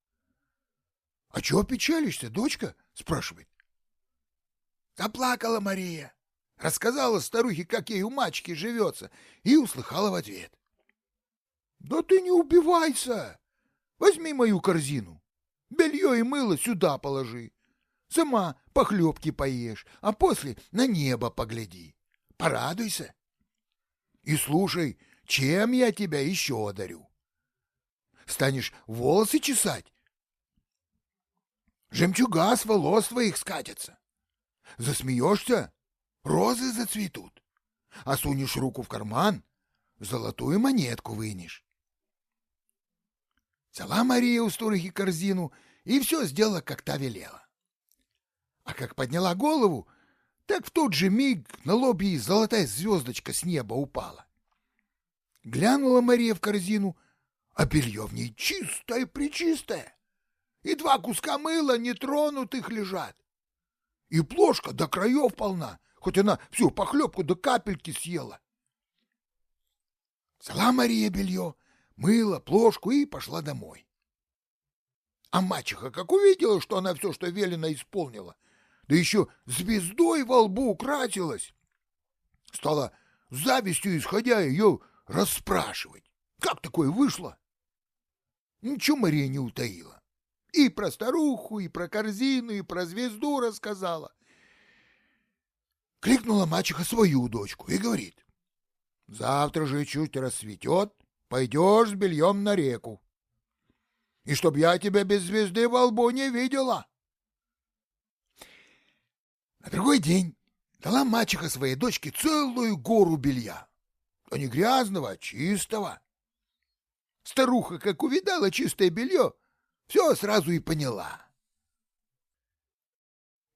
— А чего печалишься, дочка? — спрашивает. Заплакала Мария, рассказала старухе, как ей у мачки живется, и услыхала в ответ. — Да ты не убивайся! Возьми мою корзину, белье и мыло сюда положи. Сама похлебки поешь, а после на небо погляди. Порадуйся. И слушай, чем я тебя еще одарю станешь волосы чесать? жемчуга с волос твоих скатятся. Засмеешься, розы зацветут, а сунешь руку в карман, золотую монетку вынешь. Взяла Мария у старухи корзину и все сделала, как та велела. А как подняла голову, так в тот же миг на лоб ей золотая звездочка с неба упала. Глянула Мария в корзину, а белье в ней чистое-пречистое, и два куска мыла нетронутых лежат. И плошка до краев полна, хоть она всю похлебку до капельки съела. Взяла Мария белье, мыла плошку и пошла домой. А мачеха, как увидела, что она все, что велено, исполнила, да еще звездой во лбу украсилась, стала завистью исходя ее расспрашивать, как такое вышло. Ничего Мария не утаила. И про старуху, и про корзину, и про звезду рассказала. Кликнула мачеха свою дочку и говорит, «Завтра же чуть рассветет, пойдешь с бельем на реку. И чтоб я тебя без звезды во лбу не видела». На другой день дала мачеха своей дочке целую гору белья. А не грязного, а чистого. Старуха, как увидала чистое белье, все сразу и поняла.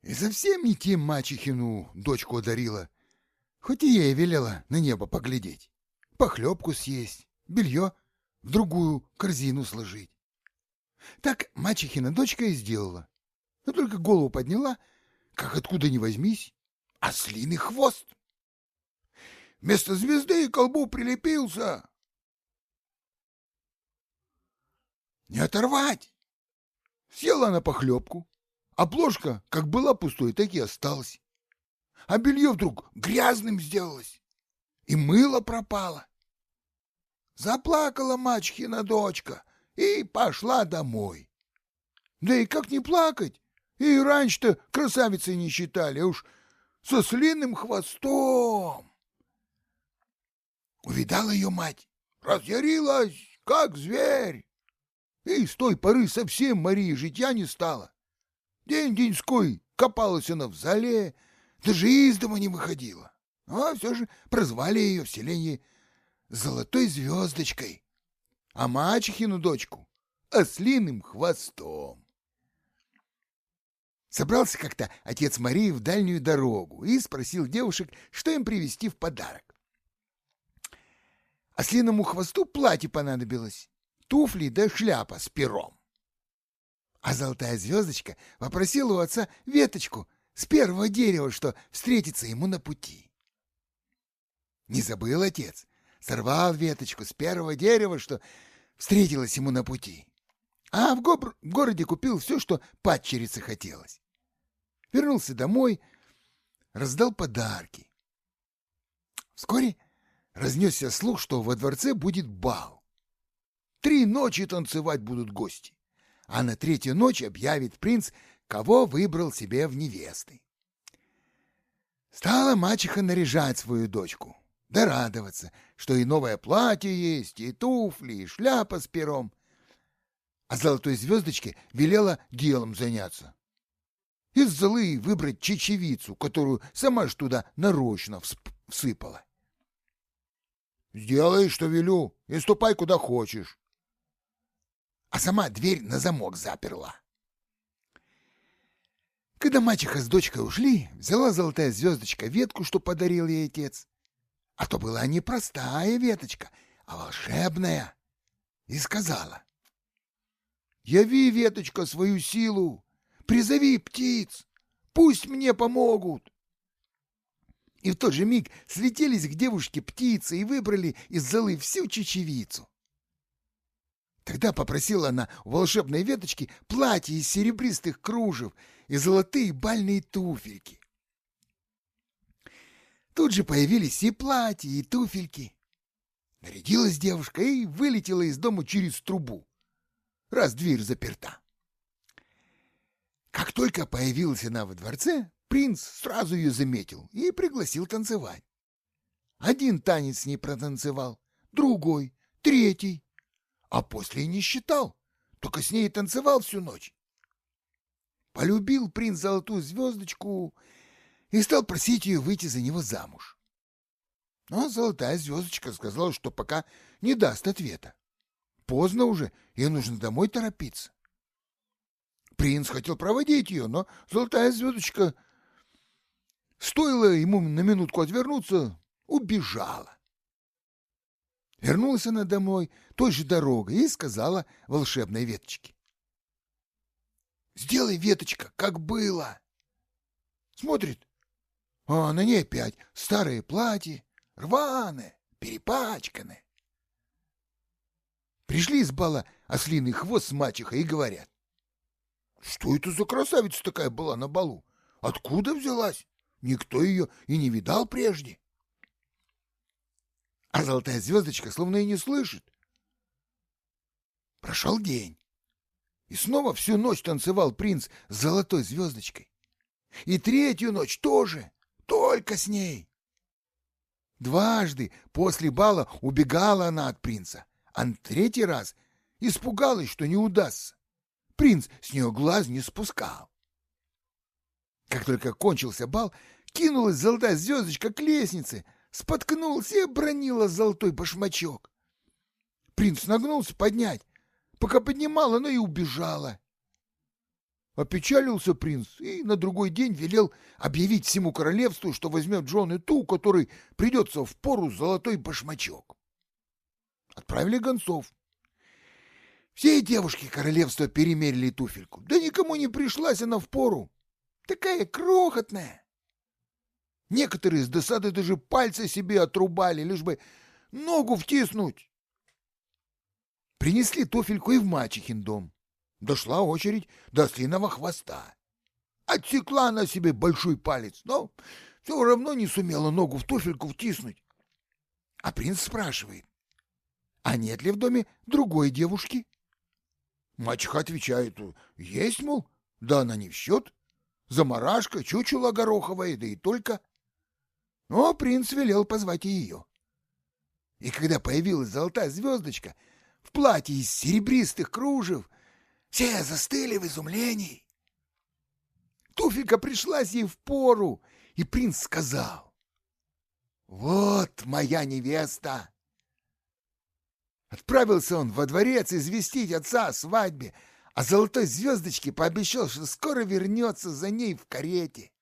И совсем не тем мачехину дочку одарила, хоть и ей велела на небо поглядеть, похлебку съесть, белье в другую корзину сложить. Так мачехина дочка и сделала, но только голову подняла, как откуда ни возьмись, ослиный хвост. Вместо звезды колбу прилепился. Не оторвать! Села на похлебку, а плошка, как была пустой, так и осталась. А белье вдруг грязным сделалось, и мыло пропало. Заплакала мачехина дочка и пошла домой. Да и как не плакать? И раньше-то красавицей не считали, а уж со слиным хвостом. Увидала ее мать, разъярилась, как зверь. И с той поры совсем Марии житья не стало. День-деньской копалась она в зале, даже из дома не выходила. А все же прозвали ее в селении «Золотой звездочкой», а мачехину дочку — «Ослиным хвостом». Собрался как-то отец Марии в дальнюю дорогу и спросил девушек, что им привезти в подарок. Ослиному хвосту платье понадобилось, туфли да шляпа с пером. А золотая звездочка попросила у отца веточку с первого дерева, что встретится ему на пути. Не забыл отец, сорвал веточку с первого дерева, что встретилось ему на пути. А в, гор в городе купил все, что падчерице хотелось. Вернулся домой, раздал подарки. Вскоре разнесся слух, что во дворце будет бал. Три ночи танцевать будут гости, а на третью ночь объявит принц, кого выбрал себе в невесты. Стала мачеха наряжать свою дочку, да радоваться, что и новое платье есть, и туфли, и шляпа с пером. А золотой звездочке велела делом заняться. Из золы выбрать чечевицу, которую сама ж туда нарочно всыпала. «Сделай, что велю, и ступай куда хочешь», а сама дверь на замок заперла. Когда мачеха с дочкой ушли, взяла золотая звездочка ветку, что подарил ей отец. А то была не простая веточка, а волшебная. И сказала. «Яви, веточка, свою силу, призови птиц, пусть мне помогут». И в тот же миг слетелись к девушке птицы и выбрали из золы всю чечевицу. Тогда попросила она у волшебной веточки платье из серебристых кружев и золотые бальные туфельки. Тут же появились и платья, и туфельки. Нарядилась девушка и вылетела из дома через трубу, раз дверь заперта. Как только появилась она во дворце, принц сразу ее заметил и пригласил танцевать. Один танец с ней протанцевал, другой, третий а после и не считал, только с ней танцевал всю ночь. Полюбил принц золотую звездочку и стал просить ее выйти за него замуж. Но золотая звездочка сказала, что пока не даст ответа. Поздно уже, ей нужно домой торопиться. Принц хотел проводить ее, но золотая звездочка, стоило ему на минутку отвернуться, убежала. Вернулась она домой той же дорогой и сказала волшебной веточке. «Сделай, веточка, как было!» Смотрит, а на ней опять старые платья, рваные, перепачканные. Пришли из бала ослиный хвост с мачехой и говорят. Что это за красавица такая была на балу? Откуда взялась? Никто ее и не видал прежде. А золотая звездочка словно и не слышит. Прошел день. И снова всю ночь танцевал принц с золотой звездочкой. И третью ночь тоже, только с ней. Дважды после бала убегала она от принца, а на третий раз испугалась, что не удастся. Принц с нее глаз не спускал. Как только кончился бал, кинулась золотая звездочка к лестнице, споткнулся и бронила золотой башмачок. Принц нагнулся поднять. Пока поднимал, она и убежала. Опечалился принц и на другой день велел объявить всему королевству, что возьмет жены ту, который придется в пору золотой башмачок. Отправили гонцов. Все девушки королевства перемерили туфельку, да никому не пришлась она в пору. Такая крохотная. Некоторые с досады даже пальцы себе отрубали, лишь бы ногу втиснуть. Принесли туфельку и в мачехин дом. Дошла очередь до ослиного хвоста. Отсекла она себе большой палец, но все равно не сумела ногу в туфельку втиснуть. А принц спрашивает, а нет ли в доме другой девушки? Мачеха отвечает, есть, мол, да она не в счет. Замарашка, чучело гороховое, да и только. Но принц велел позвать и ее. И когда появилась золотая звездочка в платье из серебристых кружев, все застыли в изумлении. Туфелька пришлась ей в пору, и принц сказал, «Вот моя невеста!» Отправился он во дворец известить отца о свадьбе, а золотой звездочке пообещал, что скоро вернется за ней в карете.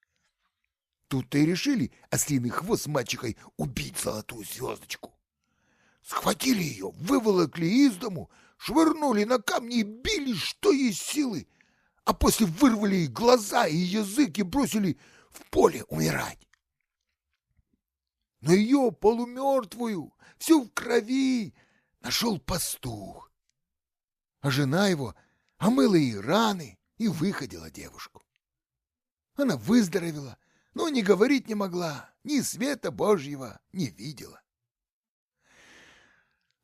Тут-то и решили ослиный хвост с мачехой убить золотую звездочку. Схватили ее, выволокли из дому, швырнули на камни и били, что есть силы, а после вырвали ей глаза и язык и бросили в поле умирать. Но ее полумертвую, всю в крови, нашел пастух. А жена его омыла ей раны и выходила девушку. Она выздоровела, но не говорить не могла, ни света Божьего не видела.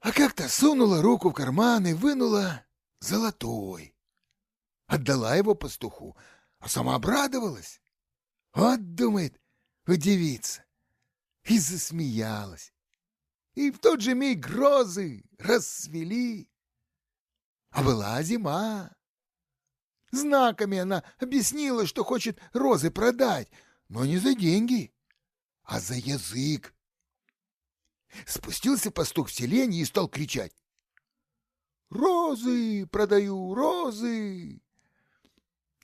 А как-то сунула руку в карман и вынула золотой. Отдала его пастуху, а сама обрадовалась. Вот, думает, удивится. И засмеялась и в тот же миг грозы расцвели. А была зима. Знаками она объяснила, что хочет розы продать, но не за деньги, а за язык. Спустился пастух в селение и стал кричать. «Розы продаю, розы!»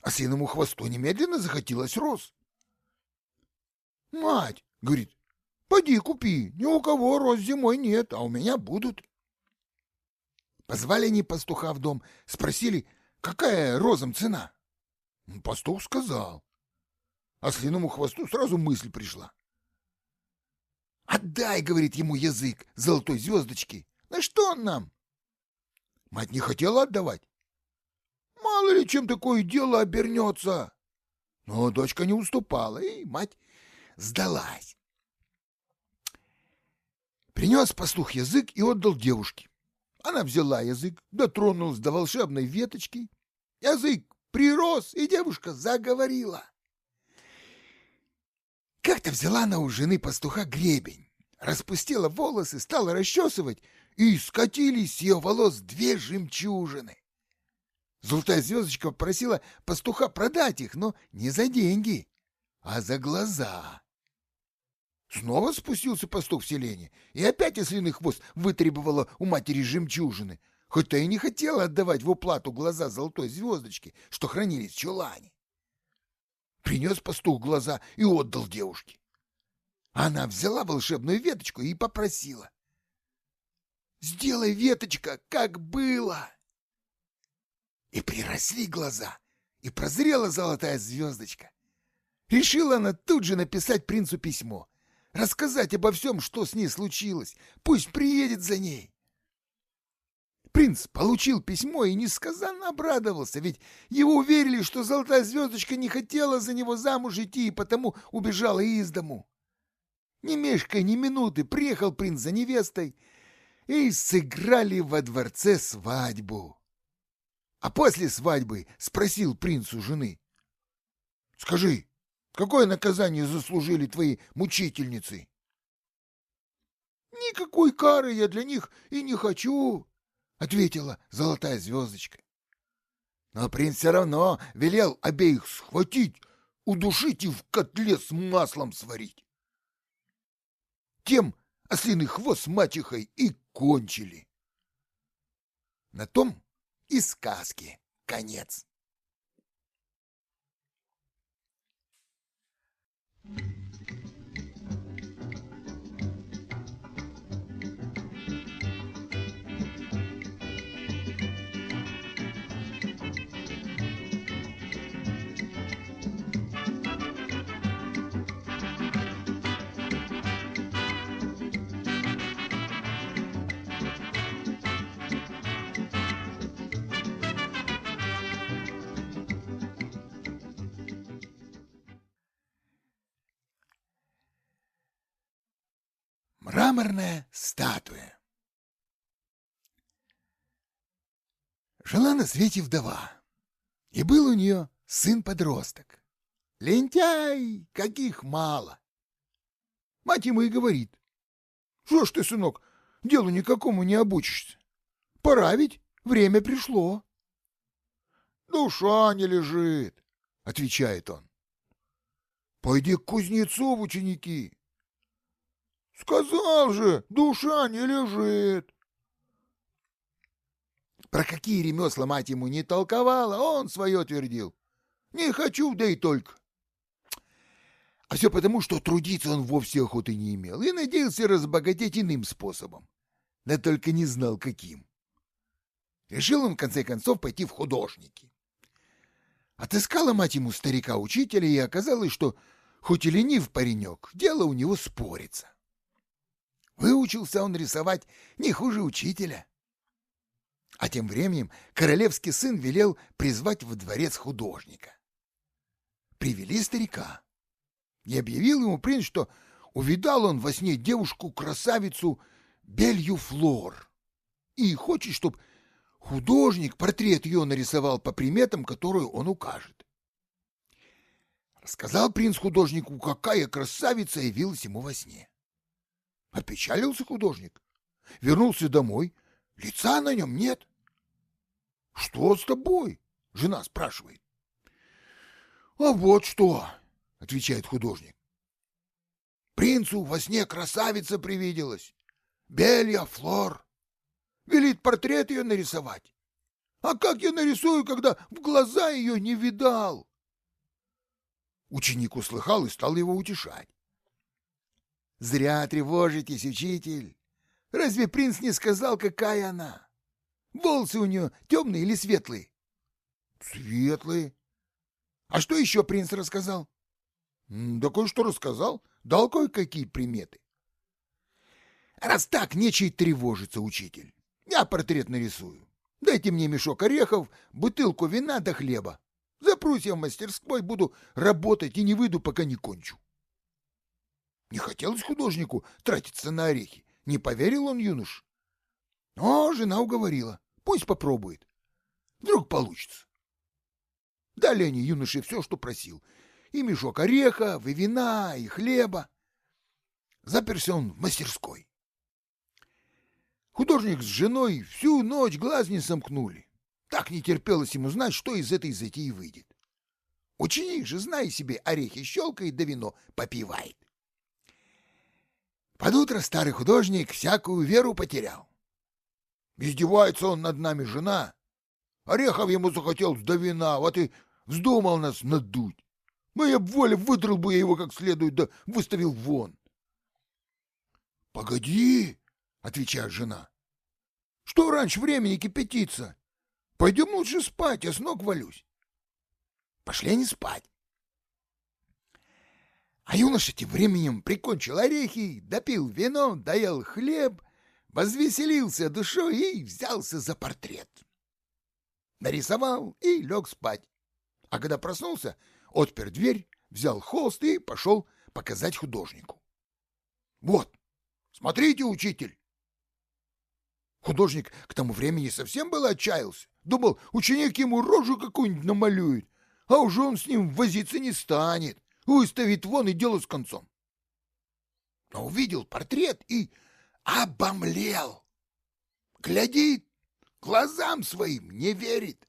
А синому хвосту немедленно захотелось роз. «Мать!» — говорит, Поди купи, ни у кого роз зимой нет, а у меня будут. Позвали они пастуха в дом, спросили, какая розам цена. Пастух сказал. А слиному хвосту сразу мысль пришла. «Отдай, — говорит ему язык, — золотой звездочки. На что он нам?» Мать не хотела отдавать. Мало ли чем такое дело обернется. Но дочка не уступала, и мать сдалась. Принес пастух язык и отдал девушке. Она взяла язык, дотронулась до волшебной веточки. Язык прирос, и девушка заговорила. Как-то взяла она у жены пастуха гребень, распустила волосы, стала расчесывать, и скатились с ее волос две жемчужины. Золотая звездочка попросила пастуха продать их, но не за деньги, а за глаза. Снова спустился пастух в селение, и опять ослиный хвост вытребовала у матери жемчужины, хоть и не хотела отдавать в уплату глаза золотой звездочки, что хранились в чулане. Принес пастух глаза и отдал девушке. Она взяла волшебную веточку и попросила. «Сделай, веточка, как было!» И приросли глаза, и прозрела золотая звездочка. Решила она тут же написать принцу письмо, рассказать обо всем, что с ней случилось. Пусть приедет за ней. Принц получил письмо и несказанно обрадовался, ведь его уверили, что золотая звездочка не хотела за него замуж идти и потому убежала из дому. Не мешкая ни минуты, приехал принц за невестой и сыграли во дворце свадьбу. А после свадьбы спросил принц у жены. — Скажи, какое наказание заслужили твои мучительницы? — Никакой кары я для них и не хочу, — ответила золотая звездочка. Но принц все равно велел обеих схватить, удушить и в котле с маслом сварить. Тем ослиный хвост с мачехой и кончили. На том и сказки конец. Мраморная статуя Жила на свете вдова, и был у нее сын-подросток. Лентяй, каких мало. Мать ему и говорит, что ж ты, сынок, делу никакому не обучишься. Пора ведь, время пришло. Душа не лежит, отвечает он. Пойди к кузнецу в ученики, Сказал же, душа не лежит. Про какие ремесла мать ему не толковала, он свое твердил. Не хочу, да и только. А все потому, что трудиться он вовсе охоты не имел и надеялся разбогатеть иным способом. Да только не знал, каким. Решил он, в конце концов, пойти в художники. Отыскала мать ему старика-учителя, и оказалось, что, хоть и ленив паренек, дело у него спорится. Выучился он рисовать не хуже учителя. А тем временем королевский сын велел призвать во дворец художника. Привели старика. И объявил ему принц, что увидал он во сне девушку-красавицу Белью Флор. И хочет, чтобы художник портрет ее нарисовал по приметам, которые он укажет. Рассказал принц художнику, какая красавица явилась ему во сне. Опечалился художник. Вернулся домой. Лица на нем нет. — Что с тобой? — жена спрашивает. — А вот что, — отвечает художник. Принцу во сне красавица привиделась. Белья Флор. Велит портрет ее нарисовать. А как я нарисую, когда в глаза ее не видал? Ученик услыхал и стал его утешать. Зря тревожитесь, учитель. Разве принц не сказал, какая она? Волосы у нее темные или светлые? Светлые. А что еще принц рассказал? Да кое-что рассказал. Дал кое-какие приметы. Раз так, нечей тревожиться, учитель. Я портрет нарисую. Дайте мне мешок орехов, бутылку вина до хлеба. Запрусь я в мастерской, буду работать и не выйду, пока не кончу. Не хотелось художнику тратиться на орехи. Не поверил он юнош. Но жена уговорила. Пусть попробует. Вдруг получится. Дали они юноше все, что просил. И мешок орехов, и вина, и хлеба. Заперся он в мастерской. Художник с женой всю ночь глаз не сомкнули. Так не терпелось ему знать, что из этой затеи выйдет. Ученик же, зная себе, орехи щелкает да вино попивает. Под утро старый художник всякую веру потерял. Издевается он над нами, жена. Орехов ему захотелось до вина, вот и вздумал нас надуть. Моя воля выдрал бы его как следует, да выставил вон. — Погоди, — отвечает жена. — Что раньше времени кипятиться? Пойдем лучше спать, я с ног валюсь. Пошли они спать. А юноша тем временем прикончил орехи, допил вино, доел хлеб, возвеселился душой и взялся за портрет. Нарисовал и лег спать. А когда проснулся, отпер дверь, взял холст и пошел показать художнику. Вот, смотрите, учитель. Художник к тому времени совсем был отчаялся. Думал, ученик ему рожу какую-нибудь намалюет, а уже он с ним возиться не станет. Выставит вон и дело с концом. Но увидел портрет и обомлел. Глядит, глазам своим не верит.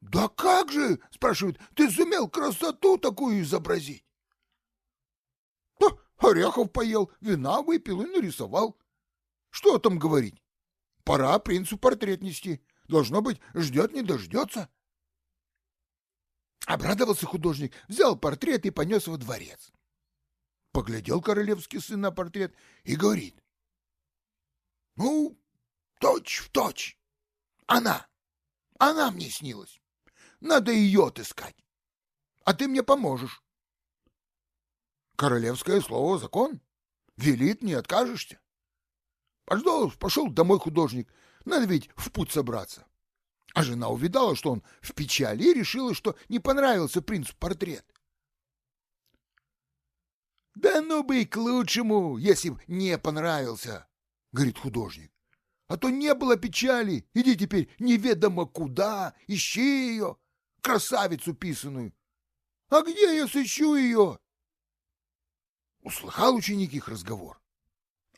«Да как же, — спрашивает, — ты сумел красоту такую изобразить?» «Да, орехов поел, вина выпил и нарисовал. Что там говорить? Пора принцу портрет нести. Должно быть, ждет не дождется». Обрадовался художник, взял портрет и понес во дворец. Поглядел королевский сын на портрет и говорит. «Ну, точь в точь. Она. Она мне снилась. Надо ее отыскать. А ты мне поможешь». Королевское слово — закон. Велит, не откажешься. Пождал, пошел домой художник. Надо ведь в путь собраться. А жена увидала, что он в печали, и решила, что не понравился принцу портрет. «Да ну бы и к лучшему, если б не понравился», — говорит художник. «А то не было печали, иди теперь неведомо куда, ищи ее, красавицу писаную. А где я сыщу ее?» Услыхал ученик их разговор.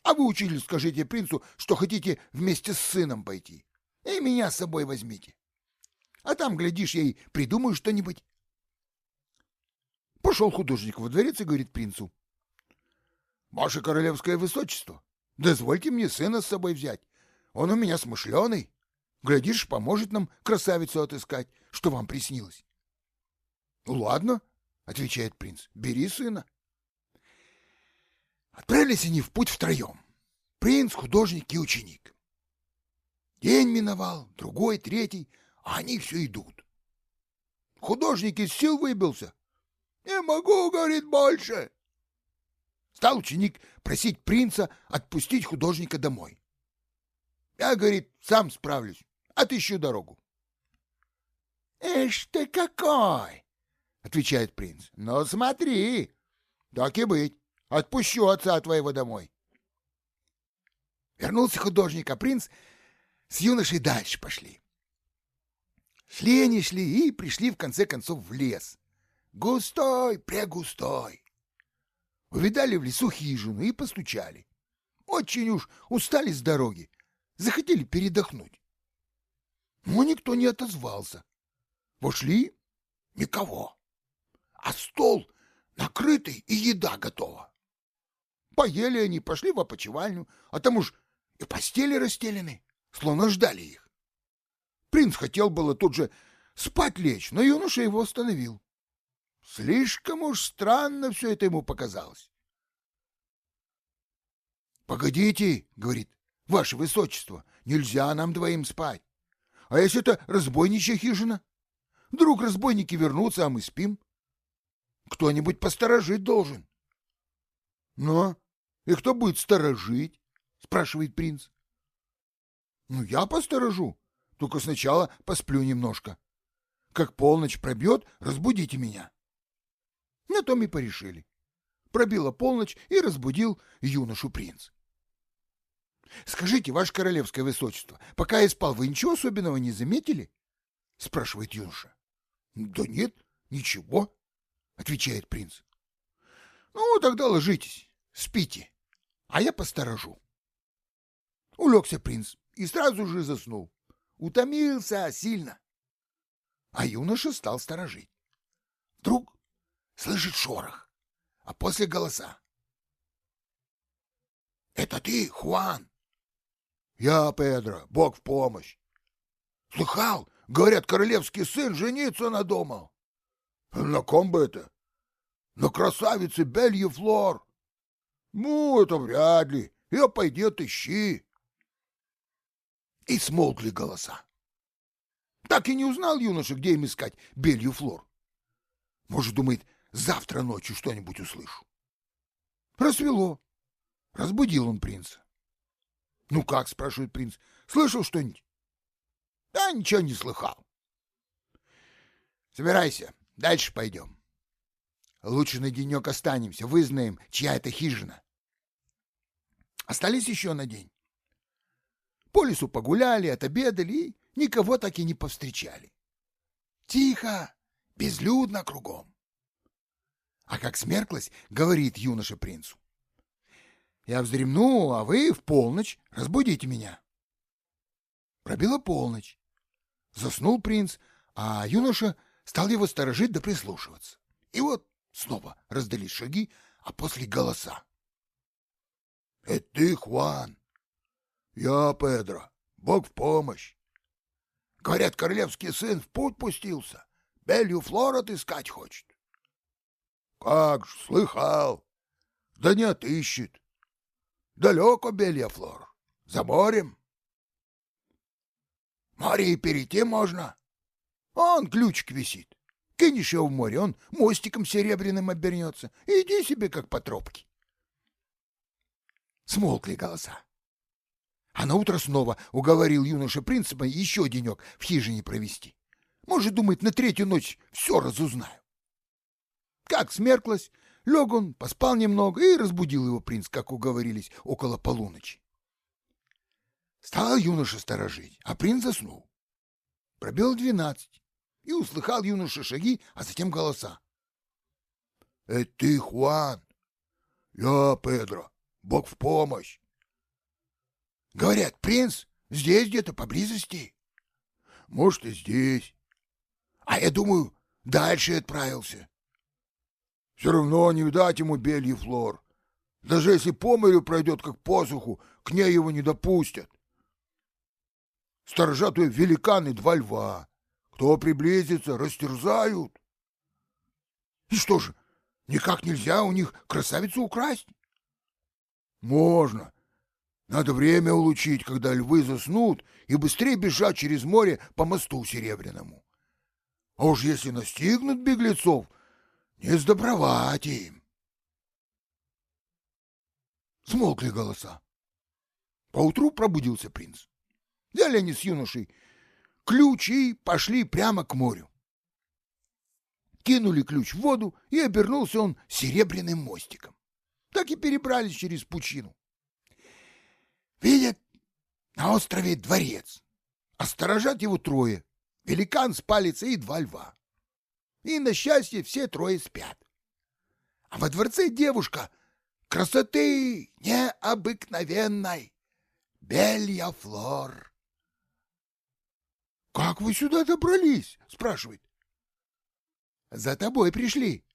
«А вы, учитель, скажите принцу, что хотите вместе с сыном пойти и меня с собой возьмите. А там, глядишь, я и придумаю что-нибудь. Пошел художник во дворец и говорит принцу. «Ваше королевское высочество, дозвольте мне сына с собой взять. Он у меня смышленый. Глядишь, поможет нам красавицу отыскать, что вам приснилось». «Ну, ладно», — отвечает принц, — «бери сына». Отправились они в путь втроем. Принц, художник и ученик. День миновал, другой, третий, а они все идут. Художник из сил выбился. «Не могу, — говорит, — больше!» Стал ученик просить принца отпустить художника домой. Я, говорит, сам справлюсь, отыщу дорогу. «Эш ты какой!» — отвечает принц. «Ну смотри, так и быть, отпущу отца твоего домой». Вернулся художник, а принц с юношей дальше пошли. Шли они шли и пришли в конце концов в лес. Густой, прегустой. Увидали в лесу хижину и постучали. Очень уж устали с дороги, захотели передохнуть. Но никто не отозвался. Вошли — никого. А стол накрытый и еда готова. Поели они, пошли в опочивальню, а там уж и постели расстелены словно ждали их. Принц хотел было тут же спать лечь, но юноша его остановил. Слишком уж странно все это ему показалось. «Погодите», — говорит, — «ваше высочество, нельзя нам двоим спать. А если это разбойничья хижина? Вдруг разбойники вернутся, а мы спим? Кто-нибудь посторожить должен». «Но и кто будет сторожить?» — спрашивает принц. Ну, я посторожу. Только сначала посплю немножко. Как полночь пробьет, разбудите меня. На том и порешили. Пробила полночь и разбудил юношу принц. — Скажите, ваше королевское высочество, пока я спал, вы ничего особенного не заметили? — спрашивает юноша. — Да нет, ничего, — отвечает принц. — Ну, тогда ложитесь, спите, а я посторожу. Улегся принц и сразу же заснул. утомился сильно. А юноша стал сторожить. Вдруг слышит шорох, а после голоса. — Это ты, Хуан? — Я, Педро, Бог в помощь. — Слыхал? Говорят, королевский сын жениться надумал. — На ком бы это? — На красавице Белье Флор. — Ну, это вряд ли. Я пойдет ищи. И смолкли голоса. Так и не узнал юноша, где им искать белью флор. Может, думает, завтра ночью что-нибудь услышу. Рассвело. Разбудил он принца. — Ну как? — спрашивает принц. — Слышал что-нибудь? — Да ничего не слыхал. — Собирайся, дальше пойдем. Лучше на денек останемся, вызнаем, чья это хижина. Остались еще на день. По лесу погуляли, отобедали и никого так и не повстречали. Тихо, безлюдно кругом. А как смерклась, говорит юноша принцу. Я вздремну, а вы в полночь разбудите меня. Пробила полночь. Заснул принц, а юноша стал его сторожить да прислушиваться. И вот снова раздались шаги, а после голоса. — Это ты, Хуан? — Я, Педро. Бог в помощь. Говорят, королевский сын в путь пустился. Белью Флор отыскать хочет. — Как ж, слыхал. Да не отыщет. Далеко Белья Флор. За морем. Море и перейти можно. Он ключик висит. Кинешь его в море, он мостиком серебряным обернется. Иди себе, как по тропке. Смолкли голоса. А на утро снова уговорил юноша принципа еще денек в хижине провести. Может, думает, на третью ночь все разузнаю. Как смерклась, лег он, поспал немного и разбудил его принц, как уговорились, около полуночи. Стал юноша сторожить, а принц заснул. Пробил двенадцать, и услыхал юноша шаги, а затем голоса. — Это ты, Хуан? — Я, Педро. Бог в помощь. Говорят, принц здесь где-то поблизости. Может, и здесь. А я думаю, дальше отправился. Все равно не видать ему бельи флор. Даже если по морю пройдет, как посуху, к ней его не допустят. Сторожат ее великаны два льва. Кто приблизится, растерзают. И что же, никак нельзя у них красавицу украсть? Можно. Надо время улучить, когда львы заснут, и быстрее бежать через море по мосту Серебряному. А уж если настигнут беглецов, не сдобровать им. Смолкли голоса. Поутру пробудился принц. Взяли они с юношей ключ и пошли прямо к морю. Кинули ключ в воду, и обернулся он серебряным мостиком так и перебрались через пучину. Видят, на острове дворец, а его трое, великан с палицей и два льва. И, на счастье, все трое спят. А во дворце девушка красоты необыкновенной, Белья Флор. «Как вы сюда добрались?» — спрашивает. «За тобой пришли».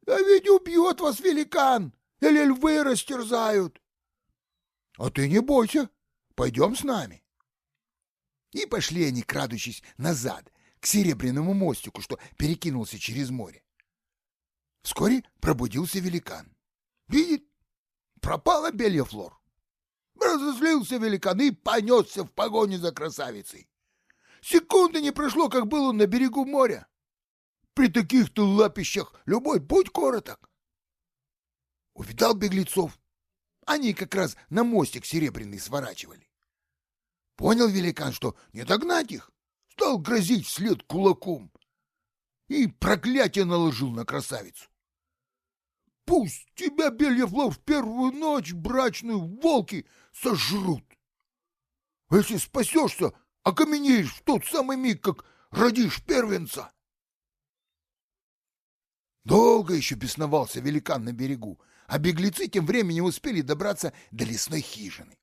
«Да ведь убьет вас великан! или львы растерзают. А ты не бойся, пойдем с нами. И пошли они, крадучись назад, к серебряному мостику, что перекинулся через море. Вскоре пробудился великан. Видит, пропала белья флор. Разозлился великан и понесся в погоню за красавицей. Секунды не прошло, как был он на берегу моря. При таких-то лапищах любой путь короток. Увидал беглецов. Они как раз на мостик серебряный сворачивали. Понял великан, что не догнать их, стал грозить вслед кулаком и проклятие наложил на красавицу. Пусть тебя, Бельевлов, в первую ночь брачную волки сожрут. А если спасешься, окаменеешь в тот самый миг, как родишь первенца. Долго еще бесновался великан на берегу, а беглецы тем временем успели добраться до лесной хижины.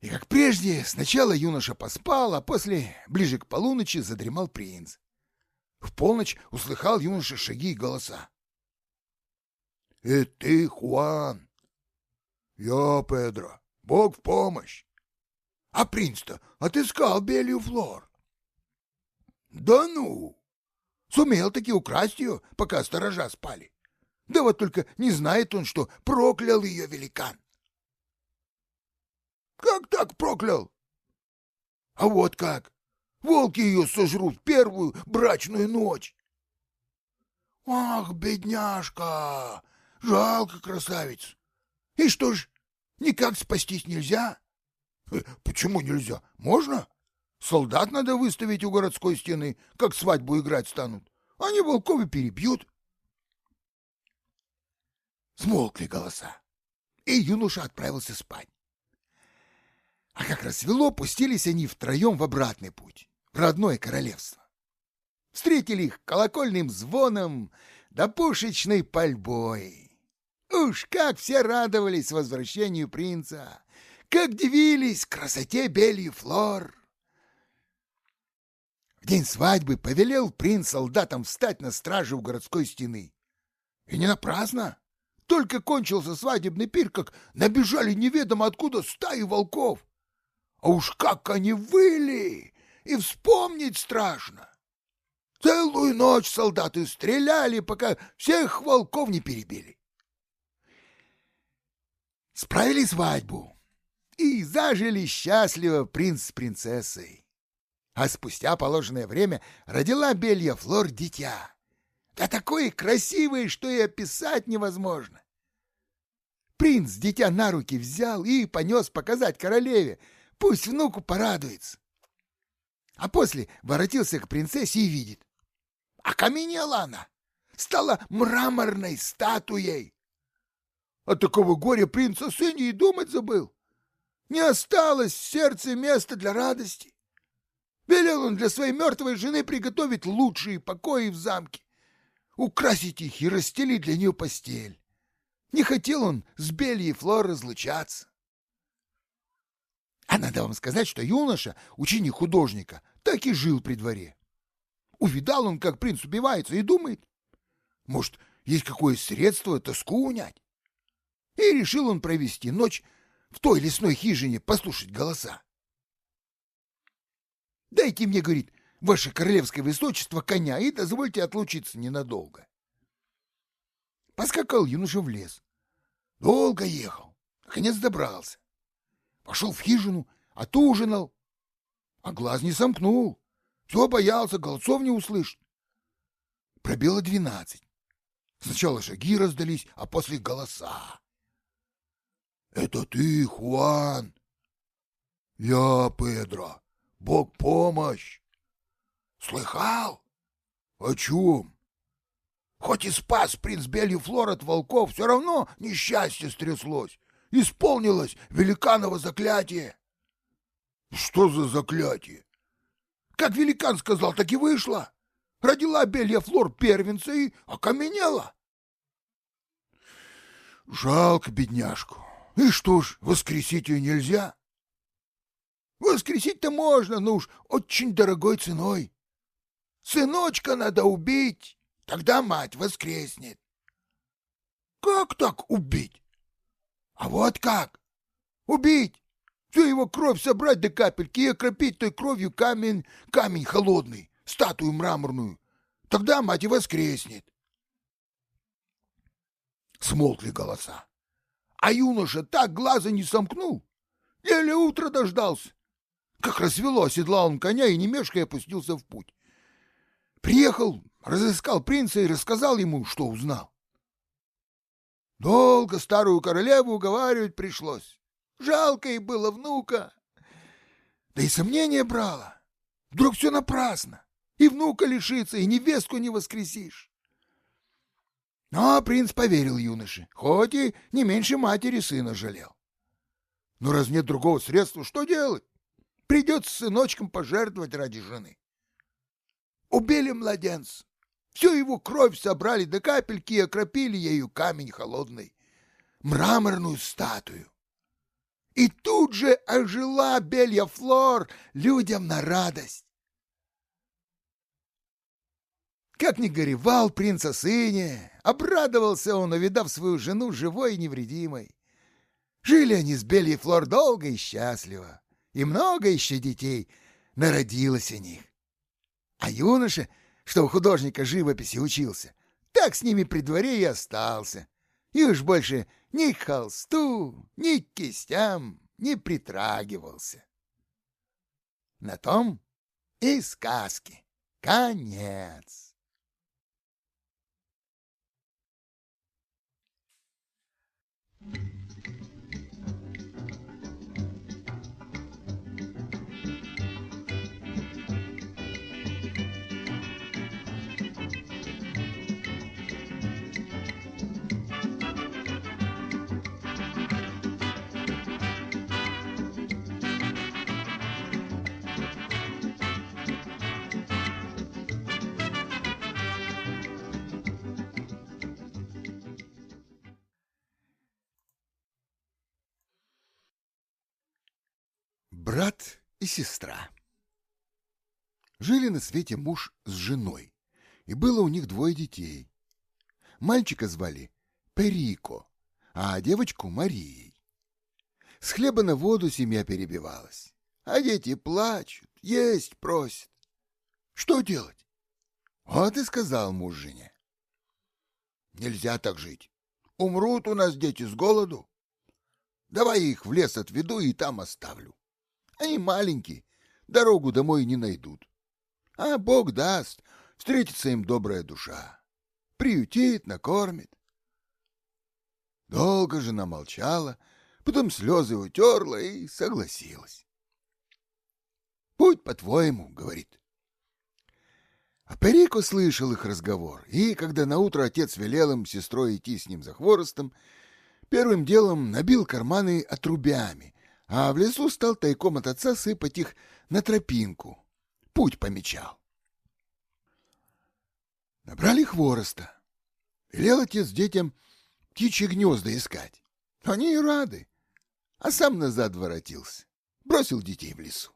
И как прежде, сначала юноша поспал, а после, ближе к полуночи, задремал принц. В полночь услыхал юноша шаги и голоса. — Это ты, Хуан? — Я, Педро. Бог в помощь. — А принц-то отыскал белью флор. — Да ну! Сумел таки украсть ее, пока сторожа спали. Да вот только не знает он, что проклял ее великан. — Как так проклял? — А вот как. Волки ее сожрут в первую брачную ночь. — Ах, бедняжка! Жалко красавиц. И что ж, никак спастись нельзя? Э, — Почему нельзя? Можно? Солдат надо выставить у городской стены, как свадьбу играть станут. Они волков и перебьют. Смолкли голоса, и юноша отправился спать. А как рассвело, пустились они втроем в обратный путь, в родное королевство. Встретили их колокольным звоном да пушечной пальбой. Уж как все радовались возвращению принца, как дивились красоте Бельи Флор. В день свадьбы повелел принц солдатам встать на страже у городской стены. И не напрасно. Только кончился свадебный пир, как набежали неведомо откуда стаи волков. А уж как они выли! И вспомнить страшно. Целую ночь солдаты стреляли, пока всех волков не перебили. Справили свадьбу и зажили счастливо принц с принцессой. А спустя положенное время родила Белья Флор дитя. Да такое красивое, что и описать невозможно. Принц дитя на руки взял и понес показать королеве, пусть внуку порадуется. А после воротился к принцессе и видит. Окаменела она, стала мраморной статуей. От такого горя принц о сыне и думать забыл. Не осталось в сердце места для радости. Велел он для своей мертвой жены приготовить лучшие покои в замке, украсить их и расстелить для нее постель. Не хотел он с Бельей Флор разлучаться. А надо вам сказать, что юноша, ученик художника, так и жил при дворе. Увидал он, как принц убивается, и думает, может, есть какое средство тоску унять. И решил он провести ночь в той лесной хижине, послушать голоса. «Дайте мне, — говорит, — ваше королевское высочество коня и дозвольте отлучиться ненадолго». Поскакал юноша в лес. Долго ехал, наконец добрался. Пошел в хижину, отужинал, а глаз не сомкнул. Все боялся, голосов не услышит. Пробило двенадцать. Сначала шаги раздались, а после голоса. «Это ты, Хуан?» «Я, Педро. Бог помощь!» «Слыхал? О чем?» «Хоть и спас принц Белью Флор от волков, все равно несчастье стряслось. Исполнилось великаново заклятие». «Что за заклятие?» «Как великан сказал, так и вышло. Родила Белья Флор первенца и окаменела». «Жалко бедняжку. И что ж, воскресить ее нельзя? Воскресить-то можно, но уж очень дорогой ценой. Сыночка надо убить, тогда мать воскреснет. Как так убить? А вот как. Убить. Всю его кровь собрать до капельки и окропить той кровью камень, камень холодный, статую мраморную. Тогда мать и воскреснет. Смолкли голоса. А юноша так глаза не сомкнул. Еле утро дождался. Как развело, оседлал он коня и, не мешкая, опустился в путь. Приехал, разыскал принца и рассказал ему, что узнал. Долго старую королеву уговаривать пришлось. Жалко ей было внука. Да и сомнение брало. Вдруг все напрасно. И внука лишится, и невестку не воскресишь. Но принц поверил юноше, хоть и не меньше матери сына жалел. Но раз нет другого средства, что делать? Придется сыночком пожертвовать ради жены. Убили младенца. Всю его кровь собрали до капельки и окропили ею камень холодный, мраморную статую. И тут же ожила Белья Флор людям на радость. Как ни горевал принц о сыне, обрадовался он, увидав свою жену живой и невредимой. Жили они с Бельей Флор долго и счастливо, и много еще детей народилось у них. А юноша, что у художника живописи учился, так с ними при дворе и остался, и уж больше ни к холсту, ни к кистям не притрагивался. На том и сказки конец. Брат и сестра. Жили на свете муж с женой, и было у них двое детей. Мальчика звали Перико, а девочку Марией. С хлеба на воду семья перебивалась, а дети плачут, есть просят. Что делать? Вот и сказал муж жене. Нельзя так жить. Умрут у нас дети с голоду. Давай их в лес отведу и там оставлю. Они маленькие, дорогу домой не найдут. А Бог даст, встретится им добрая душа. Приютит, накормит. Долго жена молчала, потом слезы утерла и согласилась. «Будь по-твоему», — говорит. А Перико слышал их разговор, и, когда наутро отец велел им сестрой идти с ним за хворостом, первым делом набил карманы отрубями а в лесу стал тайком от отца сыпать их на тропинку. Путь помечал. Набрали хвороста. Велел отец детям птичьи гнезда искать. Они и рады. А сам назад воротился. Бросил детей в лесу.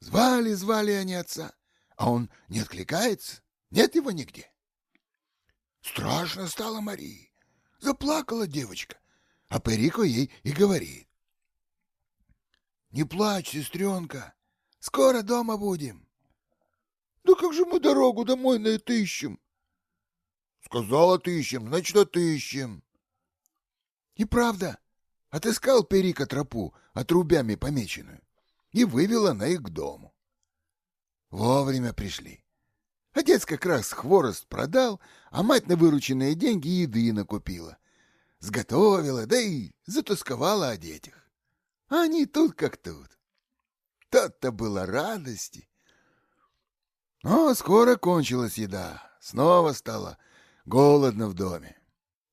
Звали, звали они отца, а он не откликается. Нет его нигде. Страшно стало Марии. Заплакала девочка, а Перико ей и говорит. Не плачь, сестренка. Скоро дома будем. Да как же мы дорогу домой на это ищем? Сказала отыщем, значит, отыщем. И правда, отыскал Перика тропу, отрубями помеченную, и вывела на их к дому. Вовремя пришли. Отец как раз хворост продал, а мать на вырученные деньги еды накупила. Сготовила, да и затусковала о детях. А они тут как тут. Тот-то было радости. Но скоро кончилась еда. Снова стало голодно в доме.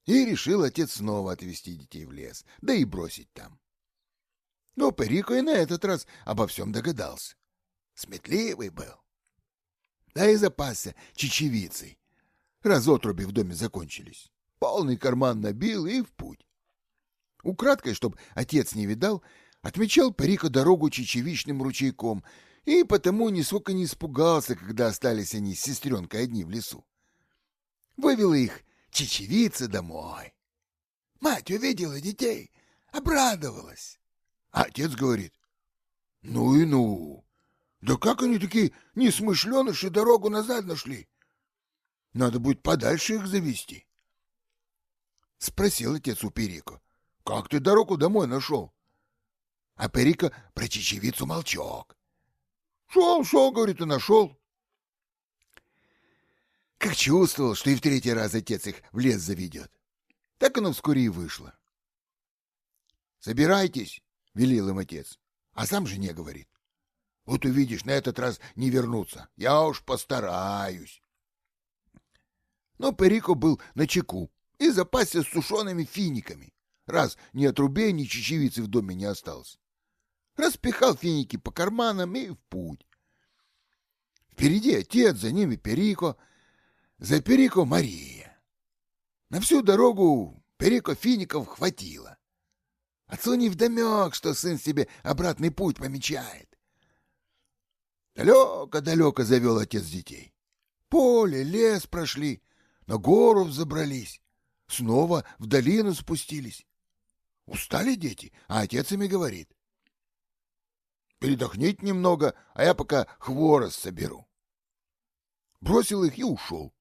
И решил отец снова отвезти детей в лес, да и бросить там. Но Перико и на этот раз обо всем догадался. Сметливый был. Да и запасся чечевицей. Разотруби в доме закончились. Полный карман набил и в путь. Украдкой, чтоб отец не видал, отмечал Парика дорогу чечевичным ручейком и потому нисколько не испугался, когда остались они с сестренкой одни в лесу. Вывела их чечевица домой. Мать увидела детей, обрадовалась. А отец говорит, ну и ну, да как они такие несмышленыши дорогу назад нашли? Надо будет подальше их завести. Спросил отец у Перика, как ты дорогу домой нашел? А Перика про чечевицу молчок. Шел, шел, говорит, и нашел. Как чувствовал, что и в третий раз отец их в лес заведет. Так оно вскоре и вышло. «Собирайтесь», — велел им отец, а сам жене говорит. «Вот увидишь, на этот раз не вернуться. Я уж постараюсь». Но Перико был на чеку и запасся сушеными финиками, раз ни отрубей, ни чечевицы в доме не осталось распихал финики по карманам и в путь. Впереди отец, за ними Перико, за Перико Мария. На всю дорогу Перико фиников хватило. Отцу невдомек, что сын себе обратный путь помечает. Далеко-далеко завел отец детей. Поле, лес прошли, на гору взобрались, снова в долину спустились. Устали дети, а отец ими говорит. Передохните немного, а я пока хворост соберу. Бросил их и ушел.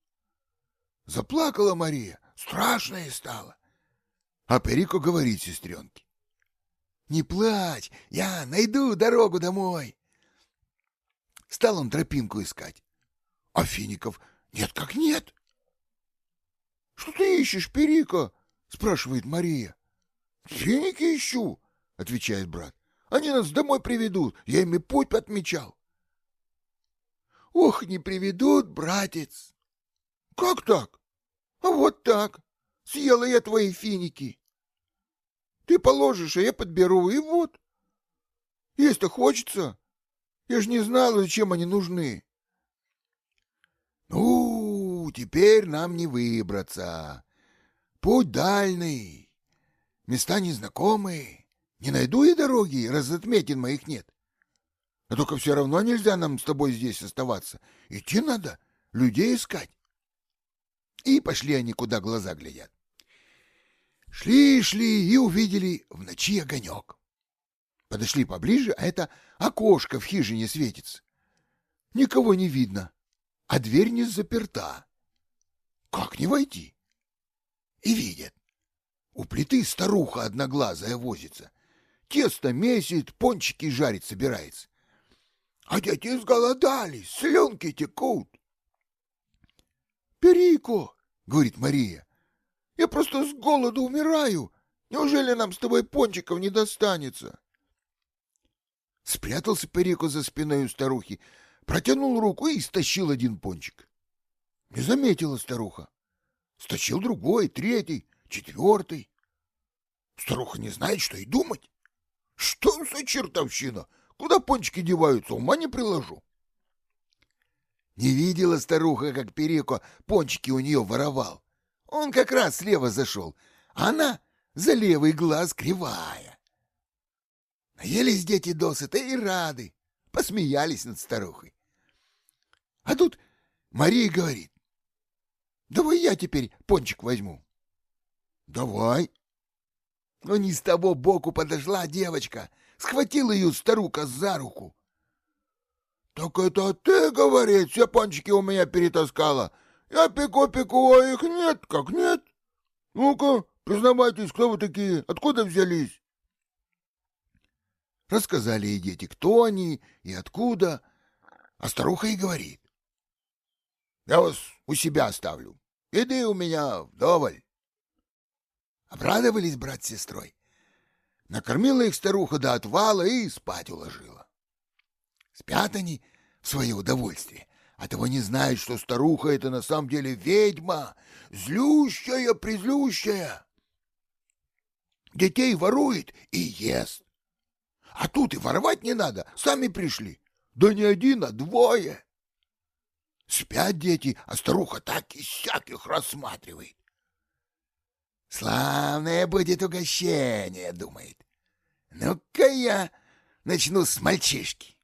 Заплакала Мария, страшная стала. А Перико говорит сестренке. «Не плачь, я найду дорогу домой». Стал он тропинку искать. А фиников нет как нет. «Что ты ищешь, Перико?» — спрашивает Мария. «Финики ищу», — отвечает брат. «Они нас домой приведут, я ими путь отмечал». «Ох, не приведут, братец!» «Как так?» «А вот так. Съела я твои финики. Ты положишь, а я подберу, и вот. Есть-то хочется. Я ж не знала, зачем они нужны». «Ну, теперь нам не выбраться. Путь дальний». Места незнакомые. Не найду и дороги, раз отметин моих нет. А только все равно нельзя нам с тобой здесь оставаться. Идти надо, людей искать. И пошли они, куда глаза глядят. Шли, шли и увидели в ночи огонек. Подошли поближе, а это окошко в хижине светится. Никого не видно, а дверь не заперта. Как не войти? И видят. У плиты старуха одноглазая возится. Тесто месит, пончики жарить собирается. А дети сголодались, слюнки текут. «Перико!» — говорит Мария. «Я просто с голоду умираю. Неужели нам с тобой пончиков не достанется?» Спрятался Перико за спиной у старухи, протянул руку и стащил один пончик. Не заметила старуха. Стащил другой, третий четвертый. Старуха не знает, что и думать. Что за чертовщина? Куда пончики деваются, ума не приложу. Не видела старуха, как Переко пончики у нее воровал. Он как раз слева зашел, а она за левый глаз кривая. Наелись дети досыта и рады, посмеялись над старухой. А тут Мария говорит, давай я теперь пончик возьму. Давай. Но не с того боку подошла девочка, схватила ее старуха за руку. Так это ты, говорит, все пончики у меня перетаскала. Я пеку-пеку, а их нет, как нет. Ну-ка, признавайтесь, кто вы такие, откуда взялись? Рассказали ей дети, кто они и откуда. А старуха и говорит. Я вас у себя оставлю. Еды у меня вдоволь. Обрадовались брат с сестрой. Накормила их старуха до отвала и спать уложила. Спят они в свое удовольствие, а того не знают, что старуха это на самом деле ведьма, злющая-призлющая. Детей ворует и ест. А тут и воровать не надо, сами пришли. Да не один, а двое. Спят дети, а старуха так и всяких рассматривает. Славное будет угощение, думает. Ну-ка я начну с мальчишки.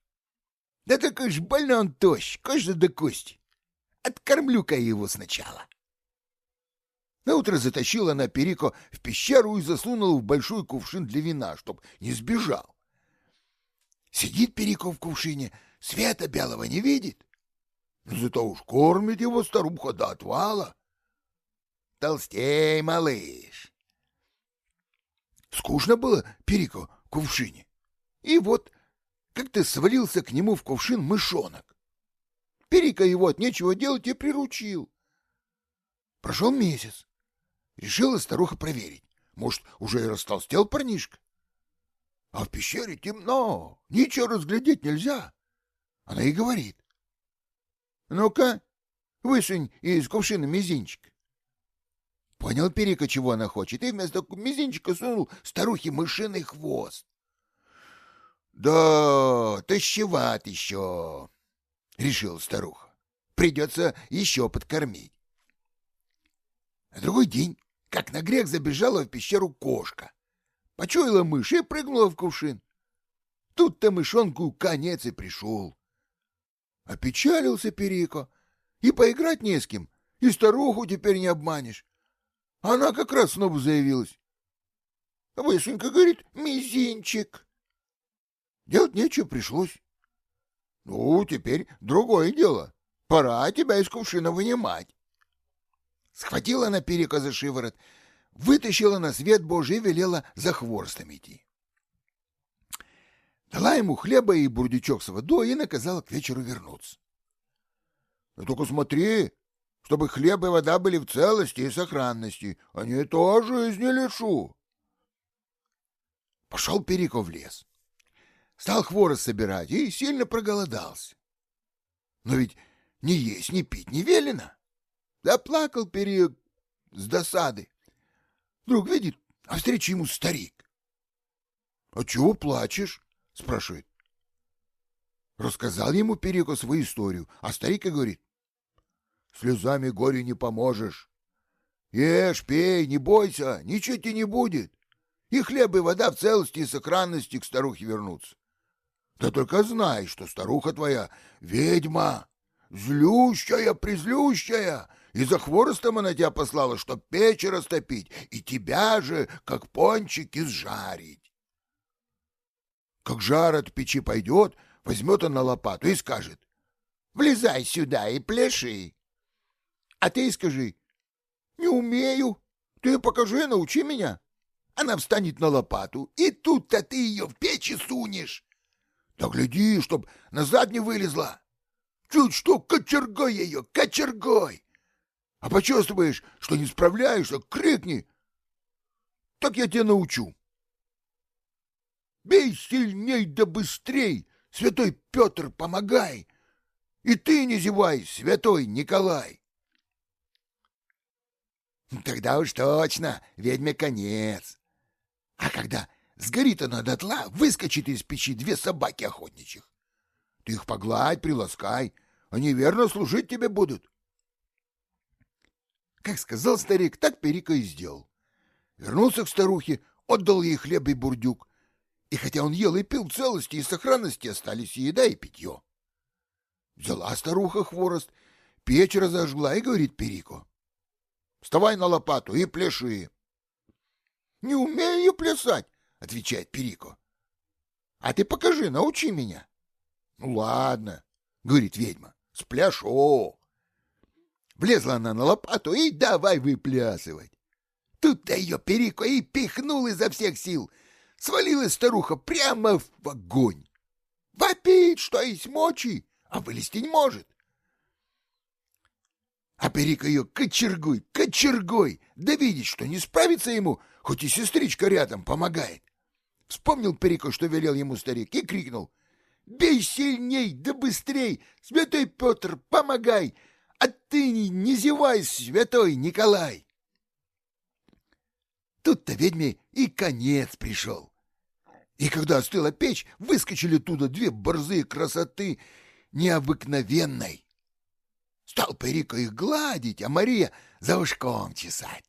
Да такой ж больно он тощ, кожа до кости. Откормлю-ка его сначала. На утро затащила она Перико в пещеру и засунула в большой кувшин для вина, чтоб не сбежал. Сидит Перико в кувшине, света белого не видит. Зато уж кормит его старуха до отвала. Толстей, малыш. Скучно было Перику в кувшине. И вот как-то свалился к нему в кувшин мышонок. Перика его от нечего делать и приручил. Прошел месяц. Решила старуха проверить. Может, уже и растолстел парнишка? А в пещере темно, ничего разглядеть нельзя. Она и говорит. Ну-ка, высунь из кувшина мизинчик. Понял Перика, чего она хочет, и вместо мизинчика сунул старухе мышиный хвост. Да, тащеват еще, решила старуха. Придется еще подкормить. На другой день, как на грех, забежала в пещеру кошка. Почуяла мышь и прыгнула в кувшин. Тут-то мышонку конец и пришел. Опечалился Перико, и поиграть не с кем, и старуху теперь не обманешь. Она как раз снова заявилась. Высунька говорит, мизинчик. Делать нечего пришлось. Ну, теперь другое дело. Пора тебя из кувшина вынимать. Схватила она Перика за шиворот, вытащила на свет Божий и велела за хворстом идти. Дала ему хлеба и бурдючок с водой и наказала к вечеру вернуться. Ну, — Только смотри, чтобы хлеб и вода были в целости и сохранности, а не то жизни лишу. Пошел Перико в лес. Стал хворост собирать и сильно проголодался. Но ведь ни есть, ни пить не велено. Заплакал Перико с досады. Вдруг видит, а встречу ему старик. — А чего плачешь? — спрашивает. Рассказал ему Перико свою историю, а старик и говорит. — Слезами горю не поможешь. Ешь, пей, не бойся, ничего тебе не будет. И хлеб и вода в целости и сохранности к старухе вернутся. Да только знай, что старуха твоя ведьма, злющая, призлющая, и за хворостом она тебя послала, чтоб печь растопить, и тебя же, как пончик, изжарить. Как жар от печи пойдет, возьмет он на лопату и скажет, «Влезай сюда и пляши». А ты скажи, «Не умею, ты покажи, научи меня». Она встанет на лопату, и тут-то ты ее в печи сунешь. Да гляди, чтоб назад не вылезла. Чуть что, кочергой ее, кочергой. А почувствуешь, что не справляешься, крикни. Так я тебя научу. Бей сильней да быстрей, святой Петр, помогай. И ты не зевай, святой Николай. Тогда уж точно ведьме конец. А когда сгорит она дотла, выскочит из печи две собаки охотничьих. Ты их погладь, приласкай, они верно служить тебе будут. Как сказал старик, так Перика и сделал. Вернулся к старухе, отдал ей хлеб и бурдюк. И хотя он ел и пил целости и сохранности, остались и еда, и питье. Взяла старуха хворост, печь разожгла и говорит Перико. Вставай на лопату и пляши. — Не умею плясать, — отвечает Перико. — А ты покажи, научи меня. — Ну ладно, — говорит ведьма, — спляшу. Влезла она на лопату и давай выплясывать. Тут-то ее Перико и пихнул изо всех сил. Свалилась старуха прямо в огонь. Вопит, что есть мочи, а вылезти не может. А Перико ее кочергой, кочергой, да видит, что не справится ему, хоть и сестричка рядом помогает. Вспомнил Перико, что велел ему старик, и крикнул. «Бей сильней, да быстрей! Святой Петр, помогай! А ты не, не зевай, святой Николай!» Тут-то ведьме и конец пришел. И когда остыла печь, выскочили туда две борзые красоты необыкновенной. Стал Перико их гладить, а Мария за ушком чесать.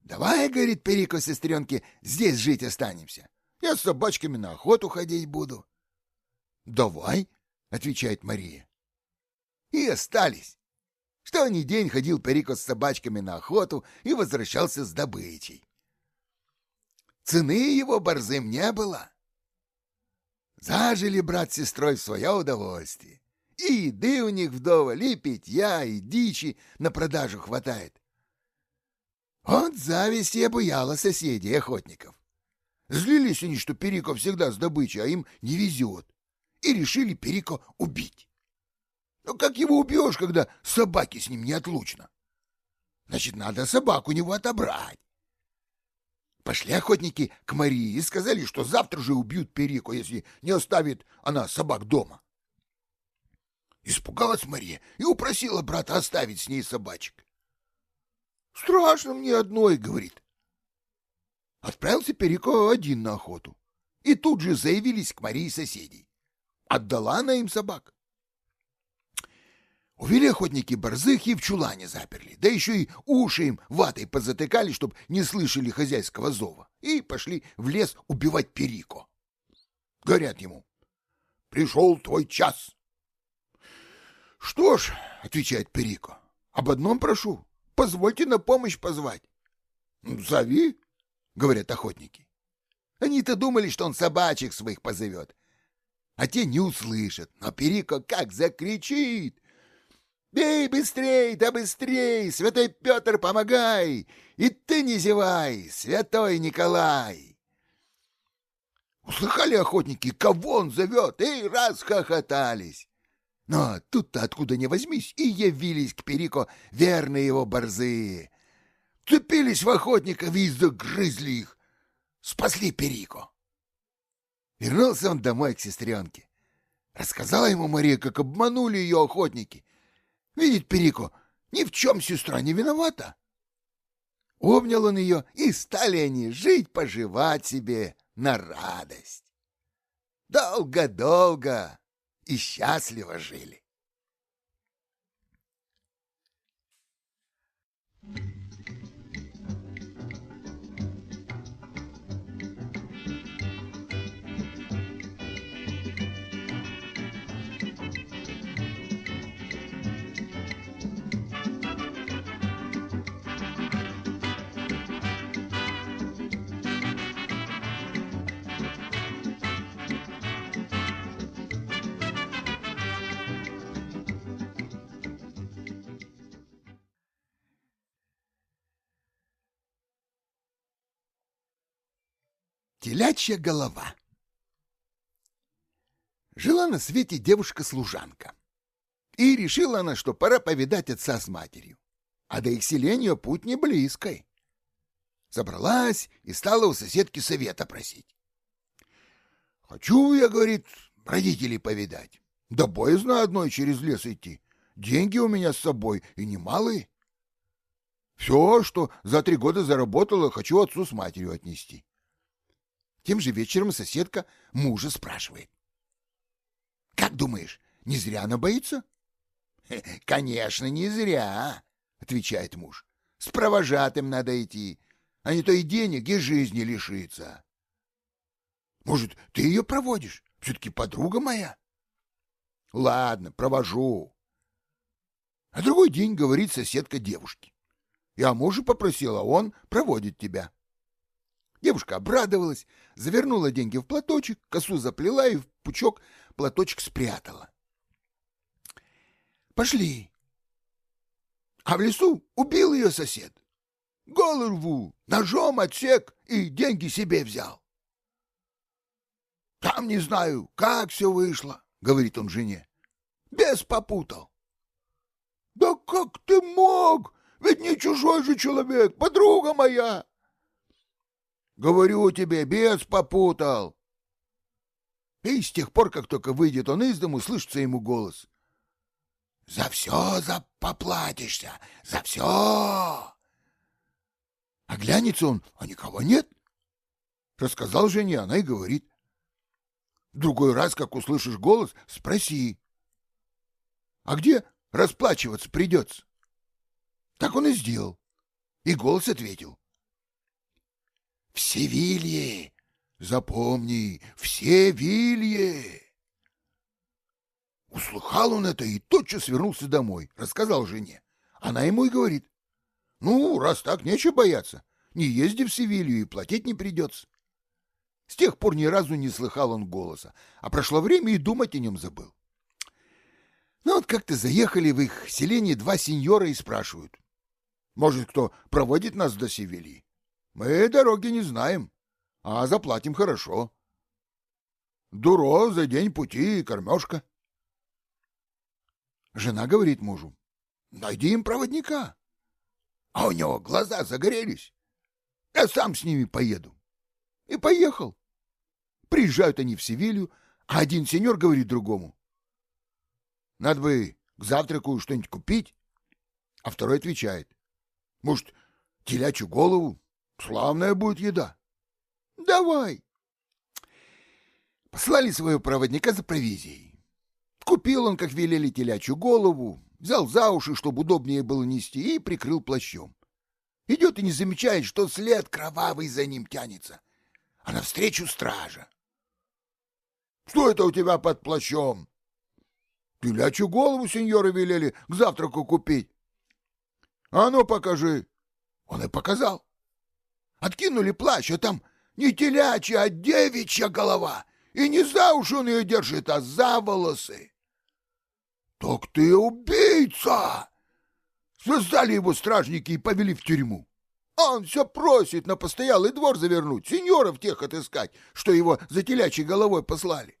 «Давай, — говорит Перико сестренке, — здесь жить останемся. Я с собачками на охоту ходить буду». «Давай, — отвечает Мария и остались. Что ни день ходил Перико с собачками на охоту и возвращался с добычей. Цены его борзым не было. Зажили брат с сестрой в свое удовольствие. И еды у них вдоволь, и питья, и дичи на продажу хватает. Вот зависть и обуяла соседей охотников. Злились они, что Перико всегда с добычей, а им не везет, и решили Перико убить. Ну как его убьешь, когда собаки с ним неотлучно? Значит, надо собаку у него отобрать. Пошли охотники к Марии и сказали, что завтра же убьют Перико, если не оставит она собак дома. Испугалась Мария и упросила брата оставить с ней собачек. «Страшно мне одной», — говорит. Отправился Перико один на охоту. И тут же заявились к Марии соседей. Отдала она им собак. Увели охотники борзых и в чулане заперли, да еще и уши им ватой позатыкали, чтоб не слышали хозяйского зова, и пошли в лес убивать Перико. Говорят ему, пришел твой час. Что ж, отвечает Перико, об одном прошу, позвольте на помощь позвать. Зови, говорят охотники. Они-то думали, что он собачек своих позовет, а те не услышат, но Перико как закричит. Бей быстрей, да быстрей, святой Петр, помогай! И ты не зевай, святой Николай!» Услыхали охотники, кого он зовет, и расхохотались. Но тут-то откуда ни возьмись, и явились к Перико верные его борзые. Цепились в охотников и загрызли их. Спасли Перико. Вернулся он домой к сестренке. Рассказала ему Мария, как обманули ее охотники — Видит Перико, ни в чем сестра не виновата. Обнял он ее, и стали они жить-поживать себе на радость. Долго-долго и счастливо жили. Телячья голова Жила на свете девушка-служанка. И решила она, что пора повидать отца с матерью. А до их селения путь не близкий. Забралась и стала у соседки совета просить. «Хочу я, — говорит, — родителей повидать. Да боязно одной через лес идти. Деньги у меня с собой и немалые. Все, что за три года заработала, хочу отцу с матерью отнести. Тем же вечером соседка мужа спрашивает. «Как думаешь, не зря она боится?» «Конечно, не зря», — отвечает муж. «С провожатым надо идти, а не то и денег, и жизни лишиться». «Может, ты ее проводишь? Все-таки подруга моя». «Ладно, провожу». А другой день говорит соседка девушке. «Я мужа попросила, он проводит тебя». Девушка обрадовалась, завернула деньги в платочек, косу заплела и в пучок платочек спрятала. Пошли. А в лесу убил ее сосед. Голову ножом отсек и деньги себе взял. Там не знаю, как все вышло, говорит он жене. Без попутал. Да как ты мог? Ведь не чужой же человек, подруга моя. Говорю тебе, бес попутал. И с тех пор, как только выйдет он из дому, слышится ему голос. За все за поплатишься, за все. Оглянется он, а никого нет. Рассказал жене, она и говорит. Другой раз, как услышишь голос, спроси. А где расплачиваться придется? Так он и сделал. И голос ответил. В Севилье! Запомни, в Севилье!» Услыхал он это и тотчас вернулся домой, рассказал жене. Она ему и говорит, «Ну, раз так, нечего бояться. Не езди в Севилью и платить не придется». С тех пор ни разу не слыхал он голоса, а прошло время и думать о нем забыл. Ну вот как-то заехали в их селение два сеньора и спрашивают, «Может, кто проводит нас до Севильи?» Мы дороги не знаем, а заплатим хорошо. Дуро за день пути и кормежка. Жена говорит мужу, найди им проводника. А у него глаза загорелись. Я сам с ними поеду. И поехал. Приезжают они в Севилью, а один сеньор говорит другому. Надо бы к завтраку что-нибудь купить. А второй отвечает. Может, телячью голову Славная будет еда. Давай. Послали своего проводника за провизией. Купил он, как велели, телячью голову, взял за уши, чтобы удобнее было нести, и прикрыл плащом. Идет и не замечает, что след кровавый за ним тянется, а навстречу стража. — Что это у тебя под плащом? — Телячью голову сеньоры велели к завтраку купить. — А ну, покажи. Он и показал. Откинули плащ, а там не телячья, а девичья голова. И не за уши он ее держит, а за волосы. — Так ты убийца! Связали его стражники и повели в тюрьму. А он все просит на постоялый двор завернуть, сеньоров тех отыскать, что его за телячьей головой послали.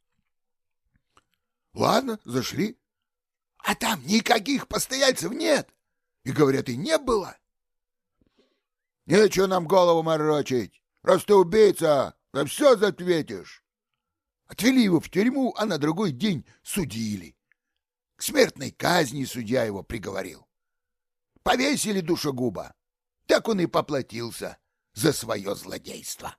Ладно, зашли. А там никаких постояльцев нет. И, говорят, и не было. Нечего нам голову морочить. Раз ты убийца, то все ответишь. Отвели его в тюрьму, а на другой день судили. К смертной казни судья его приговорил. Повесили душегуба. Так он и поплатился за свое злодейство.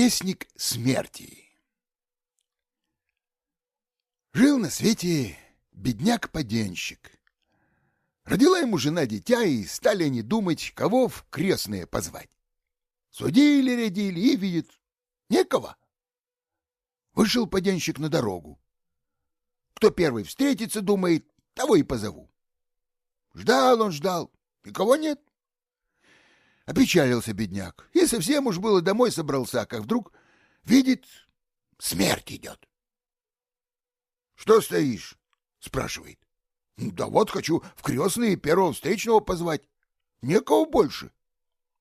Крестник смерти Жил на свете бедняк-поденщик. Родила ему жена дитя, и стали они думать, кого в крестные позвать. Судили, рядили, и видит, некого. Вышел поденщик на дорогу. Кто первый встретится, думает, того и позову. Ждал он, ждал, никого нет. Опечалился бедняк и совсем уж было домой собрался, как вдруг видит, смерть идет. — Что стоишь? — спрашивает. — Да вот хочу в крестные первого встречного позвать. Некого больше.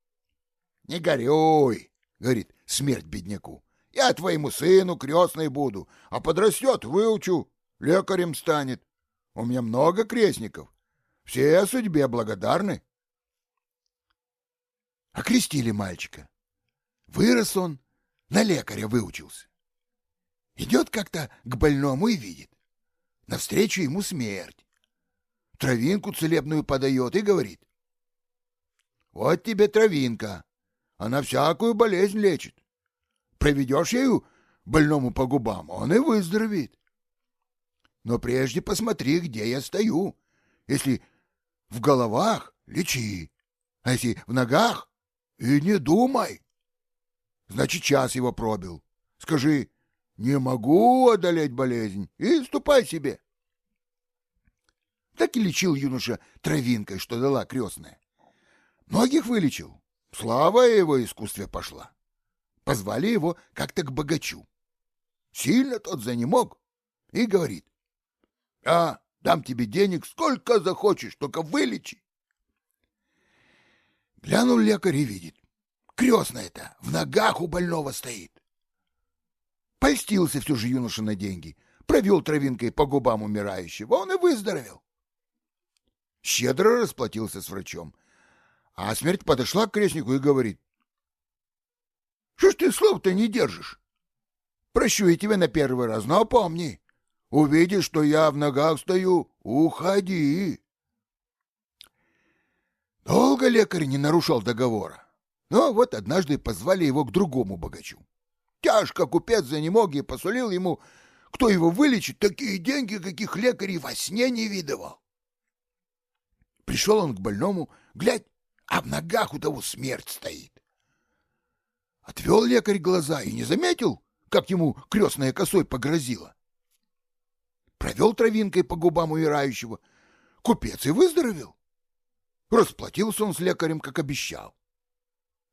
— Не горюй, — говорит смерть бедняку. — Я твоему сыну крестной буду, а подрастет, выучу, лекарем станет. У меня много крестников. Все судьбе благодарны. — Окрестили мальчика. Вырос он, на лекаря выучился. Идет как-то к больному и видит. Навстречу ему смерть. Травинку целебную подает и говорит. Вот тебе травинка. Она всякую болезнь лечит. Проведешь ею больному по губам, он и выздоровеет. Но прежде посмотри, где я стою. Если в головах — лечи, а если в ногах и не думай. Значит, час его пробил. Скажи, не могу одолеть болезнь, и ступай себе. Так и лечил юноша травинкой, что дала крестная. Многих вылечил. Слава его искусстве пошла. Позвали его как-то к богачу. Сильно тот занемог и говорит. — А, дам тебе денег сколько захочешь, только вылечи. Глянул лекарь и видит. Крестная-то в ногах у больного стоит. Польстился все же юноша на деньги, провел травинкой по губам умирающего, он и выздоровел. Щедро расплатился с врачом. А смерть подошла к крестнику и говорит. — Что ж ты слов-то не держишь? Прощу я тебя на первый раз, но помни, увидишь, что я в ногах стою, уходи. Долго лекарь не нарушал договора. Но вот однажды позвали его к другому богачу. Тяжко купец за занемог и посулил ему, кто его вылечит, такие деньги, каких лекарь во сне не видывал. Пришел он к больному, глядь, а в ногах у того смерть стоит. Отвел лекарь глаза и не заметил, как ему крестная косой погрозила. Провел травинкой по губам умирающего. Купец и выздоровел. Расплатился он с лекарем, как обещал.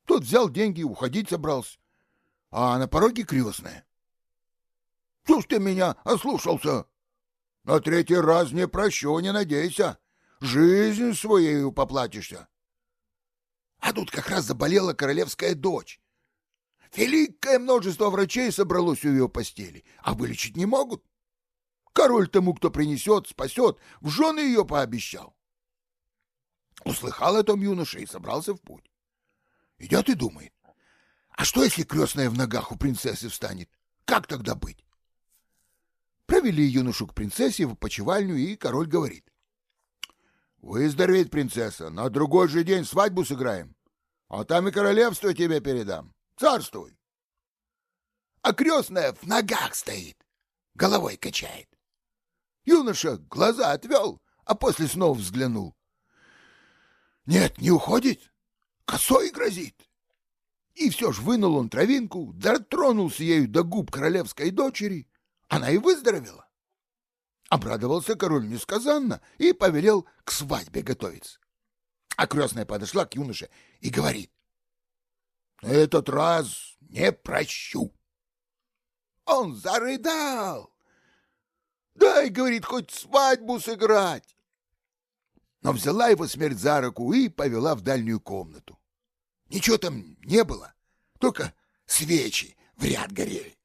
Тот взял деньги и уходить собрался. А на пороге крестная. — Что ж ты меня ослушался? На третий раз не прощу, не надейся. Жизнь своей поплатишься. А тут как раз заболела королевская дочь. Великое множество врачей собралось у ее постели, а вылечить не могут. Король тому, кто принесет, спасет, в жены ее пообещал. Услыхал о том юноша и собрался в путь. Идет и думает, а что, если крестная в ногах у принцессы встанет? Как тогда быть? Провели юношу к принцессе в почевальню, и король говорит. Выздоровеет принцесса, на другой же день свадьбу сыграем, а там и королевство тебе передам. Царствуй. А крестная в ногах стоит, головой качает. Юноша глаза отвел, а после снова взглянул. Нет, не уходит, косой грозит. И все ж вынул он травинку, дотронулся ею до губ королевской дочери, она и выздоровела. Обрадовался король несказанно и повелел к свадьбе готовиться. А крестная подошла к юноше и говорит, «Этот раз не прощу». Он зарыдал. «Дай, — говорит, — хоть свадьбу сыграть». Но взяла его смерть за руку и повела в дальнюю комнату. Ничего там не было, только свечи в ряд горели.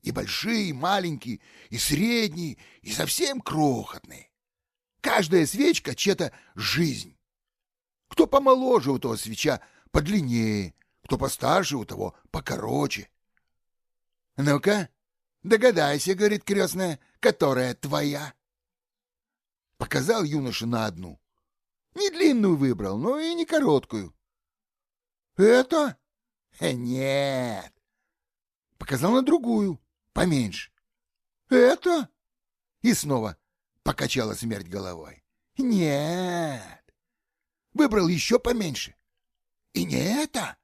И большие, и маленькие, и средние, и совсем крохотные. Каждая свечка — чья-то жизнь. Кто помоложе у того свеча подлиннее, кто постарше у того покороче. — Ну-ка, догадайся, — говорит крестная, — которая твоя. Показал юноша на одну. Не длинную выбрал, но и не короткую. Это? Э, нет. Показал на другую, поменьше. Это? И снова покачала смерть головой. Нет. Выбрал еще поменьше. И не это.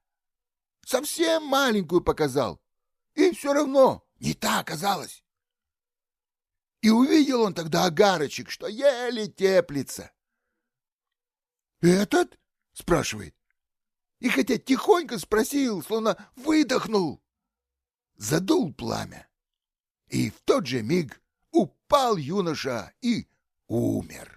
Совсем маленькую показал. И все равно не та оказалась. И увидел он тогда агарочек, что еле теплится. «Этот?» — спрашивает и хотя тихонько спросил, словно выдохнул, задул пламя. И в тот же миг упал юноша и умер.